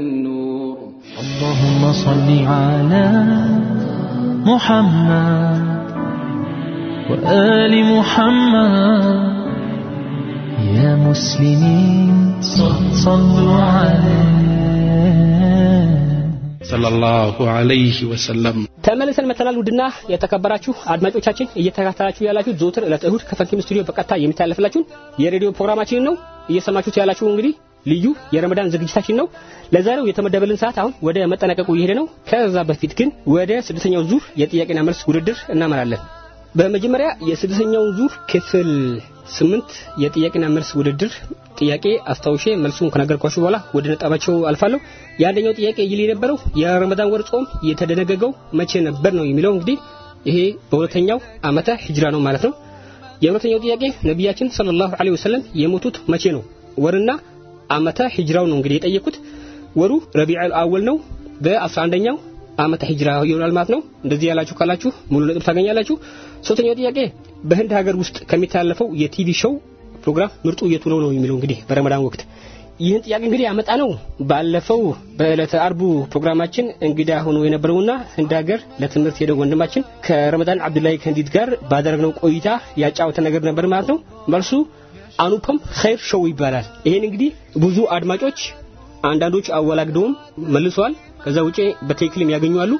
اللهم صل على محمد وآل محمد يا مسلمين صلوا عليه ሰለላሁ ዐለይሂ ወሰለም ተመልሰን መተናል። ውድና የተከበራችሁ አድማጮቻችን እየተከታተላችሁ ያላችሁ ዘውትር ዕለት እሁድ ከፈንኪም ስቱዲዮ በቀጥታ የሚተላለፍላችሁን የሬዲዮ ፕሮግራማችንን ነው እየሰማችሁት ያላችሁ እንግዲህ ልዩ የረመዳን ዝግጅታችን ነው። ለዛሬው የተመደበልን ሰዓት አሁን ወደ መጠናቀቁ እየሄደ ነው። ከዛ በፊት ግን ወደ ስድስተኛው ዙር የጥያቄና መልስ ውድድር እናመራለን። በመጀመሪያ የስድስተኛውን ዙር ክፍል ስምንት የጥያቄና መልስ ውድድር ጥያቄ አስታውሼ መልሱን ከነገርኳችሁ በኋላ ወደ ነጥባቸው አልፋለሁ። የአንደኛው ጥያቄ ይል የነበረው የረመዳን ወር ጾም የተደነገገው መቼ ነበር ነው የሚለው እንግዲህ ይሄ በሁለተኛው ዓመተ ሂጅራ ነው ማለት ነው። የሁለተኛው ጥያቄ ነቢያችን ሰለላሁ ዐለይሂ ወሰለም የሞቱት መቼ ነው? ወርና ዓመተ ሂጅራው ነው እንግዲህ የጠየቁት። ወሩ ረቢዑል አወል ነው በ11ኛው ዓመተ ሂጅራ ይሆናል ማለት ነው። እንደዚህ ያላችሁ ካላችሁ ሙሉ ነጥብ ታገኛላችሁ። ሶስተኛው ጥያቄ በህንድ ሀገር ውስጥ ከሚተላለፈው የቲቪ ሾው ፕሮግራም ምርጡ የቱ ነው ነው የሚለው እንግዲህ በረመዳን ወቅት ይህን ጥያቄ እንግዲህ ያመጣ ነው ባለፈው በዕለተ አርቡ ፕሮግራማችን እንግዳ ሆኖ የነበረውና ህንድ ሀገር ለትምህርት ሄደው ወንድማችን ከረመዳን አብዱላሂ ከንዲድ ጋር ባደረግነው ቆይታ ያጫወተ ነገር ነበር ማለት ነው። መልሱ አኑፐም ኸይር ሾው ይባላል። ይሄን እንግዲህ ብዙ አድማጮች አንዳንዶች አወላግደውም መልሰዋል። ከዛ ውጪ በትክክልም ያገኙአሉ።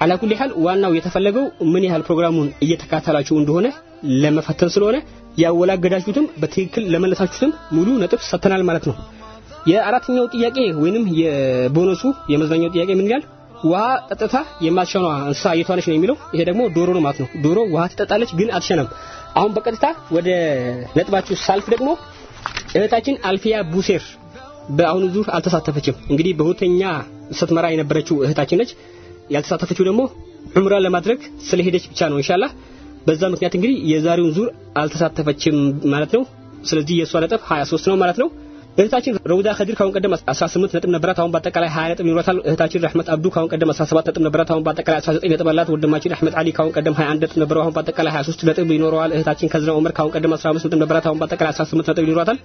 አላኩል ያህል ዋናው የተፈለገው ምን ያህል ፕሮግራሙን እየተካተላችሁ እንደሆነ ለመፈተን ስለሆነ ያወላገዳችሁትም በትክክል ለመለሳችሁትም ሙሉ ነጥብ ሰጥተናል ማለት ነው። የአራተኛው ጥያቄ ወይንም የቦነሱ የመዝናኛው ጥያቄ ምን ይላል? ውሃ ጠጥታ የማትሸኗ እንስሳ የቷ ነች ነው የሚለው። ይሄ ደግሞ ዶሮ ነው ማለት ነው። ዶሮ ውሃ ትጠጣለች ግን አትሸናም። አሁን በቀጥታ ወደ ነጥባችሁ ሳልፍ ደግሞ እህታችን አልፊያ ቡሴር በአሁኑ ዙር አልተሳተፈችም። እንግዲህ በሁለተኛ ስትመራ የነበረችው እህታችን ነች። ያልተሳተፈችው ደግሞ ዑምራ ለማድረግ ስለሄደች ብቻ ነው ኢንሻአላህ። በዛ ምክንያት እንግዲህ የዛሬውን ዙር አልተሳተፈችም ማለት ነው። ስለዚህ የእሷ ነጥብ 23 ነው ማለት ነው። እህታችን ረውዳ ከድር ካሁን ቀደም 18 ነጥብ ነበራት። አሁን በአጠቃላይ 20 ነጥብ ይኖራታል። እህታችን ረህመት አብዱ ካሁን ቀደም 17 ነጥብ ነበራት። አሁን በአጠቃላይ 19 ነጥብ አላት። ወንድማችን አህመድ አሊ ካሁን ቀደም 21 ነጥብ ነበረው። አሁን በአጠቃላይ 23 ነጥብ ይኖረዋል። እህታችን ከዝና ዑመር ካሁን ቀደም 15 ነጥብ ነበራት። አሁን በአጠቃላይ 18 ነጥብ ይኖራታል።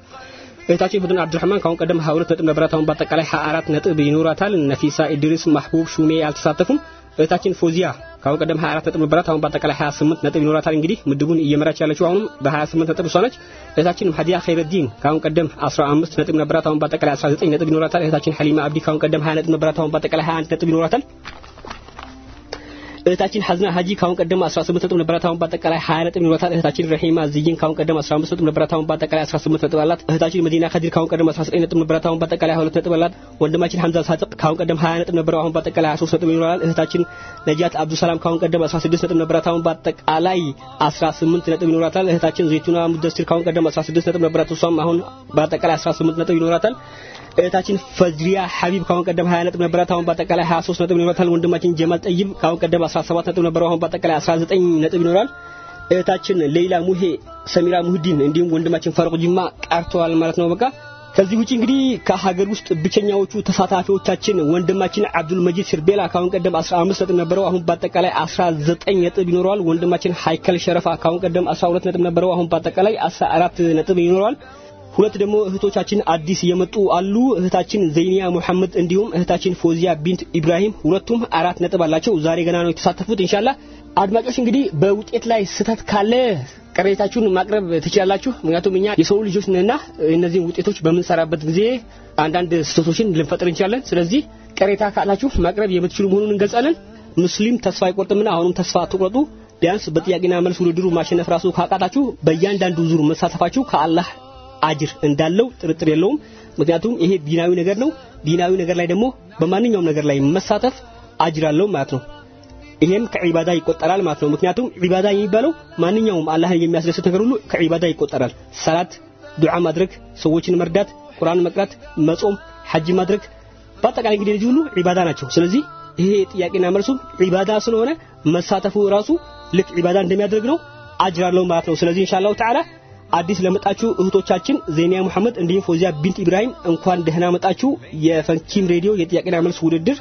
እህታችን ሁድን አብዱራህማን ካሁን ቀደም 22 ነጥብ ነበራት። አሁን በአጠቃላይ 24 ነጥብ ይኖራታል። ነፊሳ ኢድሪስ፣ ማህቡብ ሹሜ አልተሳተፉም። እህታችን ፎዚያ ካሁን ቀደም 24 ነጥብ ነበራት። አሁን በአጠቃላይ 28 ነጥብ ይኖራታል። እንግዲህ ምድቡን እየመራች ያለችው አሁንም በ28 ነጥብ እሷ ነች። እህታችን ሀዲያ ኸይረዲን ካሁን ቀደም 15 ነጥብ ነበራት። አሁን በአጠቃላይ 19 ነጥብ ይኖራታል። እህታችን ሐሊማ አብዲ ካሁን ቀደም 20 ነጥብ ነበራት። አሁን በአጠቃላይ 21 ነጥብ ይኖራታል። እህታችን ሐዝና ሀጂ ካሁን ቀደም 18 ነጥብ ነበራት። አሁን በአጠቃላይ 20 ነጥብ ይኖራታል። እህታችን ረሂማ ዝይን ካሁን ቀደም 15 ነጥብ ነበራት። አሁን በአጠቃላይ 18 ነጥብ አላት። እህታችን መዲና ከዲር ካሁን ቀደም 19 ነጥብ ነበራት። አሁን በአጠቃላይ 22 ነጥብ አላት። ወንድማችን ሐምዛ ሳጥቅ ካሁን ቀደም 20 ነጥብ ነበረው። አሁን በአጠቃላይ 23 ነጥብ ይኖራል። እህታችን ነጃት አብዱሰላም ካሁን ቀደም 16 ነጥብ ነበራት። አሁን በአጠቃላይ 18 ነጥብ ይኖራታል። እህታችን ዘይቱና ሙደስቲር ካሁን ቀደም 16 ነጥብ ነበራት። እሷም አሁን በአጠቃላይ 18 ነጥብ ይኖራታል። እህታችን ፈጅሪያ ሐቢብ ካሁን ቀደም 20 ነጥብ ነበራት። አሁን በአጠቃላይ 23 ነጥብ ይኖራታል። ወንድማችን ጀማል ጠይብ ካሁን ቀደም 17 ነጥብ ነበረው። አሁን በአጠቃላይ 19 ነጥብ ይኖራል። እህታችን ሌላ ሙሄ፣ ሰሚራ ሙህዲን እንዲሁም ወንድማችን ፈርቅ ጅማ ቀርተዋል ማለት ነው። በቃ ከዚህ ውጪ እንግዲህ ከሀገር ውስጥ ብቸኛዎቹ ተሳታፊዎቻችን ወንድማችን አብዱል መጂድ ሲርቤላ ካሁን ቀደም 15 ነጥብ ነበረው። አሁን በአጠቃላይ 19 ነጥብ ይኖረዋል። ወንድማችን ሃይከል ሸረፋ ካሁን ቀደም 12 ነጥብ ነበረው። አሁን በአጠቃላይ 14 ነጥብ ይኖረዋል። ሁለት ደግሞ እህቶቻችን አዲስ የመጡ አሉ። እህታችን ዘይኒያ ሙሐመድ እንዲሁም እህታችን ፎዚያ ቢንት ኢብራሂም ሁለቱም አራት ነጥብ አላቸው። ዛሬ ገና ነው የተሳተፉት። ኢንሻአላህ አድማጮች እንግዲህ በውጤት ላይ ስህተት ካለ ቅሬታችሁን ማቅረብ ትችላላችሁ። ምክንያቱም እኛ የሰው ልጆች ነንና እነዚህን ውጤቶች በምንሰራበት ጊዜ አንዳንድ ስህተቶችን ልንፈጥር እንችላለን። ስለዚህ ቅሬታ ካላችሁ ማቅረብ የምትችሉ መሆኑን እንገልጻለን። ሙስሊም ተስፋ አይቆርጥምና አሁንም ተስፋ አትቁረጡ። ቢያንስ በጥያቄና መልስ ውድድሩ ማሸነፍ ራሱ ካቃታችሁ በእያንዳንዱ ዙር መሳተፋችሁ ከአላህ አጅር እንዳለው ጥርጥር የለውም። ምክንያቱም ይሄ ዲናዊ ነገር ነው። ዲናዊ ነገር ላይ ደግሞ በማንኛውም ነገር ላይ መሳተፍ አጅር አለው ማለት ነው። ይሄም ከዒባዳ ይቆጠራል ማለት ነው። ምክንያቱም ዒባዳ የሚባለው ማንኛውም አላህን የሚያስደስት ነገር ሁሉ ከዒባዳ ይቆጠራል። ሰላት፣ ዱዓ ማድረግ፣ ሰዎችን መርዳት፣ ቁርአን መቅራት፣ መጾም፣ ሐጅ ማድረግ በአጠቃላይ እንግዲህ እነዚህ ሁሉ ዒባዳ ናቸው። ስለዚህ ይሄ ጥያቄና መልሱ ዒባዳ ስለሆነ መሳተፉ ራሱ ልክ ዒባዳ እንደሚያደርግ ነው፣ አጅር አለው ማለት ነው። ስለዚህ ኢንሻአላሁ ተዓላ አዲስ ለመጣችሁ እህቶቻችን ዜኒያ መሐመድ እንዲሁም ፎዚያ ቢንት ኢብራሂም እንኳን ደህና መጣችሁ። የፈንኪም ሬዲዮ የጥያቄና መልስ ውድድር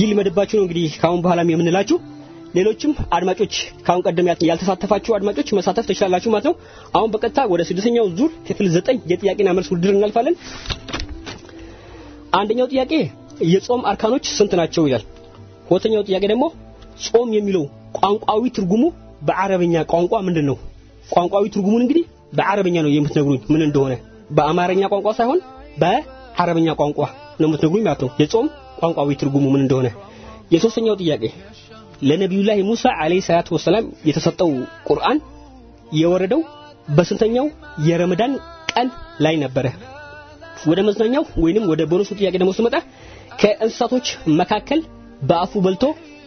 ይልመድባችሁ ነው እንግዲህ ካሁን በኋላም የምንላችሁ። ሌሎችም አድማጮች ካሁን ቀደም ያልተሳተፋችሁ አድማጮች መሳተፍ ትችላላችሁ ማለት ነው። አሁን በቀጥታ ወደ ስድስተኛው ዙር ክፍል ዘጠኝ የጥያቄና መልስ ውድድር እናልፋለን። አንደኛው ጥያቄ የጾም አርካኖች ስንት ናቸው ይላል። ሁለተኛው ጥያቄ ደግሞ ጾም የሚለው ቋንቋዊ ትርጉሙ በአረበኛ ቋንቋ ምንድን ነው? ቋንቋዊ ትርጉሙን እንግዲህ በአረበኛ ነው የምትነግሩኝ ምን እንደሆነ? በአማርኛ ቋንቋ ሳይሆን በአረበኛ ቋንቋ ነው የምትነግሩኝ ማለት ነው። የጾም ቋንቋዊ ትርጉሙ ምን እንደሆነ? የሶስተኛው ጥያቄ ለነቢዩላህ ሙሳ አለይሂ ሰላቱ ወሰላም የተሰጠው ቁርአን የወረደው በስንተኛው የረመዳን ቀን ላይ ነበረ? ወደ መዝናኛው ወይንም ወደ ቦነሱ ጥያቄ ደግሞ ስመጣ ከእንስሳቶች መካከል በአፉ በልቶ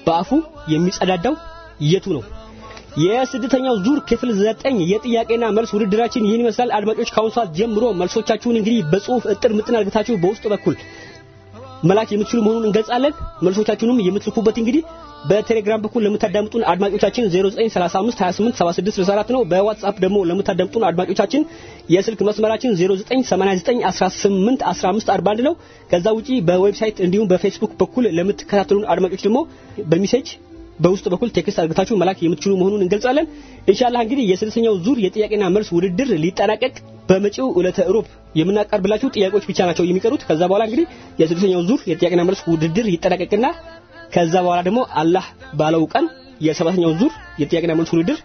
በአፉ የሚጸዳዳው የቱ ነው የስድስተኛው ዙር ክፍል ዘጠኝ የጥያቄና መልስ ውድድራችን ይህን ይመስላል። አድማጮች ከአሁን ሰዓት ጀምሮ መልሶቻችሁን እንግዲህ በጽሁፍ እጥር ምጥን አድርጋችሁ በውስጥ በኩል መላክ የምትችሉ መሆኑን እንገልጻለን። መልሶቻችሁንም የምትልኩበት እንግዲህ በቴሌግራም በኩል ለምታዳምጡን አድማጮቻችን 0938287664 ነው። በዋትስአፕ ደግሞ ለምታዳምጡን አድማጮቻችን የስልክ መስመራችን 0989181541 ነው። ከዛ ውጪ በ website እንዲሁም በፌስቡክ በኩል ለምትከታተሉን አድማጮች ደግሞ በ message በውስጥ በኩል text አድርጋችሁ መላክ የምትችሉ መሆኑን እንገልጻለን። ኢንሻአላህ እንግዲህ የስድስተኛው ዙር የጥያቄና መልስ ውድድር ሊጠናቀቅ በመጪው ዕለተ ሮብ የምናቀርብላችሁ ጥያቄዎች ብቻ ናቸው የሚቀሩት። ከዛ በኋላ እንግዲህ የስድስተኛው ዙር የጥያቄና መልስ ውድድር ይጠናቀቅና ከዛ በኋላ ደግሞ አላህ ባለው ቀን የሰባተኛው ዙር የጥያቄና መልስ ውድድር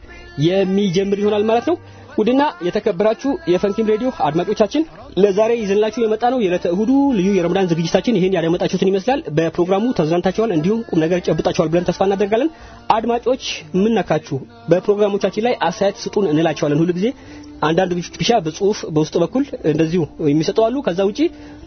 የሚጀምር ይሆናል ማለት ነው። ውድና የተከበራችሁ የፈንኪም ሬዲዮ አድማጮቻችን ለዛሬ ይዘንላችሁ የመጣ ነው የዕለተ እሁዱ ልዩ የረመዳን ዝግጅታችን ይሄን ያደመጣችሁትን ይመስላል። በፕሮግራሙ ተዝናንታችኋል፣ እንዲሁም ቁም ነገር ጨብጣችኋል ብለን ተስፋ እናደርጋለን። አድማጮች ምን ነካችሁ? በፕሮግራሞቻችን ላይ አስተያየት ስጡን እንላቸዋለን ሁሉ ጊዜ አንዳንድ ብቻ በጽሁፍ በውስጥ በኩል እንደዚሁ የሚሰጡ አሉ። ከዛ ውጪ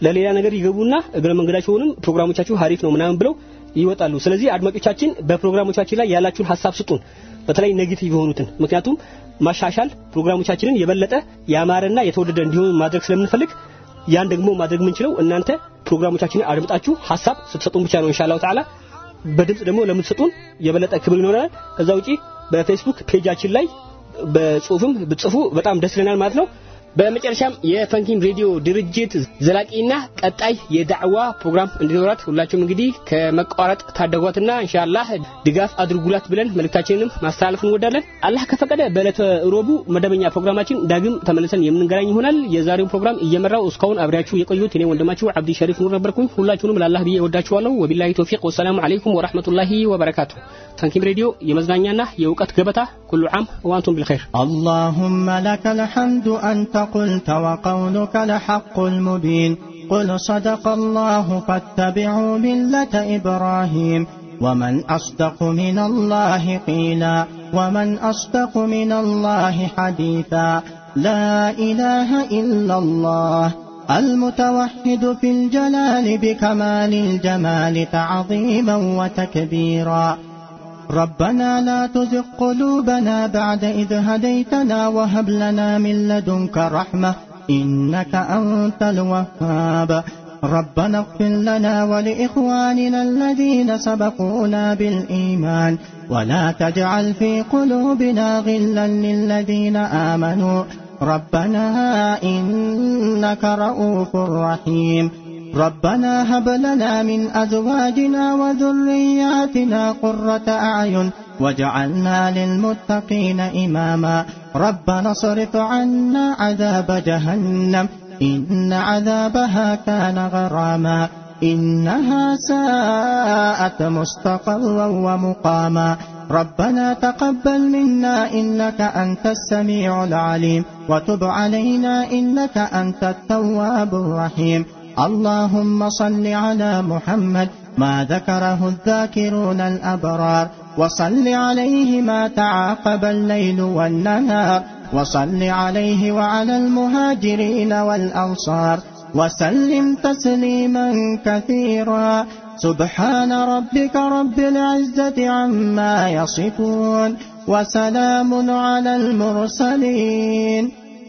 ለሌላ ነገር ይገቡና እግረ መንገዳቸውንም ፕሮግራሞቻችሁ ሀሪፍ ነው ምናምን ብለው ይወጣሉ። ስለዚህ አድማጮቻችን በፕሮግራሞቻችን ላይ ያላችሁን ሀሳብ ስጡን፣ በተለይ negative የሆኑትን ምክንያቱም ማሻሻል ፕሮግራሞቻችንን የበለጠ ያማረና የተወደደ እንዲሆን ማድረግ ስለምንፈልግ ያን ደግሞ ማድረግ የምንችለው እናንተ ፕሮግራሞቻችንን አድምጣችሁ ሀሳብ ስትሰጡን ብቻ ነው ኢንሻአላህ ተዓላ። በድምጽ ደግሞ ለምትሰጡን የበለጠ ክብር ይኖረናል። ከዛ ውጪ በፌስቡክ ፔጃችን ላይ በጽሁፍም ብትጽፉ በጣም ደስ ይለናል ማለት ነው። በመጨረሻም የፈንኪም ሬዲዮ ድርጅት ዘላቂና ቀጣይ የዳዕዋ ፕሮግራም እንዲኖራት ሁላችሁም እንግዲህ ከመቋረጥ ታደጓትና ኢንሻአላህ ድጋፍ አድርጉላት ብለን መልእክታችንንም ማስተላለፍ እንወዳለን። አላህ ከፈቀደ በዕለተ ረቡዕ መደበኛ ፕሮግራማችን ዳግም ተመልሰን የምንገናኝ ይሆናል። የዛሬውን ፕሮግራም እየመራው እስካሁን አብሬያችሁ የቆዩት እኔ ወንድማችሁ አብዲ ሸሪፍ ኑር ነበርኩኝ። ሁላችሁንም ለአላህ ብዬ እወዳችኋለሁ። ወቢላሂ ተውፊቅ ወሰላሙ አለይኩም ወራህመቱላሂ ወበረካቱ። تنكيم راديو يمزغانيانا يوقت غبتا كل عام وأنتم بالخير اللهم لك الحمد أنت قلت وقولك لحق المبين قل صدق الله فاتبعوا ملة إبراهيم ومن أصدق من الله قيلا ومن أصدق من الله حديثا لا إله إلا الله المتوحد في الجلال بكمال الجمال تعظيما وتكبيرا ربنا لا تزغ قلوبنا بعد إذ هديتنا وهب لنا من لدنك رحمة إنك أنت الوهاب. ربنا اغفر لنا ولإخواننا الذين سبقونا بالإيمان ولا تجعل في قلوبنا غلا للذين آمنوا. ربنا إنك رؤوف رحيم. ربنا هب لنا من أزواجنا وذرياتنا قرة أعين وجعلنا للمتقين إماما. ربنا صرف عنا عذاب جهنم إن عذابها كان غراما. إنها ساءت مستقرا ومقاما. ربنا تقبل منا إنك أنت السميع العليم وتب علينا إنك أنت التواب الرحيم. اللهم صل على محمد ما ذكره الذاكرون الأبرار وصل عليه ما تعاقب الليل والنهار وصل عليه وعلى المهاجرين والأنصار وسلم تسليما كثيرا. سبحان ربك رب العزة عما يصفون وسلام على المرسلين.